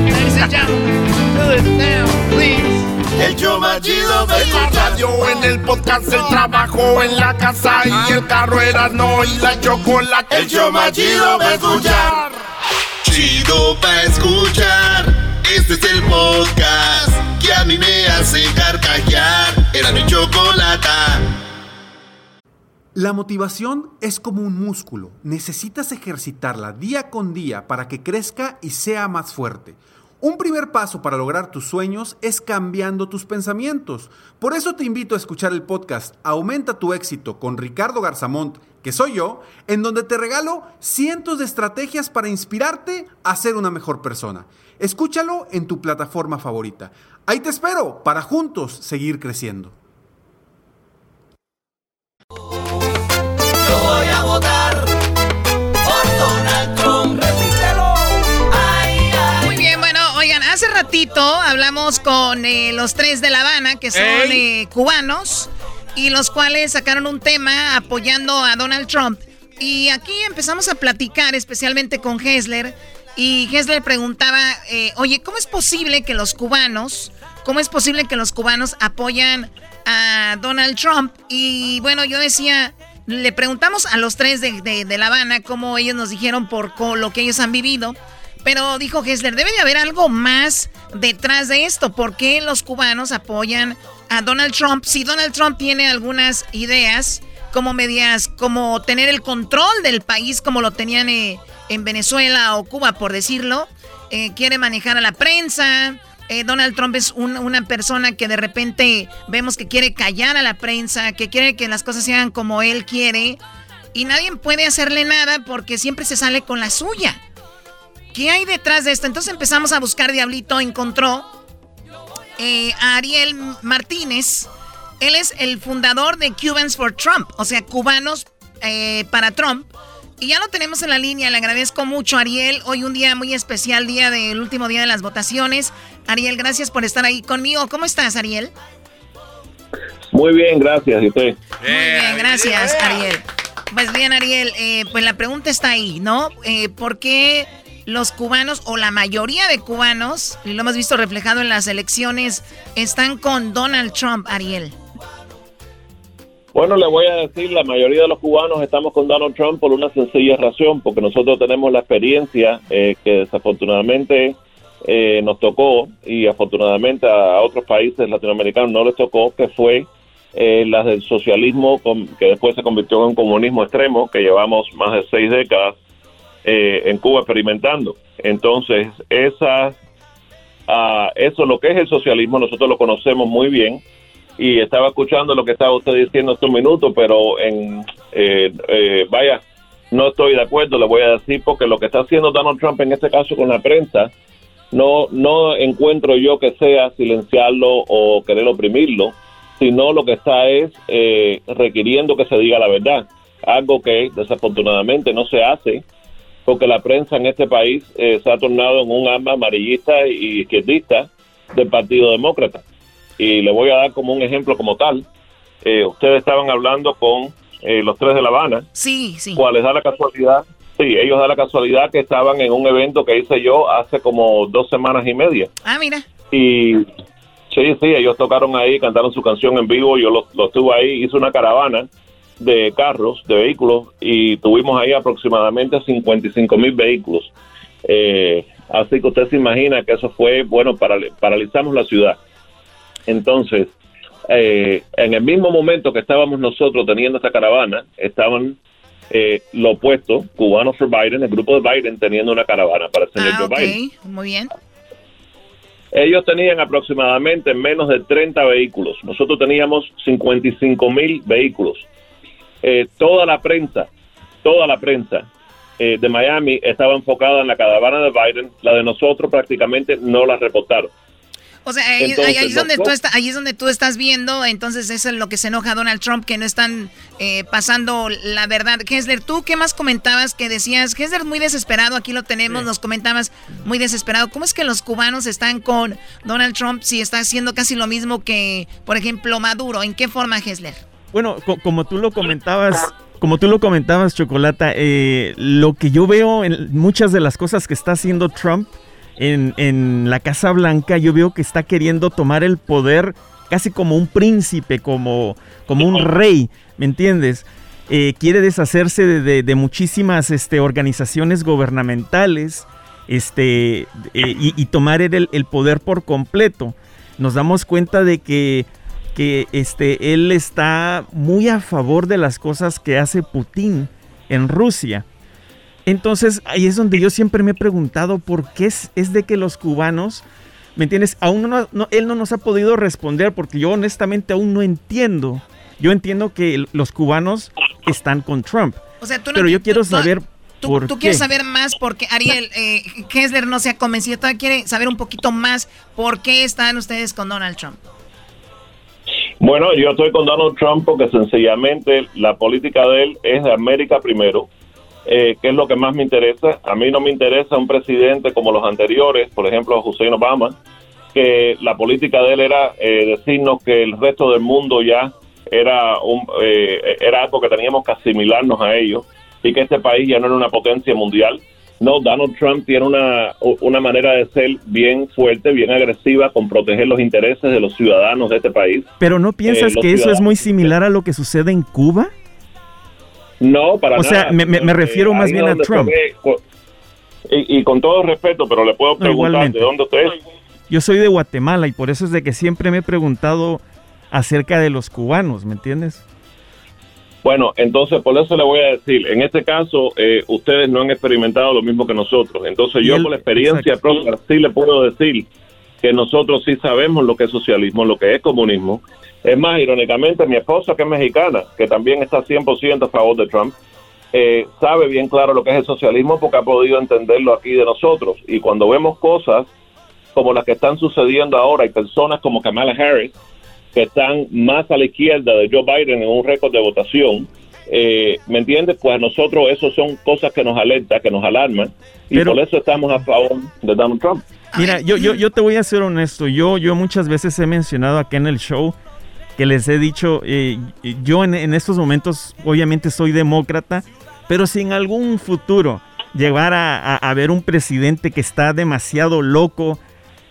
S7: ladies and gentlemen, do it now, please.
S2: El show más chido de la radio, en el podcast, el trabajo, en la casa y el carro era no y la chocolate. El show más chido de escuchar. Chido pa' escuchar. Este es el podcast que a mí me hace carcajear. Era mi chocolate.
S33: La motivación es como un músculo. Necesitas ejercitarla día con día para que crezca y sea más fuerte. Un primer paso para lograr tus sueños es cambiando tus pensamientos. Por eso te invito a escuchar el podcast Aumenta tu éxito con Ricardo Garzamont, que soy yo, en donde te regalo cientos de estrategias para inspirarte a ser una mejor persona. Escúchalo en tu plataforma favorita. Ahí te espero para juntos seguir creciendo.
S13: Ratito hablamos con eh, los tres de La Habana, que son eh, cubanos, y los cuales sacaron un tema apoyando a Donald Trump. Y aquí empezamos a platicar, especialmente con Hessler, y Hessler preguntaba, eh, oye, ¿cómo es posible que los cubanos, cómo es posible que los cubanos apoyan a Donald Trump? Y bueno, yo decía, le preguntamos a los tres de, de- de La Habana cómo ellos nos dijeron por lo que ellos han vivido. Pero dijo Hessler, debe de haber algo más detrás de esto. ¿Por qué los cubanos apoyan a Donald Trump? Si Donald Trump tiene algunas ideas como medias, como tener el control del país como lo tenían eh, en Venezuela o Cuba, por decirlo, eh, quiere manejar a la prensa. eh, Donald Trump es un- una persona que de repente vemos que quiere callar a la prensa, que quiere que las cosas sean como él quiere. Y nadie puede hacerle nada porque siempre se sale con la suya. ¿Qué hay detrás de esto? Entonces empezamos a buscar Diablito, encontró eh, a Ariel Martínez. Él es el fundador de Cubans for Trump, o sea, cubanos eh, para Trump. Y ya lo tenemos en la línea, le agradezco mucho Ariel. Hoy un día muy especial, día del último día de las votaciones. Ariel, gracias por estar ahí conmigo. ¿Cómo estás, Ariel?
S27: Muy bien, gracias. ¿Y usted?
S13: Muy bien, gracias, Ariel. Pues bien, Ariel, eh, pues la pregunta está ahí, ¿no? Eh, ¿Por qué los cubanos o la mayoría de cubanos, y lo hemos visto reflejado en las elecciones, están con Donald Trump, Ariel?
S31: Bueno, le voy a decir, la mayoría de los cubanos estamos con Donald Trump por una sencilla razón, porque nosotros tenemos la experiencia eh, que desafortunadamente eh, nos tocó y afortunadamente a otros países latinoamericanos no les tocó, que fue eh, la del socialismo con- que después se convirtió en un comunismo extremo, que llevamos más de seis décadas eh, en Cuba experimentando. Entonces, esa, ah, eso lo que es el socialismo, nosotros lo conocemos muy bien y estaba escuchando lo que estaba usted diciendo hace un minuto, pero en eh, eh, vaya, no estoy de acuerdo, le voy a decir, porque lo que está haciendo Donald Trump en este caso con la prensa, no, no encuentro yo que sea silenciarlo o querer oprimirlo, sino lo que está es eh, requiriendo que se diga la verdad, algo que desafortunadamente no se hace, porque la prensa en este país eh, se ha tornado en un arma amarillista y izquierdista del Partido Demócrata. Y le voy a dar como un ejemplo como tal. Eh, ustedes estaban hablando con eh, los tres de La Habana,
S13: Sí, sí.
S31: cuales da la casualidad, sí, ellos da la casualidad que estaban en un evento que hice yo hace como dos semanas y media.
S13: Ah, mira.
S31: Y sí, sí, ellos tocaron ahí, cantaron su canción en vivo, yo lo, lo estuve ahí, hice una caravana de carros, de vehículos, y tuvimos ahí aproximadamente 55 mil vehículos. Eh, así que usted se imagina que eso fue, bueno, paral- paralizamos la ciudad. Entonces, eh, en el mismo momento que estábamos nosotros teniendo esta caravana, estaban eh, lo opuesto, Cubanos for Biden, el grupo de Biden teniendo una caravana para el señor
S13: Ah,
S31: Joe
S13: ok,
S31: Biden.
S13: muy bien.
S31: Ellos tenían aproximadamente menos de 30 vehículos. Nosotros teníamos 55 mil vehículos. Eh, toda la prensa, toda la prensa eh, de Miami estaba enfocada en la caravana de Biden. La de nosotros prácticamente no la reportaron.
S13: O sea, ahí,
S31: Entonces,
S13: ahí es donde tú está- ahí es donde tú estás viendo, entonces eso es lo que se enoja a Donald Trump, que no están eh, pasando la verdad. Hesler, ¿tú qué más comentabas que decías? Hesler muy desesperado, aquí lo tenemos, nos comentabas muy desesperado. ¿Cómo es que los cubanos están con Donald Trump si está haciendo casi lo mismo que, por ejemplo, Maduro? ¿En qué forma, Hesler?
S34: Bueno, co- como tú lo comentabas, como tú lo comentabas, Chocolata, eh, lo que yo veo en muchas de las cosas que está haciendo Trump en, en la Casa Blanca, yo veo que está queriendo tomar el poder casi como un príncipe, como, como un rey, ¿me entiendes? Eh, quiere deshacerse de, de- de muchísimas este, organizaciones gubernamentales este, eh, y, y tomar el, el poder por completo. Nos damos cuenta de que que este, él está muy a favor de las cosas que hace Putin en Rusia. Entonces, ahí es donde yo siempre me he preguntado por qué es, es de que los cubanos, ¿me entiendes? Aún no, no- él no nos ha podido responder porque yo honestamente aún no entiendo. Yo entiendo que los cubanos están con Trump.
S13: O sea, tú no
S34: pero yo
S13: tú-
S34: quiero saber
S13: Tú,
S34: por
S13: tú
S34: qué.
S13: quieres saber más porque Ariel eh, Hesler no se ha convencido, todavía quiere saber un poquito más por qué están ustedes con Donald Trump.
S31: Bueno, yo estoy con Donald Trump porque sencillamente la política de él es de América primero, eh, que es lo que más me interesa. A mí no me interesa un presidente como los anteriores, por ejemplo, Hussein Obama, que la política de él era eh, decirnos que el resto del mundo ya era, un, eh, era algo que teníamos que asimilarnos a ellos y que este país ya no era una potencia mundial. No, Donald Trump tiene una, una manera de ser bien fuerte, bien agresiva con proteger los intereses de los ciudadanos de este país.
S34: Pero ¿no piensas
S31: Eh, los
S34: que eso es muy similar a lo que sucede en Cuba?
S31: No, para
S34: O
S31: nada.
S34: sea, me- me- me
S31: Eh,
S34: refiero más bien a Trump.
S31: y, y con todo respeto, pero le puedo preguntar
S34: igualmente.
S31: de dónde usted es.
S34: Yo soy de Guatemala y por eso es de que siempre me he preguntado acerca de los cubanos, ¿me entiendes?
S31: Bueno, entonces por eso le voy a decir, en este caso eh, ustedes no han experimentado lo mismo que nosotros. Entonces yo por la experiencia propia sí le puedo decir que nosotros sí sabemos lo que es socialismo, lo que es comunismo. Es más, irónicamente, mi esposa, que es mexicana, que también está 100% a favor de Trump, eh, sabe bien claro lo que es el socialismo porque ha podido entenderlo aquí de nosotros. Y cuando vemos cosas como las que están sucediendo ahora y personas como Kamala Harris, que están más a la izquierda de Joe Biden en un récord de votación, eh, ¿me entiendes? Pues a nosotros eso son cosas que nos alertan, que nos alarman, y
S34: Pero-
S31: por eso estamos a favor de Donald Trump.
S34: Mira, yo, yo, yo te voy a ser honesto. Yo, yo muchas veces he mencionado aquí en el show que les he dicho, eh, yo en, en, estos momentos obviamente soy demócrata, pero si en algún futuro llegara a, ver un presidente que está demasiado loco,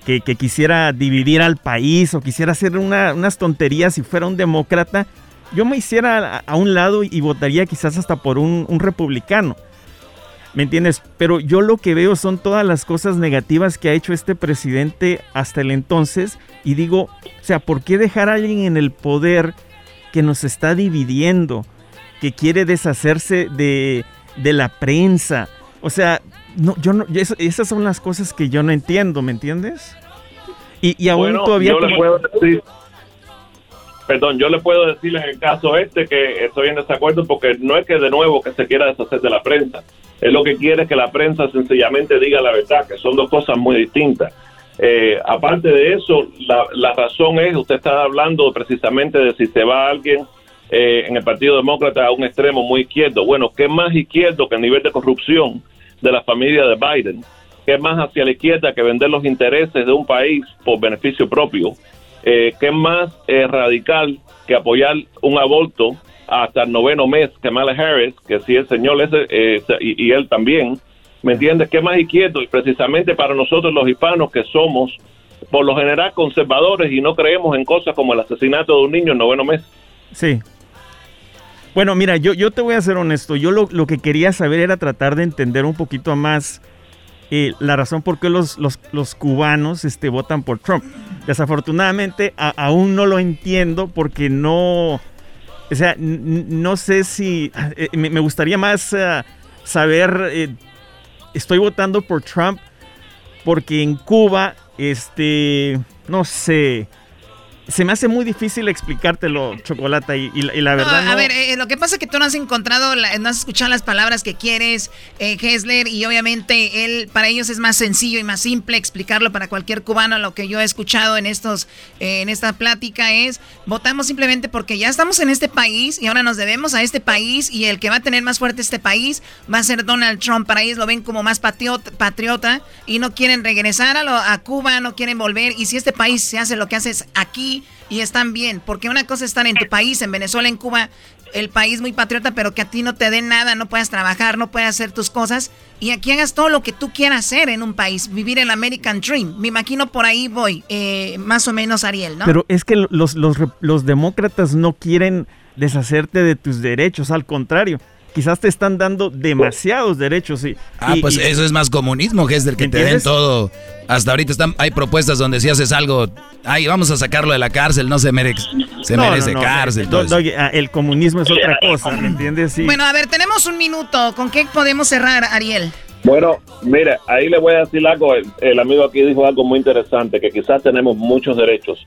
S34: que, quisiera dividir al país o quisiera hacer unas tonterías si fuera un demócrata, yo me hiciera a, un lado y, votaría quizás hasta por un, un republicano. ¿Me entiendes? Pero yo lo que veo son todas las cosas negativas que ha hecho este presidente hasta el entonces y digo, o sea, ¿por qué dejar a alguien en el poder que nos está dividiendo, que quiere deshacerse de, de la prensa? O sea, no, yo no, esas son las cosas que yo no entiendo, ¿me entiendes? Y, y aún todavía...
S31: Yo le puedo decir, perdón, yo le puedo decir en el caso este que estoy en desacuerdo porque no es que de nuevo que se quiera deshacer de la prensa es lo que quiere que la prensa sencillamente diga la verdad, que son dos cosas muy distintas. Eh, aparte de eso, la, razón es, usted está hablando precisamente de si se va alguien eh, en el Partido Demócrata a un extremo muy izquierdo. Bueno, ¿qué más izquierdo que el nivel de corrupción de la familia de Biden? ¿Qué más hacia la izquierda que vender los intereses de un país por beneficio propio? Eh, ¿Qué más radical que apoyar un aborto hasta el noveno mes Kamala Harris, que si el señor ese, eh, y, él también, ¿me entiendes? Que más izquierdo y precisamente para nosotros los hispanos que somos por lo general conservadores y no creemos en cosas como el asesinato de un niño en noveno mes.
S34: Sí. Bueno, mira, yo, yo te voy a ser honesto. Yo lo, lo que quería saber era tratar de entender un poquito más eh, la razón por qué los, los, los, cubanos este, votan por Trump. Desafortunadamente, aún no lo entiendo porque no o sea, no sé si. Eh, me, gustaría más eh, saber. Estoy votando por Trump porque en Cuba, este. No sé se me hace muy difícil explicártelo, Chocolata, y, la, verdad.
S13: A ver, eh, lo que pasa es que tú no has encontrado, no has escuchado las palabras que quieres, eh, Hessler, y obviamente él, para ellos es más sencillo y más simple explicarlo para cualquier cubano. Lo que yo he escuchado en estos, eh, en esta plática es, votamos simplemente porque ya estamos en este país y ahora nos debemos a este país y el que va a tener más fuerte este país va a ser Donald Trump. Para ellos lo ven como más patriota, y no quieren regresar a, a Cuba, no quieren volver. Y si este país se hace lo que haces aquí, y están bien. Porque una cosa es estar en tu país, en Venezuela, en Cuba, el país muy patriota, pero que a ti no te den nada, no puedas trabajar, no puedas hacer tus cosas. Y aquí hagas todo lo que tú quieras hacer en un país, vivir el American Dream. Me imagino por ahí voy, eh, más o menos Ariel, ¿no?
S34: Pero es que los, los, los demócratas no quieren deshacerte de tus derechos, al contrario quizás te están dando demasiados derechos. Y,
S8: ah, pues eso es más comunismo, que es del que te den todo. Hasta ahorita están, hay propuestas donde si haces algo, ay, vamos a sacarlo de la cárcel, no se merece, se merece cárcel.
S34: Ah, el comunismo es otra cosa, ¿me entiendes?
S13: Bueno, a ver, tenemos un minuto. ¿Con qué podemos cerrar, Ariel?
S31: Bueno, mire, ahí le voy a decir algo. el, amigo aquí dijo algo muy interesante, que quizás tenemos muchos derechos,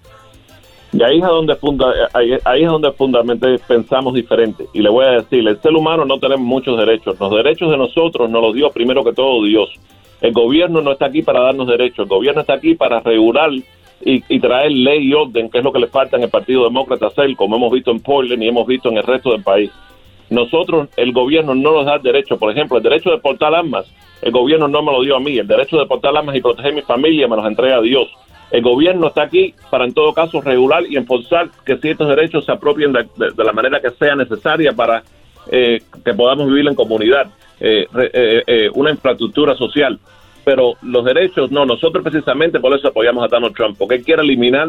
S31: y ahí es donde funda, ahí, es donde fundamentalmente pensamos diferente. Y le voy a decir, el ser humano no tenemos muchos derechos. Los derechos de nosotros nos los dio primero que todo Dios. El gobierno no está aquí para darnos derechos. El gobierno está aquí para regular y, traer ley y orden, que es lo que le falta en el Partido Demócrata hacer, como hemos visto en Portland y hemos visto en el resto del país. Nosotros, el gobierno no nos da derechos. Por ejemplo, el derecho de portar armas, el gobierno no me lo dio a mí. El derecho de portar armas y proteger mi familia me los entrega Dios. El gobierno está aquí para, en todo caso, regular y enforzar que ciertos derechos se apropien de, la manera que sea necesaria para eh, que podamos vivir en comunidad, eh, eh, una infraestructura social. Pero los derechos, no, nosotros precisamente por eso apoyamos a Donald Trump, porque él quiere eliminar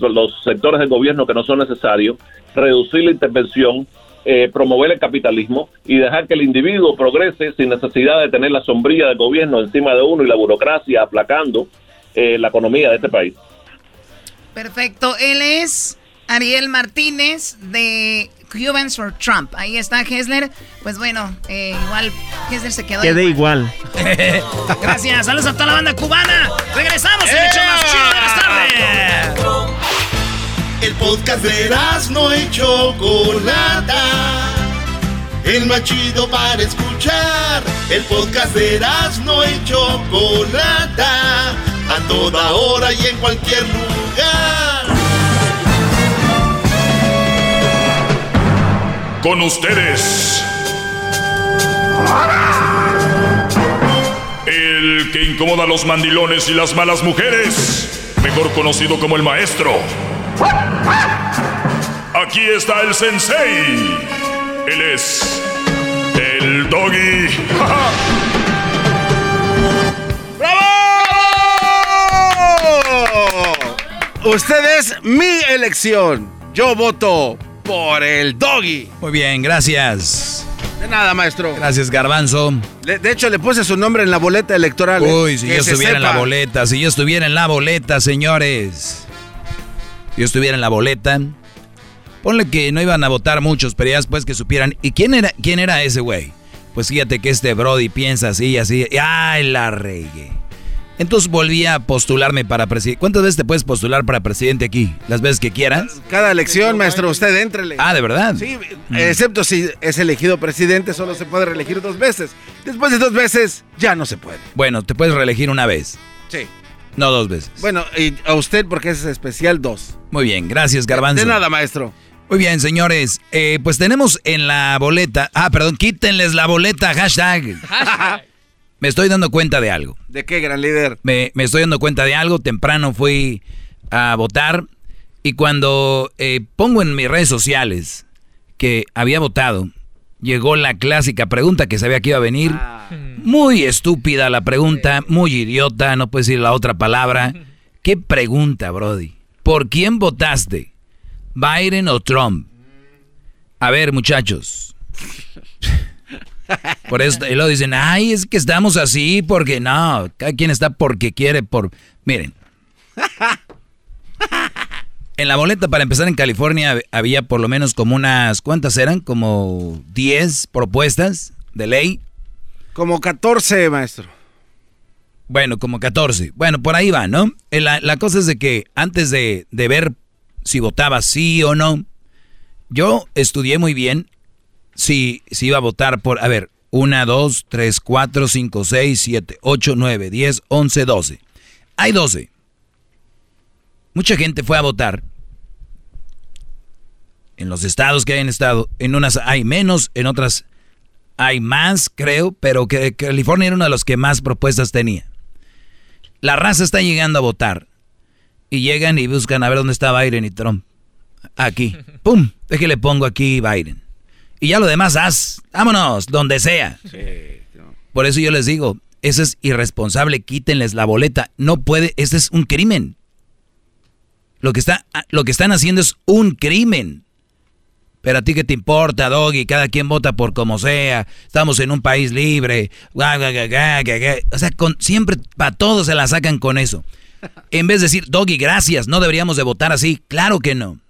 S31: los sectores del gobierno que no son necesarios, reducir la intervención, promover el capitalismo y dejar que el individuo progrese sin necesidad de tener la sombría del gobierno encima de uno y la burocracia aplacando eh, la economía de este país.
S13: Perfecto. Él es Ariel Martínez de Cubans for Trump. Ahí está Hessler. Pues bueno, eh, igual Hessler se quedó.
S34: Quede igual.
S13: Gracias. Saludos a toda la banda cubana. Regresamos en el hecho más chido de las tardes.
S2: El podcast de no y Chocolata. El más chido para escuchar. El podcast de no y Chocolata a toda hora y en cualquier lugar.
S16: Con ustedes. El que incomoda a los mandilones y las malas mujeres, mejor conocido como el maestro. Aquí está el sensei. Él es el doggy.
S9: Usted es mi elección. Yo voto por el doggy.
S8: Muy bien, gracias.
S9: De nada, maestro.
S8: Gracias, Garbanzo.
S9: Le- de hecho, le puse su nombre en la boleta electoral. ¿eh?
S8: Uy, si yo estuviera en la boleta, si yo estuviera en la boleta, señores. Si yo estuviera en la boleta. Ponle que no iban a votar muchos, pero ya después que supieran. ¿Y quién era, quién era ese güey? Pues fíjate que este Brody piensa así, así. ¡Ay, la regué! Entonces volví a postularme para presidente. ¿Cuántas veces te puedes postular para presidente aquí? ¿Las veces que quieras?
S9: Cada elección, maestro, usted entrele.
S8: Ah, ¿de verdad?
S9: Sí, excepto si es elegido presidente, solo se puede reelegir dos veces. Después de dos veces, ya no se puede.
S8: Bueno, te puedes reelegir una vez,
S9: Sí.
S8: no dos veces.
S9: Bueno, y a usted porque es especial dos.
S8: Muy bien, gracias, Garbanzo.
S9: De nada, maestro.
S8: Muy bien, señores. Eh, pues tenemos en la boleta. Ah, perdón, quítenles la boleta, hashtag. Me estoy dando cuenta de algo.
S9: ¿De qué, gran líder?
S8: Me, me estoy dando cuenta de algo. Temprano fui a votar y cuando eh, pongo en mis redes sociales que había votado, llegó la clásica pregunta que sabía que iba a venir. Muy estúpida la pregunta, muy idiota, no puedes decir la otra palabra. ¿Qué pregunta, Brody? ¿Por quién votaste? ¿Biden o Trump? A ver, muchachos. Por eso, y luego dicen, ay, es que estamos así porque no, cada quien está porque quiere, por... Miren. En la boleta para empezar en California había por lo menos como unas, ¿cuántas eran? Como 10 propuestas de ley.
S9: Como 14, maestro.
S8: Bueno, como 14. Bueno, por ahí va, ¿no? Eh, La, la cosa es de que antes de, de ver si votaba sí o no, yo estudié muy bien si, si iba a votar por, a ver, 1, 2, 3, 4, 5, 6, 7, 8, 9, 10, 11, 12. Hay 12. Mucha gente fue a votar. En los estados que hay en estado, en unas hay menos, en otras hay más, creo, pero que California era uno de los que más propuestas tenía. La raza está llegando a votar y llegan y buscan a ver dónde está Biden y Trump. Aquí, pum, déjale pongo aquí Biden. Y ya lo demás haz, vámonos, donde sea. Por eso yo les digo, eso es irresponsable, quítenles la boleta. No puede, ese es un crimen. Lo que, está, lo que están haciendo es un crimen. Pero a ti qué te importa, Doggy, cada quien vota por como sea. Estamos en un país libre. O sea, con, siempre para todos se la sacan con eso. En vez de decir, Doggy, gracias, no deberíamos de votar así. Claro que no.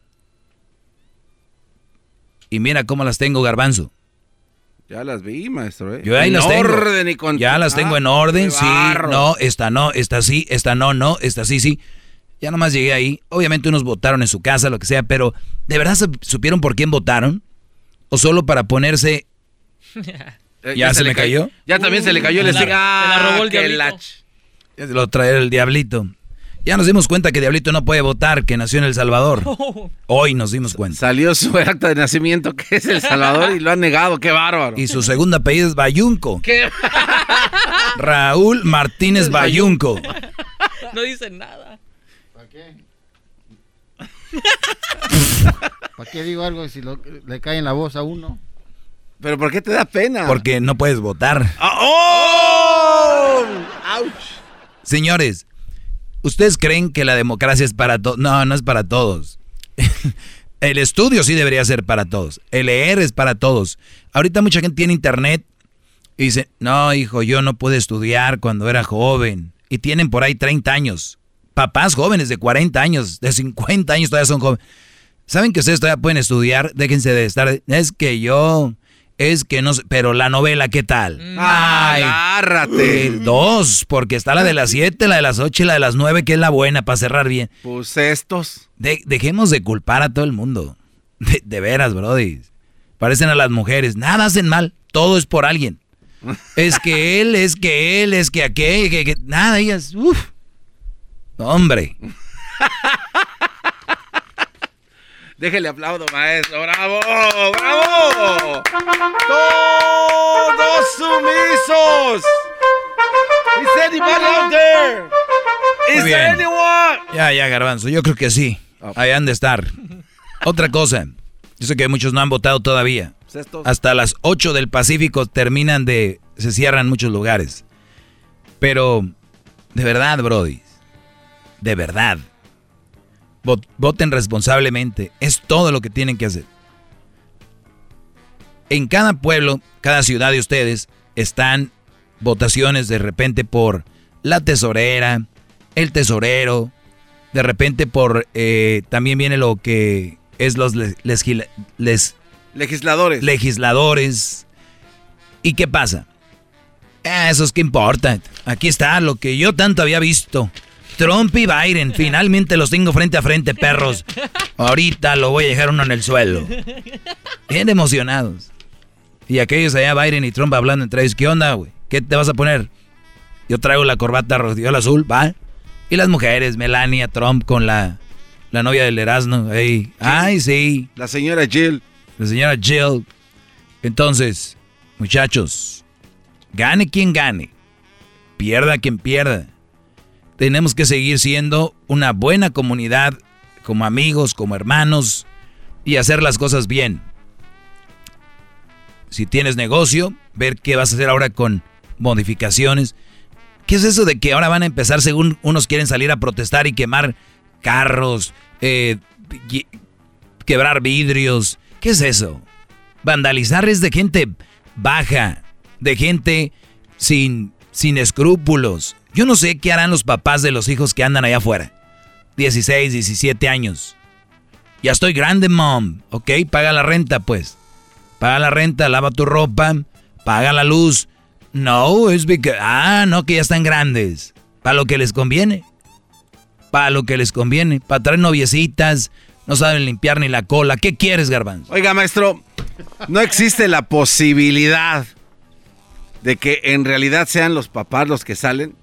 S8: Y mira cómo las tengo, garbanzo.
S9: Ya las vi, maestro. ¿eh?
S8: Yo ahí
S9: en
S8: las tengo.
S9: orden y con...
S8: Ya las tengo
S9: Ah,
S8: en orden,
S9: qué
S8: sí,
S9: barro.
S8: no, esta no, esta sí, esta no, no, esta sí, sí. Ya nomás llegué ahí. Obviamente unos votaron en su casa, lo que sea, pero ¿de verdad sup- supieron por quién votaron? ¿O solo para ponerse... ¿Ya, se,
S9: le
S8: cayó?
S9: Ya también se le cayó el
S30: la- la
S9: Ah,
S30: robó el diablito.
S9: la ch-
S8: Ya se lo trae el diablito. Ya nos dimos cuenta que Diablito no puede votar, que nació en El Salvador. Hoy nos dimos cuenta.
S9: Salió su acta de nacimiento, que es El Salvador, y lo han negado. Qué bárbaro.
S8: Y su segundo apellido es Bayunco.
S9: ¿Qué?
S8: Raúl Martínez Bayunco.
S30: No dicen nada.
S10: ¿Para qué? ¿Para qué digo algo si lo- le cae en la voz a uno?
S9: ¿Pero por qué te da pena?
S8: Porque no puedes votar.
S9: Ah, ¡Oh! ¡Auch!
S8: Señores, ¿ustedes creen que la democracia es para todos? No, no es para todos. El estudio sí debería ser para todos. El leer es para todos. Ahorita mucha gente tiene internet y dice, no, hijo, yo no pude estudiar cuando era joven. Y tienen por ahí 30 años. Papás jóvenes de 40 años, de 50 años todavía son jóvenes. ¿Saben que ustedes todavía pueden estudiar? Déjense de estar... Es que yo... Es que no sé... Pero la novela, ¿qué tal? Ay,
S9: Agárrate.
S8: dos, porque está la de las 7, la de las 8 y la de las 9, que es la buena para cerrar bien.
S9: Pues estos.
S8: De- dejemos de culpar a todo el mundo. De, de veras, brody. Parecen a las mujeres. Nada hacen mal. Todo es por alguien. Es que él, es que él, es que aquel, que, que- nada, ellas. Uf. Hombre.
S9: Déjele aplaudo, maestro. ¡Bravo! ¡Bravo! ¡Todos sumisos! ¿Is anybody out there? ¿Is
S8: bien.
S9: anyone?
S8: Ya, ya, garbanzo. Yo creo que sí. Ahí han de estar. Otra cosa. Yo sé que muchos no han votado todavía.
S9: Pues
S8: Hasta las 8 del Pacífico terminan de... Se cierran muchos lugares. Pero, de verdad, Brody. De verdad. Vot- Voten responsablemente. Es todo lo que tienen que hacer. En cada pueblo, cada ciudad de ustedes, están votaciones de repente por la tesorera, el tesorero, de repente por... eh, también viene lo que es los les- lesgila- les-
S9: Legisladores.
S8: legisladores. ¿Y qué pasa? Ah, eso es que importa. Aquí está lo que yo tanto había visto. Trump y Biden, finalmente los tengo frente a frente, perros. Ahorita lo voy a dejar uno en el suelo. Bien emocionados. Y aquellos allá, Biden y Trump hablando entre ellos, ¿qué onda, güey? ¿Qué te vas a poner? Yo traigo la corbata rojiola azul, ¿va? Y las mujeres, Melania, Trump con la, la novia del Erasmo. Ey, Ay, sí.
S9: La señora Jill.
S8: La señora Jill. Entonces, muchachos, gane quien gane, pierda quien pierda. Tenemos que seguir siendo una buena comunidad, como amigos, como hermanos, y hacer las cosas bien. Si tienes negocio, ver qué vas a hacer ahora con modificaciones. ¿Qué es eso de que ahora van a empezar, según unos quieren salir a protestar y quemar carros, eh, quebrar vidrios? ¿Qué es eso? Vandalizar es de gente baja, de gente sin, sin escrúpulos. Yo no sé qué harán los papás de los hijos que andan allá afuera. 16, 17 años. Ya estoy grande, mom. Ok, paga la renta, pues. Paga la renta, lava tu ropa, paga la luz. No, es porque... Ah, no, que ya están grandes. Para lo que les conviene. Para lo que les conviene. Para traer noviecitas. No saben limpiar ni la cola. ¿Qué quieres, garbanzo?
S9: Oiga, maestro, no existe la posibilidad de que en realidad sean los papás los que salen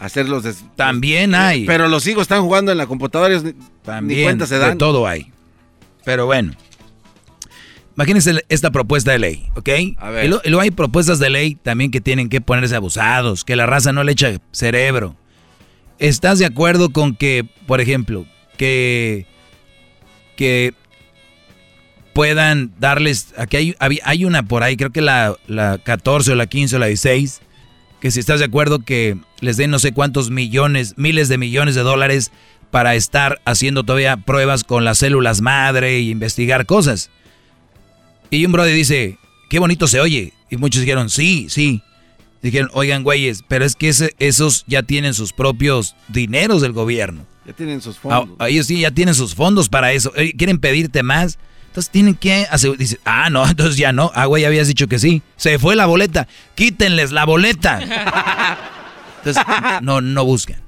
S9: a hacer los... des-
S8: También hay.
S9: Pero los hijos están jugando en la computadora y ni- ni
S8: También,
S9: cuenta se
S8: de
S9: dan.
S8: todo hay. Pero bueno. Imagínense esta propuesta de ley, ¿ok?
S9: A ver.
S8: Y, luego hay propuestas de ley también que tienen que ponerse abusados, que la raza no le echa cerebro. ¿Estás de acuerdo con que, por ejemplo, que, que puedan darles, aquí hay, hay una por ahí, creo que la, la 14 o la 15 o la 16, que si estás de acuerdo que les den no sé cuántos millones, miles de millones de dólares para estar haciendo todavía pruebas con las células madre e investigar cosas. Y un brother dice, qué bonito se oye. Y muchos dijeron, sí, sí. Dijeron, oigan, güeyes, pero es que ese- esos ya tienen sus propios dineros del gobierno.
S9: Ya tienen sus
S8: Ah,
S9: fondos.
S8: ellos sí ya tienen sus fondos para eso. Quieren pedirte más. Entonces tienen que hacer. Dice, ah, no, entonces ya no. Ah, güey, ya habías dicho que sí. Se fue la boleta. Quítenles la boleta. Entonces, no, no buscan.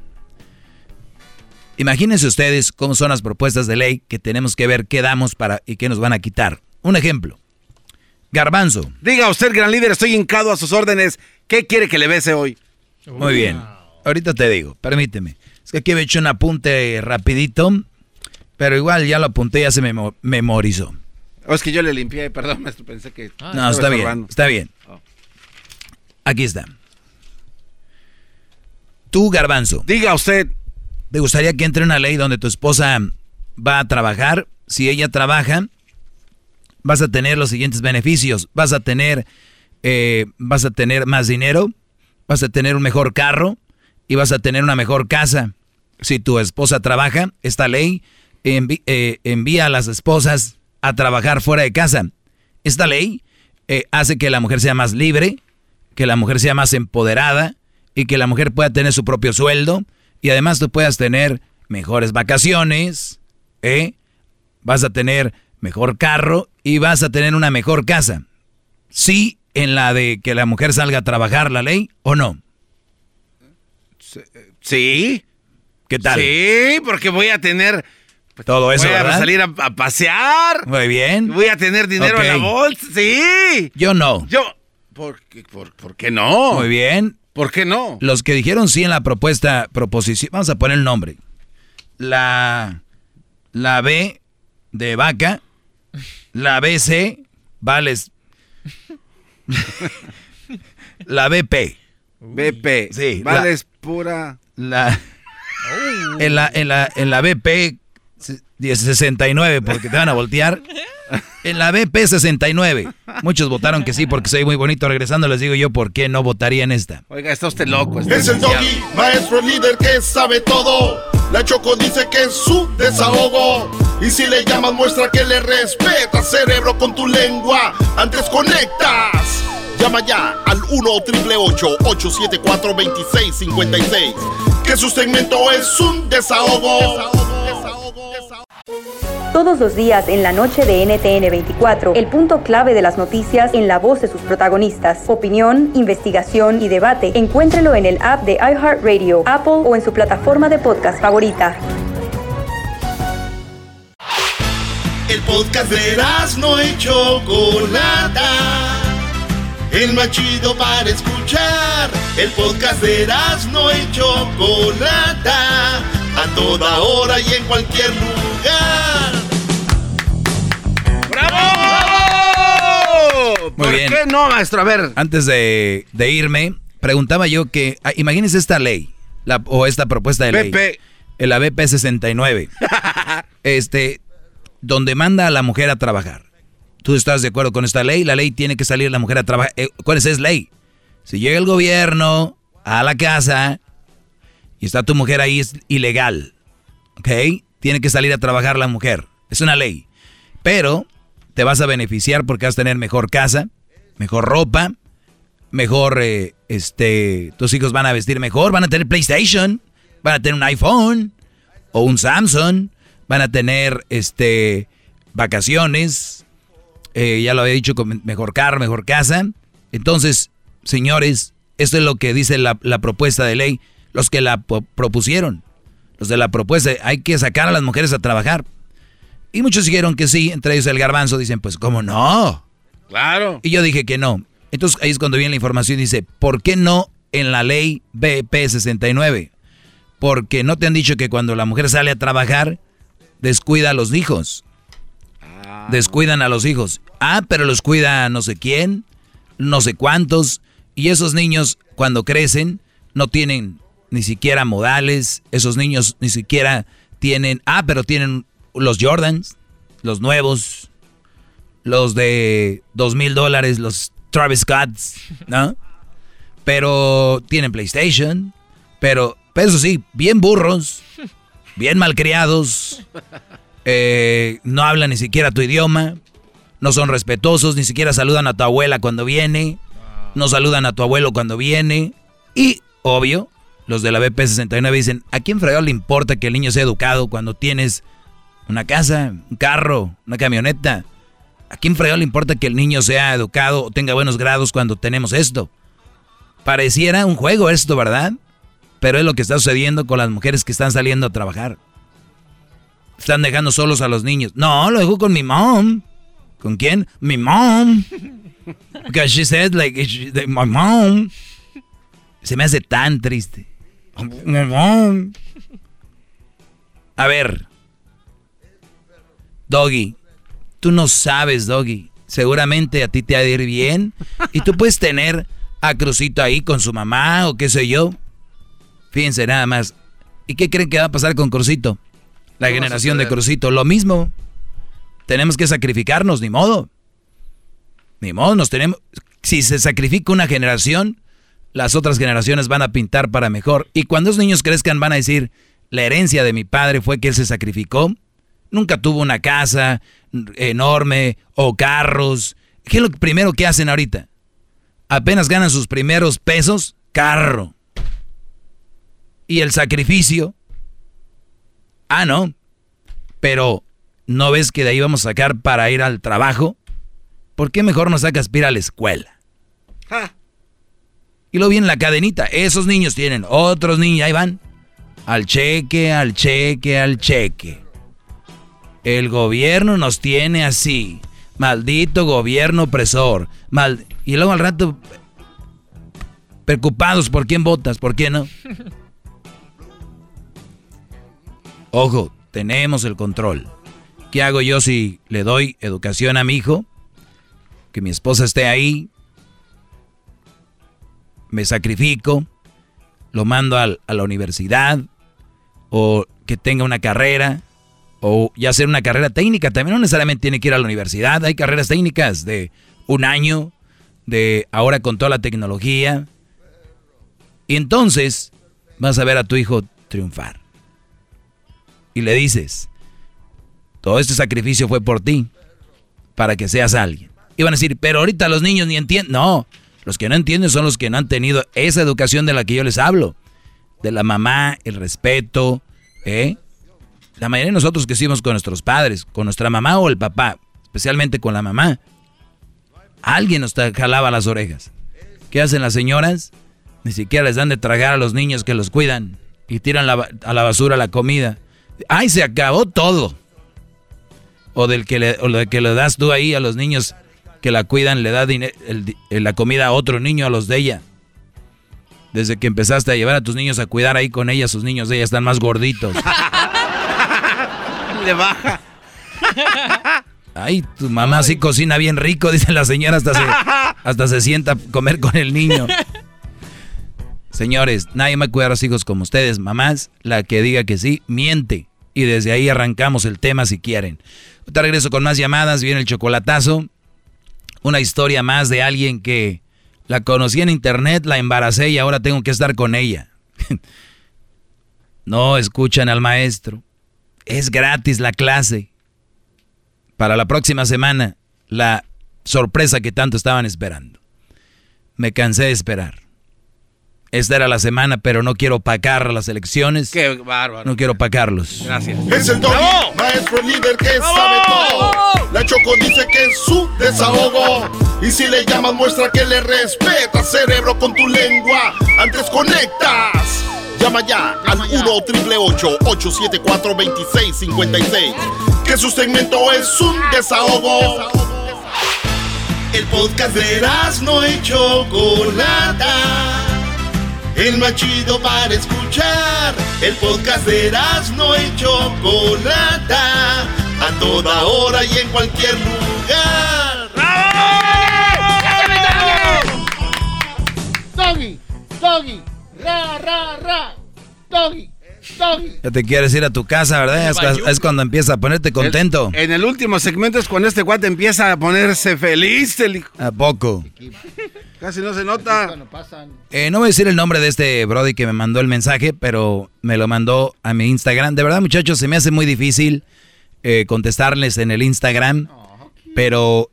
S8: Imagínense ustedes cómo son las propuestas de ley que tenemos que ver qué damos para y qué nos van a quitar. Un ejemplo. Garbanzo.
S9: Diga usted, gran líder, estoy hincado a sus órdenes. ¿Qué quiere que le bese hoy?
S8: Muy bien. Ahorita te digo, permíteme. Es que aquí he hecho un apunte rapidito, pero igual ya lo apunté, ya se me memo- memorizó.
S9: Oh, es que yo le limpié, perdón, maestro, pensé que...
S8: No,
S9: estaba
S8: está bien, está bien. Aquí está. Tú, Garbanzo.
S9: Diga usted.
S8: ¿Te gustaría que entre una ley donde tu esposa va a trabajar? Si ella trabaja, vas a tener los siguientes beneficios. Vas a tener, eh, vas a tener más dinero, vas a tener un mejor carro y vas a tener una mejor casa. Si tu esposa trabaja, esta ley envi- eh, envía a las esposas a trabajar fuera de casa. Esta ley eh, hace que la mujer sea más libre, que la mujer sea más empoderada y que la mujer pueda tener su propio sueldo y además tú puedas tener mejores vacaciones, ¿eh? vas a tener mejor carro y vas a tener una mejor casa. Sí, en la de que la mujer salga a trabajar la ley o no.
S9: Sí.
S8: ¿Qué tal?
S9: Sí, porque voy a tener...
S8: Todo eso,
S9: voy a salir a, a pasear.
S8: Muy bien.
S9: Voy a tener dinero en la bolsa. Sí.
S8: Yo no.
S9: Yo... ¿Por qué, por, por qué no?
S8: Muy bien.
S9: ¿Por qué no?
S8: Los que dijeron sí en la propuesta, proposición, vamos a poner el nombre. La, la B de vaca, la BC, vales. la BP.
S9: BP.
S8: Sí.
S9: Vales pura...
S8: La, en, la, en, la, en la BP 69, porque te van a voltear. En la BP 69. Muchos votaron que sí porque soy muy bonito. Regresando les digo yo por qué no votaría en esta.
S9: Oiga, está usted loco. está
S2: Es el doggy, maestro líder que sabe todo. La Choco dice que es su desahogo. Y si le llamas, muestra que le respeta, cerebro, con tu lengua. Antes conectas. Llama ya al 1-888-874-2656. Que su segmento es un desahogo.
S21: Todos los días en la noche de NTN 24, el punto clave de las noticias en la voz de sus protagonistas. Opinión, investigación y debate. Encuéntrelo en el app de iHeartRadio, Apple o en su plataforma de podcast favorita.
S2: El podcast de no y Chocolata. El más chido para escuchar. El podcast de no y Chocolata. A toda hora y en cualquier lugar.
S9: ¡Bravo!
S8: Muy
S9: ¿Por
S8: bien.
S9: qué no, maestro? A ver.
S8: Antes de, de irme, preguntaba yo que, ah, imagínense esta ley, la, o esta propuesta de ley.
S9: BP.
S8: La BP 69. este, donde manda a la mujer a trabajar. ¿Tú estás de acuerdo con esta ley? La ley tiene que salir la mujer a trabajar. Eh, ¿Cuál es esa ley? Si llega el gobierno a la casa y está tu mujer ahí, es ilegal. ¿Ok? Tiene que salir a trabajar la mujer. Es una ley. Pero te vas a beneficiar porque vas a tener mejor casa, mejor ropa, mejor, eh, este, tus hijos van a vestir mejor, van a tener PlayStation, van a tener un iPhone o un Samsung, van a tener, este, vacaciones, eh, ya lo había dicho, con mejor carro, mejor casa. Entonces, señores, esto es lo que dice la, la propuesta de ley, los que la propusieron, los de la propuesta, hay que sacar a las mujeres a trabajar. Y muchos dijeron que sí, entre ellos el garbanzo, dicen, pues, ¿cómo no?
S9: Claro.
S8: Y yo dije que no. Entonces ahí es cuando viene la información y dice, ¿por qué no en la ley BP 69? Porque no te han dicho que cuando la mujer sale a trabajar, descuida a los hijos. Descuidan a los hijos. Ah, pero los cuida no sé quién, no sé cuántos. Y esos niños, cuando crecen, no tienen ni siquiera modales. Esos niños ni siquiera tienen... Ah, pero tienen los Jordans, los nuevos, los de dos mil dólares, los Travis Scotts, ¿no? Pero tienen PlayStation, pero, pero eso sí, bien burros, bien malcriados, eh, no hablan ni siquiera tu idioma, no son respetuosos, ni siquiera saludan a tu abuela cuando viene, no saludan a tu abuelo cuando viene, y, obvio, los de la BP69 dicen, ¿a quién fregado le importa que el niño sea educado cuando tienes una casa, un carro, una camioneta? ¿A quién fregado le importa que el niño sea educado o tenga buenos grados cuando tenemos esto? Pareciera un juego esto, ¿verdad? Pero es lo que está sucediendo con las mujeres que están saliendo a trabajar. Están dejando solos a los niños. No, lo dejo con mi mom. ¿Con quién? Mi mom. Because she said like, my mom. Se me hace tan triste. My mom. A ver. Doggy, tú no sabes, Doggy. Seguramente a ti te ha de ir bien. Y tú puedes tener a Crucito ahí con su mamá o qué sé yo. Fíjense nada más. ¿Y qué creen que va a pasar con Crucito? La
S9: ¿Qué va a
S8: generación de? Crucito, lo mismo. Tenemos que sacrificarnos, ni modo. Ni modo, nos tenemos. Si se sacrifica una generación, las otras generaciones van a pintar para mejor. Y cuando esos niños crezcan, van a decir: La herencia de mi padre fue que él se sacrificó. Nunca tuvo una casa enorme o carros. ¿Qué es lo primero que hacen ahorita? Apenas ganan sus primeros pesos, carro. Y el sacrificio. Ah, no. Pero, ¿no ves que de ahí vamos a sacar para ir al trabajo? ¿Por qué mejor no sacas para ir a la escuela? Y luego viene la cadenita. Esos niños tienen otros niños, ahí van. Al cheque, al cheque, al cheque. El gobierno nos tiene así. Maldito gobierno opresor. Mal... Y luego al rato, preocupados por quién votas, por quién no. Ojo, tenemos el control. ¿Qué hago yo si le doy educación a mi hijo? Que mi esposa esté ahí. Me sacrifico. Lo mando al- a la universidad. O que tenga una carrera. O ya hacer una carrera técnica. También no necesariamente tiene que ir a la universidad. Hay carreras técnicas de un año, de ahora con toda la tecnología. Y entonces vas a ver a tu hijo triunfar. Le dices, todo este sacrificio fue por ti, para que seas alguien. Y van a decir, pero ahorita los niños ni entienden. No, los que no entienden son los que no han tenido esa educación de la que yo les hablo. De la mamá, el respeto, ¿eh? La mayoría de nosotros que hicimos con nuestros padres, con nuestra mamá o el papá, especialmente con la mamá, alguien nos jalaba las orejas. ¿Qué hacen las señoras? Ni siquiera les dan de tragar a los niños que los cuidan y tiran a la basura la comida. ¡Ay, se acabó todo! O del que le, o que le das tú ahí a los niños que la cuidan, le da la comida a otro niño, a los de ella. Desde que empezaste a llevar a tus niños a cuidar ahí con ella, sus niños de ella están más gorditos.
S9: Le baja.
S8: Ay, tu mamá sí cocina bien rico, dice la señora, hasta se, hasta se sienta a comer con el niño. Señores, nadie me cuida a los hijos como ustedes. Mamás, la que diga que sí, miente. Y desde ahí arrancamos el tema si quieren. Te regreso con más llamadas, viene el chocolatazo. Una historia más de alguien que la conocí en internet, la embaracé y ahora tengo que estar con ella. no escuchan al maestro. Es gratis la clase. Para la próxima semana, la sorpresa que tanto estaban esperando. Me cansé de esperar. Esta era la semana, pero no quiero pacar las elecciones.
S9: Qué bárbaro.
S8: No quiero pacarlos.
S9: Gracias.
S2: Es el doggy, maestro líder que sabe todo. La Choco dice que es su desahogo. Y si le llamas, muestra que le respeta, cerebro, con tu lengua. Antes conectas. Llama ya al 1-888-874-2656. Que su segmento es un desahogo. El podcast de no y Chocolata. El más chido para escuchar. El podcast de no y Chocolata. A toda hora y en cualquier lugar.
S10: Doggy, doggy, ra, ra, ra.
S8: Ya te quieres ir a tu casa, ¿verdad? Es, es cuando empieza a ponerte contento.
S9: En el último segmento es cuando este guate empieza a ponerse feliz. el hijo.
S8: ¿A poco?
S9: Casi no se nota.
S8: Eh, no voy a decir el nombre de este Brody que me mandó el mensaje, pero me lo mandó a mi Instagram. De verdad, muchachos, se me hace muy difícil eh, contestarles en el Instagram, pero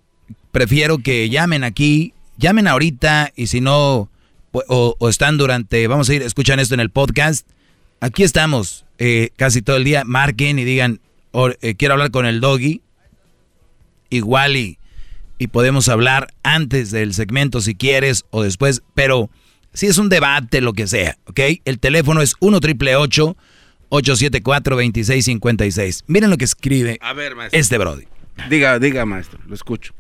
S8: prefiero que llamen aquí, llamen ahorita y si no, o, o están durante, vamos a ir, escuchan esto en el podcast. Aquí estamos eh, casi todo el día, marquen y digan, eh, quiero hablar con el doggy, igual y y podemos hablar antes del segmento si quieres o después, pero si es un debate, lo que sea, ¿ok? El teléfono es 1 triple 874 2656 Miren lo que escribe
S9: A ver, maestro.
S8: este Brody.
S9: Diga, diga, maestro, lo escucho.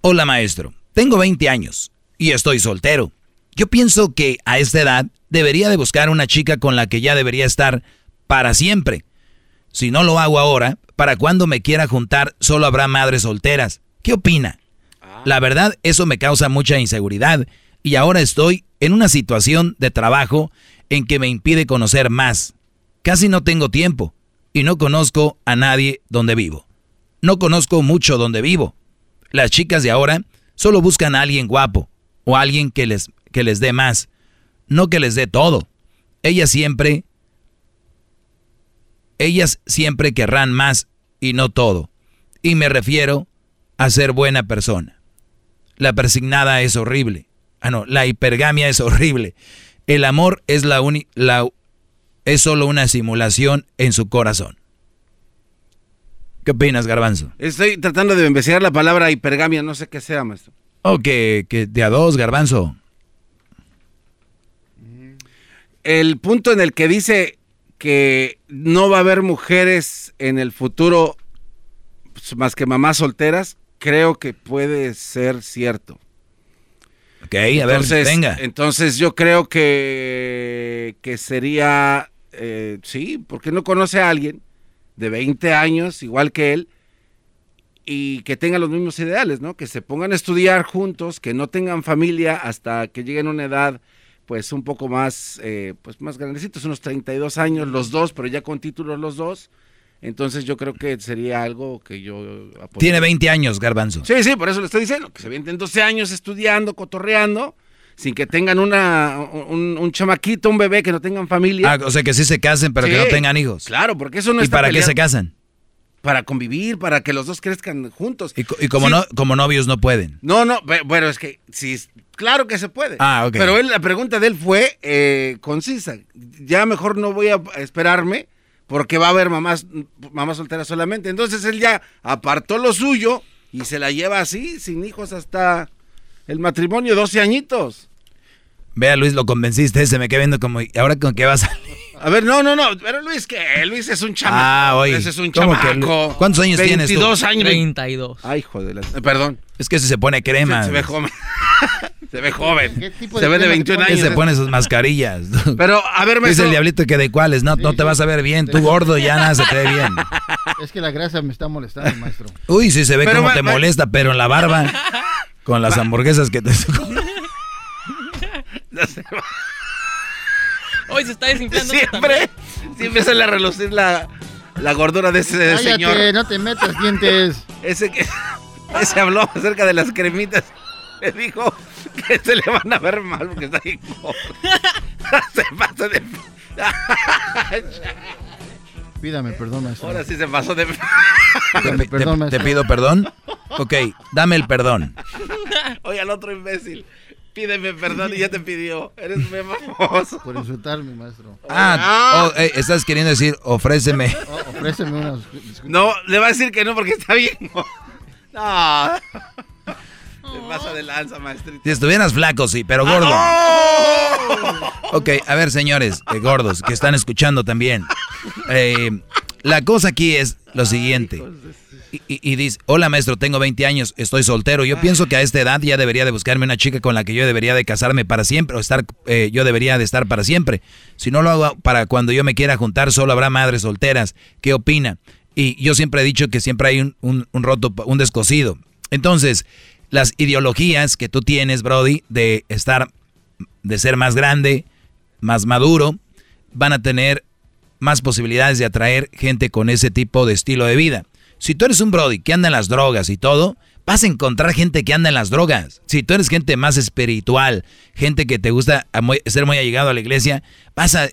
S8: Hola, maestro. Tengo 20 años y estoy soltero. Yo pienso que a esta edad debería de buscar una chica con la que ya debería estar para siempre. Si no lo hago ahora, para cuando me quiera juntar solo habrá madres solteras. ¿Qué opina? La verdad, eso me causa mucha inseguridad y ahora estoy en una situación de trabajo en que me impide conocer más. Casi no tengo tiempo y no conozco a nadie donde vivo. No conozco mucho donde vivo. Las chicas de ahora solo buscan a alguien guapo o alguien que les, que les dé más, no que les dé todo. Ellas siempre, ellas siempre querrán más y no todo. Y me refiero a ser buena persona. La persignada es horrible. Ah, no, la hipergamia es horrible. El amor es la, la es solo una simulación en su corazón. ¿Qué opinas, Garbanzo?
S9: Estoy tratando de investigar la palabra hipergamia, no sé qué sea, maestro.
S8: Oh, que, que de a dos, Garbanzo.
S9: El punto en el que dice que no va a haber mujeres en el futuro pues, más que mamás solteras, creo que puede ser cierto.
S8: Ok, a ver, venga.
S9: Entonces yo creo que, que sería, eh, sí, porque no conoce a alguien de 20 años, igual que él, y que tenga los mismos ideales, ¿no? Que se pongan a estudiar juntos, que no tengan familia hasta que lleguen a una edad, pues un poco más, eh, pues más grandecitos, unos 32 años los dos, pero ya con títulos los dos Entonces yo creo que sería algo que yo apoyaría.
S8: Tiene 20 años, Garbanzo.
S9: Sí, sí, por eso le estoy diciendo, que se vienten 12 años estudiando, cotorreando, sin que tengan una, un, un chamaquito, un bebé, que no tengan familia.
S8: Ah, o sea, que sí se casen, pero que no tengan hijos.
S9: Claro, porque eso no
S8: ¿Y
S9: está
S8: para qué se casan?
S9: Para convivir, para que los dos crezcan juntos.
S8: Y, co- y como,
S9: Sí.
S8: no, como novios no pueden.
S9: No, no, bueno, es que sí, claro que se puede.
S8: Ah, ok.
S9: Pero él, la pregunta de él fue eh, concisa. Ya mejor no voy a esperarme porque va a haber mamás, mamás solteras solamente. Entonces él ya apartó lo suyo y se la lleva así, sin hijos hasta el matrimonio, 12 añitos.
S8: Vea, Luis, lo convenciste, se me queda viendo como, ¿y ahora con qué vas a
S9: A ver, no, no, no, pero Luis, ¿qué? Luis es un chamaco.
S8: Ah, oye,
S9: Ese es un
S8: ¿cómo que
S9: chamaco.
S8: ¿Cuántos años tienes tú?
S9: 22 años.
S30: 32.
S9: Ay, joder, eh, perdón.
S8: Es que si se pone crema.
S9: Se, se ve joven. se ve joven.
S10: ¿Qué tipo
S9: Se
S10: de
S9: ve de
S10: crema
S9: 21
S10: te
S8: Que
S9: años.
S8: se pone sus mascarillas.
S9: Pero, a ver,
S8: Dice
S9: maestro.
S8: el diablito que de cuáles, no, no te vas a ver bien. Tú gordo ya nada se te ve bien.
S10: Es que la grasa me está molestando, maestro.
S8: Uy, sí se ve
S9: Pero,
S8: como
S9: ma-
S8: te
S9: ma-
S8: molesta, pero en la barba, con las hamburguesas que te...
S30: Hoy se está desinflando.
S9: Siempre, siempre sale a relucir la, la gordura de ese
S10: Cállate,
S9: señor.
S10: no te metas dientes.
S9: Ese que ese habló acerca de las cremitas. Le dijo que se le van a ver mal porque está ahí. Se pasó de.
S10: Pídame perdón, maestro.
S9: Ahora sí se pasó de.
S10: Pídame
S8: ¿Te,
S10: perdón,
S8: te
S10: maestro.
S8: pido perdón? Ok, dame el perdón.
S9: Oye, al otro imbécil. Pídeme perdón y ya te pidió. Eres muy famoso.
S10: Por insultarme, maestro.
S8: Ah, oh, eh, estás queriendo decir, ofréceme.
S10: Oh, ofréceme unas.
S9: No, le va a decir que no porque está bien. No. Te pasa de lanza, maestrito.
S8: Si estuvieras flaco, sí, pero gordo.
S9: ¡Oh!
S8: Ok, a ver, señores, eh, gordos, que están escuchando también. Eh, la cosa aquí es lo siguiente. Y- dice, hola maestro, tengo 20 años, estoy soltero. Yo pienso que a esta edad ya debería de buscarme una chica con la que yo debería de casarme para siempre, o estar, eh, yo debería de estar para siempre. Si no lo hago para cuando yo me quiera juntar, solo habrá madres solteras. ¿Qué opina? Y yo siempre he dicho que siempre hay un, un- un roto, un descosido. Entonces, las ideologías que tú tienes, Brody, de estar, de ser más grande, más maduro, van a tener más posibilidades de atraer gente con ese tipo de estilo de vida. Si tú eres un Brody que anda en las drogas y todo, vas a encontrar gente que anda en las drogas. Si tú eres gente más espiritual, gente que te gusta ser muy allegado a la iglesia, vas a,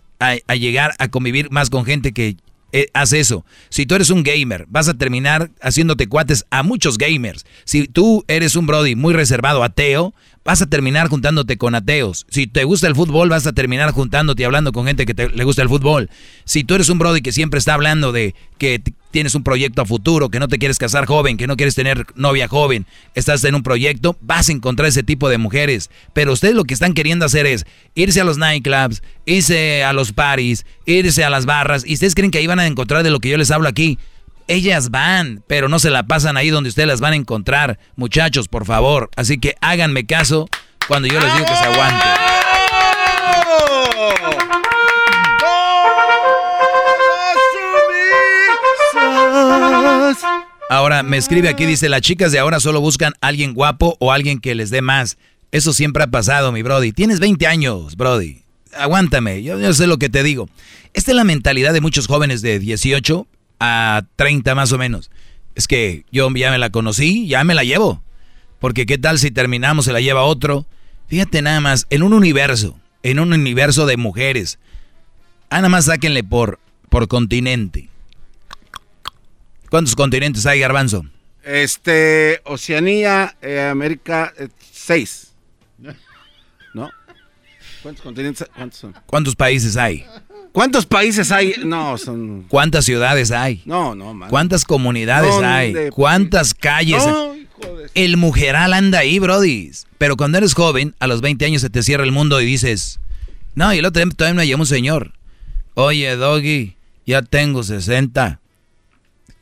S8: llegar a convivir más con gente que eh, hace eso. Si tú eres un gamer, vas a terminar haciéndote cuates a muchos gamers. Si tú eres un Brody muy reservado, ateo, vas a terminar juntándote con ateos. Si te gusta el fútbol, vas a terminar juntándote y hablando con gente que te- le gusta el fútbol. Si tú eres un Brody que siempre está hablando de que tienes un proyecto a futuro, que no te quieres casar joven, que no quieres tener novia joven, estás en un proyecto, vas a encontrar ese tipo de mujeres. Pero ustedes lo que están queriendo hacer es irse a los nightclubs, irse a los parties, irse a las barras, y ustedes creen que ahí van a encontrar de lo que yo les hablo aquí. Ellas van, pero no se la pasan ahí donde ustedes las van a encontrar. Muchachos, por favor. Así que háganme caso cuando yo les digo que se aguanten. Ahora me escribe aquí, dice, las chicas de ahora solo buscan alguien guapo o alguien que les dé más. Eso siempre ha pasado, mi Brody. Tienes 20 años, Brody. Aguántame, yo, yo sé lo que te digo. Esta es la mentalidad de muchos jóvenes de 18 a 30 más o menos. Es que yo ya me la conocí, ya me la llevo. Porque qué tal si terminamos, se la lleva otro. Fíjate nada más, en un universo, en un universo de mujeres. Ah, nada más sáquenle por, por continente. ¿Cuántos continentes hay, Garbanzo?
S9: Este, Oceanía, eh, América, eh, seis. ¿No? ¿Cuántos continentes? ¿Cuántos son?
S8: ¿Cuántos países hay?
S9: ¿Cuántos países hay? No, son.
S8: ¿Cuántas ciudades hay?
S9: No, no, man.
S8: ¿Cuántas comunidades
S9: ¿Dónde?
S8: hay? ¿Cuántas calles?
S9: No,
S8: El mujeral anda ahí, Brody. Pero cuando eres joven, a los 20 años se te cierra el mundo y dices, no, y el otro día todavía me llamó un señor. Oye, Doggy, ya tengo 60.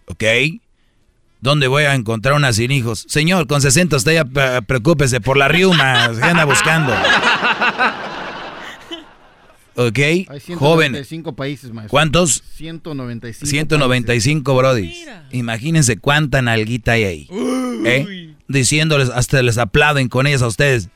S8: ¿Ok? ¿Dónde voy a encontrar una sin hijos? Señor, con 60 usted ya pre- preocúpese por la riuma, se anda buscando. ¿Ok?
S10: Hay
S8: Joven.
S10: 195 países, maestro.
S8: ¿Cuántos?
S10: 195.
S8: 195 brodis. Imagínense cuánta nalguita hay ahí. ¿Eh? Diciéndoles, hasta les aplauden con ellas a ustedes.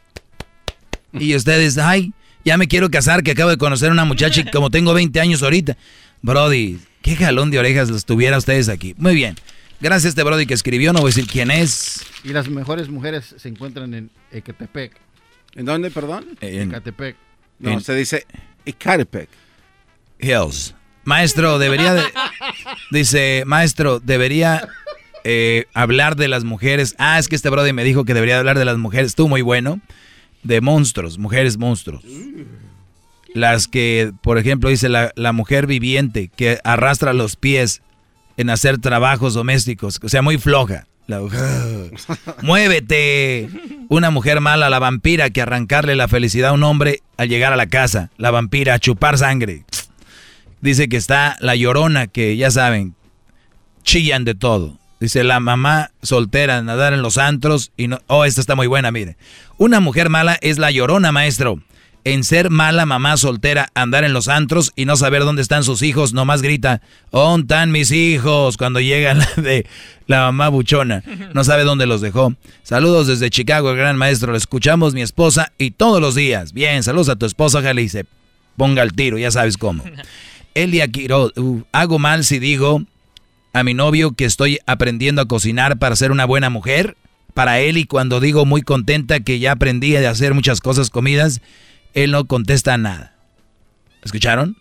S8: Y ustedes, ay, ya me quiero casar, que acabo de conocer a una muchacha y como tengo 20 años ahorita. Brody, Qué jalón de orejas los tuviera ustedes aquí. Muy bien. Gracias a este Brody que escribió, no voy a decir quién es.
S10: Y las mejores mujeres se encuentran en Ecatepec.
S9: ¿En dónde, perdón?
S8: En-
S10: Ecatepec.
S9: No,
S8: en-
S9: se dice Ecatepec.
S8: Hills. Maestro, debería de... Dice, maestro, debería eh, hablar de las mujeres. Ah, es que este brother me dijo que debería hablar de las mujeres. Estuvo muy bueno. De monstruos, mujeres monstruos. Las que, por ejemplo, dice la, la mujer viviente que arrastra los pies en hacer trabajos domésticos. O sea, muy floja. La- Muévete. Una mujer mala, la vampira, que arrancarle la felicidad a un hombre al llegar a la casa. La vampira, a chupar sangre. Dice que está la llorona, que ya saben, chillan de todo. Dice la mamá soltera, nadar en los antros y no... Oh, esta está muy buena, mire. Una mujer mala es la llorona, maestro. En ser mala mamá soltera, andar en los antros y no saber dónde están sus hijos, nomás grita, ¿dónde están mis hijos? Cuando llega la de la mamá buchona. No sabe dónde los dejó. Saludos desde Chicago, el gran maestro. Lo escuchamos mi esposa y todos los días. Bien, saludos a tu esposa, ojalá y se ponga el tiro, ya sabes cómo. Elia Quiroz, uh, hago mal si digo a mi novio que estoy aprendiendo a cocinar para ser una buena mujer. Para él y cuando digo muy contenta que ya aprendí a hacer muchas cosas comidas, él no contesta nada. ¿Escucharon?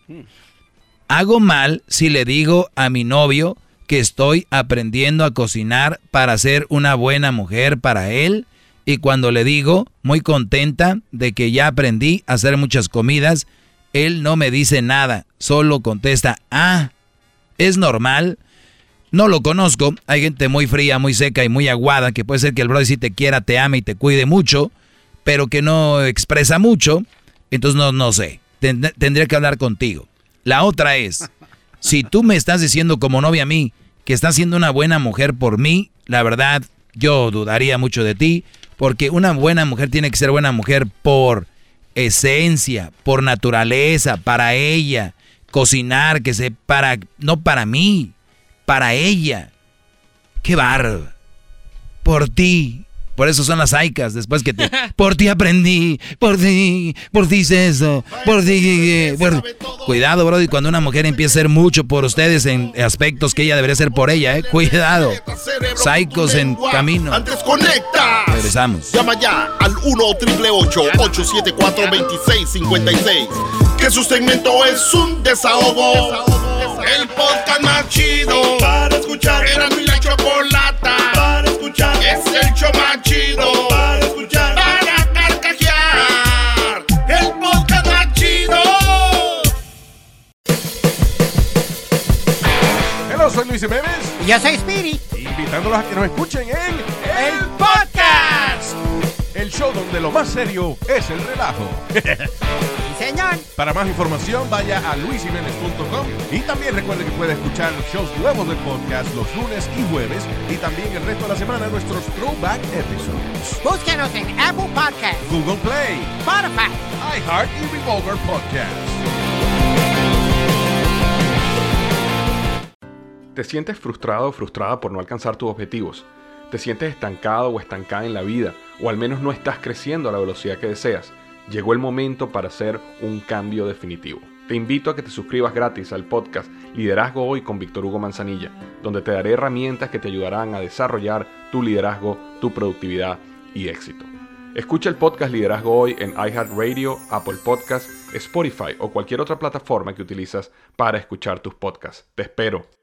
S8: Hago mal si le digo a mi novio que estoy aprendiendo a cocinar para ser una buena mujer para él y cuando le digo muy contenta de que ya aprendí a hacer muchas comidas, él no me dice nada, solo contesta, ah, es normal. No lo conozco, hay gente muy fría, muy seca y muy aguada, que puede ser que el brother sí te quiera, te ame y te cuide mucho, pero que no expresa mucho, entonces no, no sé, Tend- tendría que hablar contigo. La otra es, si tú me estás diciendo como novia a mí que estás siendo una buena mujer por mí, la verdad, yo dudaría mucho de ti, porque una buena mujer tiene que ser buena mujer por esencia, por naturaleza, para ella, cocinar, que se para, no para mí, para ella. Qué bárbaro. Por ti. Por eso son las aicas, después que te... Por ti aprendí, por ti, por ti hice eso, por ti... por- Cuidado, Brody, cuando una mujer empieza a hacer mucho por ustedes en aspectos que ella debería hacer por ella, ¿eh? Cuidado. Psicos en camino.
S2: Antes conecta.
S8: Regresamos.
S2: Llama ya al 1 874 2656 Que su segmento es un desahogo. El podcast más chido para escuchar. Era mi la chocolata para escuchar. Es el show más chido para escuchar. Para carcajear. El podcast más chido.
S35: Hello, soy Luis Jiménez.
S36: Y yo soy Spirit.
S35: Invitándolos a que nos escuchen en El Podcast. El show donde lo más serio es el relajo.
S36: señor.
S35: Para más información, vaya a luisimenez.com y también recuerde que puede escuchar los shows nuevos del podcast los lunes y jueves y también el resto de la semana nuestros throwback episodes.
S36: Búsquenos en Apple Podcast,
S35: Google Play,
S36: Spotify,
S35: iHeart y Revolver Podcast. ¿Te sientes frustrado o frustrada por no alcanzar tus objetivos? ¿Te sientes estancado o estancada en la vida? ¿O al menos no estás creciendo a la velocidad que deseas? Llegó el momento para hacer un cambio definitivo. Te invito a que te suscribas gratis al podcast Liderazgo Hoy con Víctor Hugo Manzanilla, donde te daré herramientas que te ayudarán a desarrollar tu liderazgo, tu productividad y éxito. Escucha el podcast Liderazgo Hoy en iHeartRadio, Apple Podcasts, Spotify o cualquier otra plataforma que utilizas para escuchar tus podcasts. Te espero.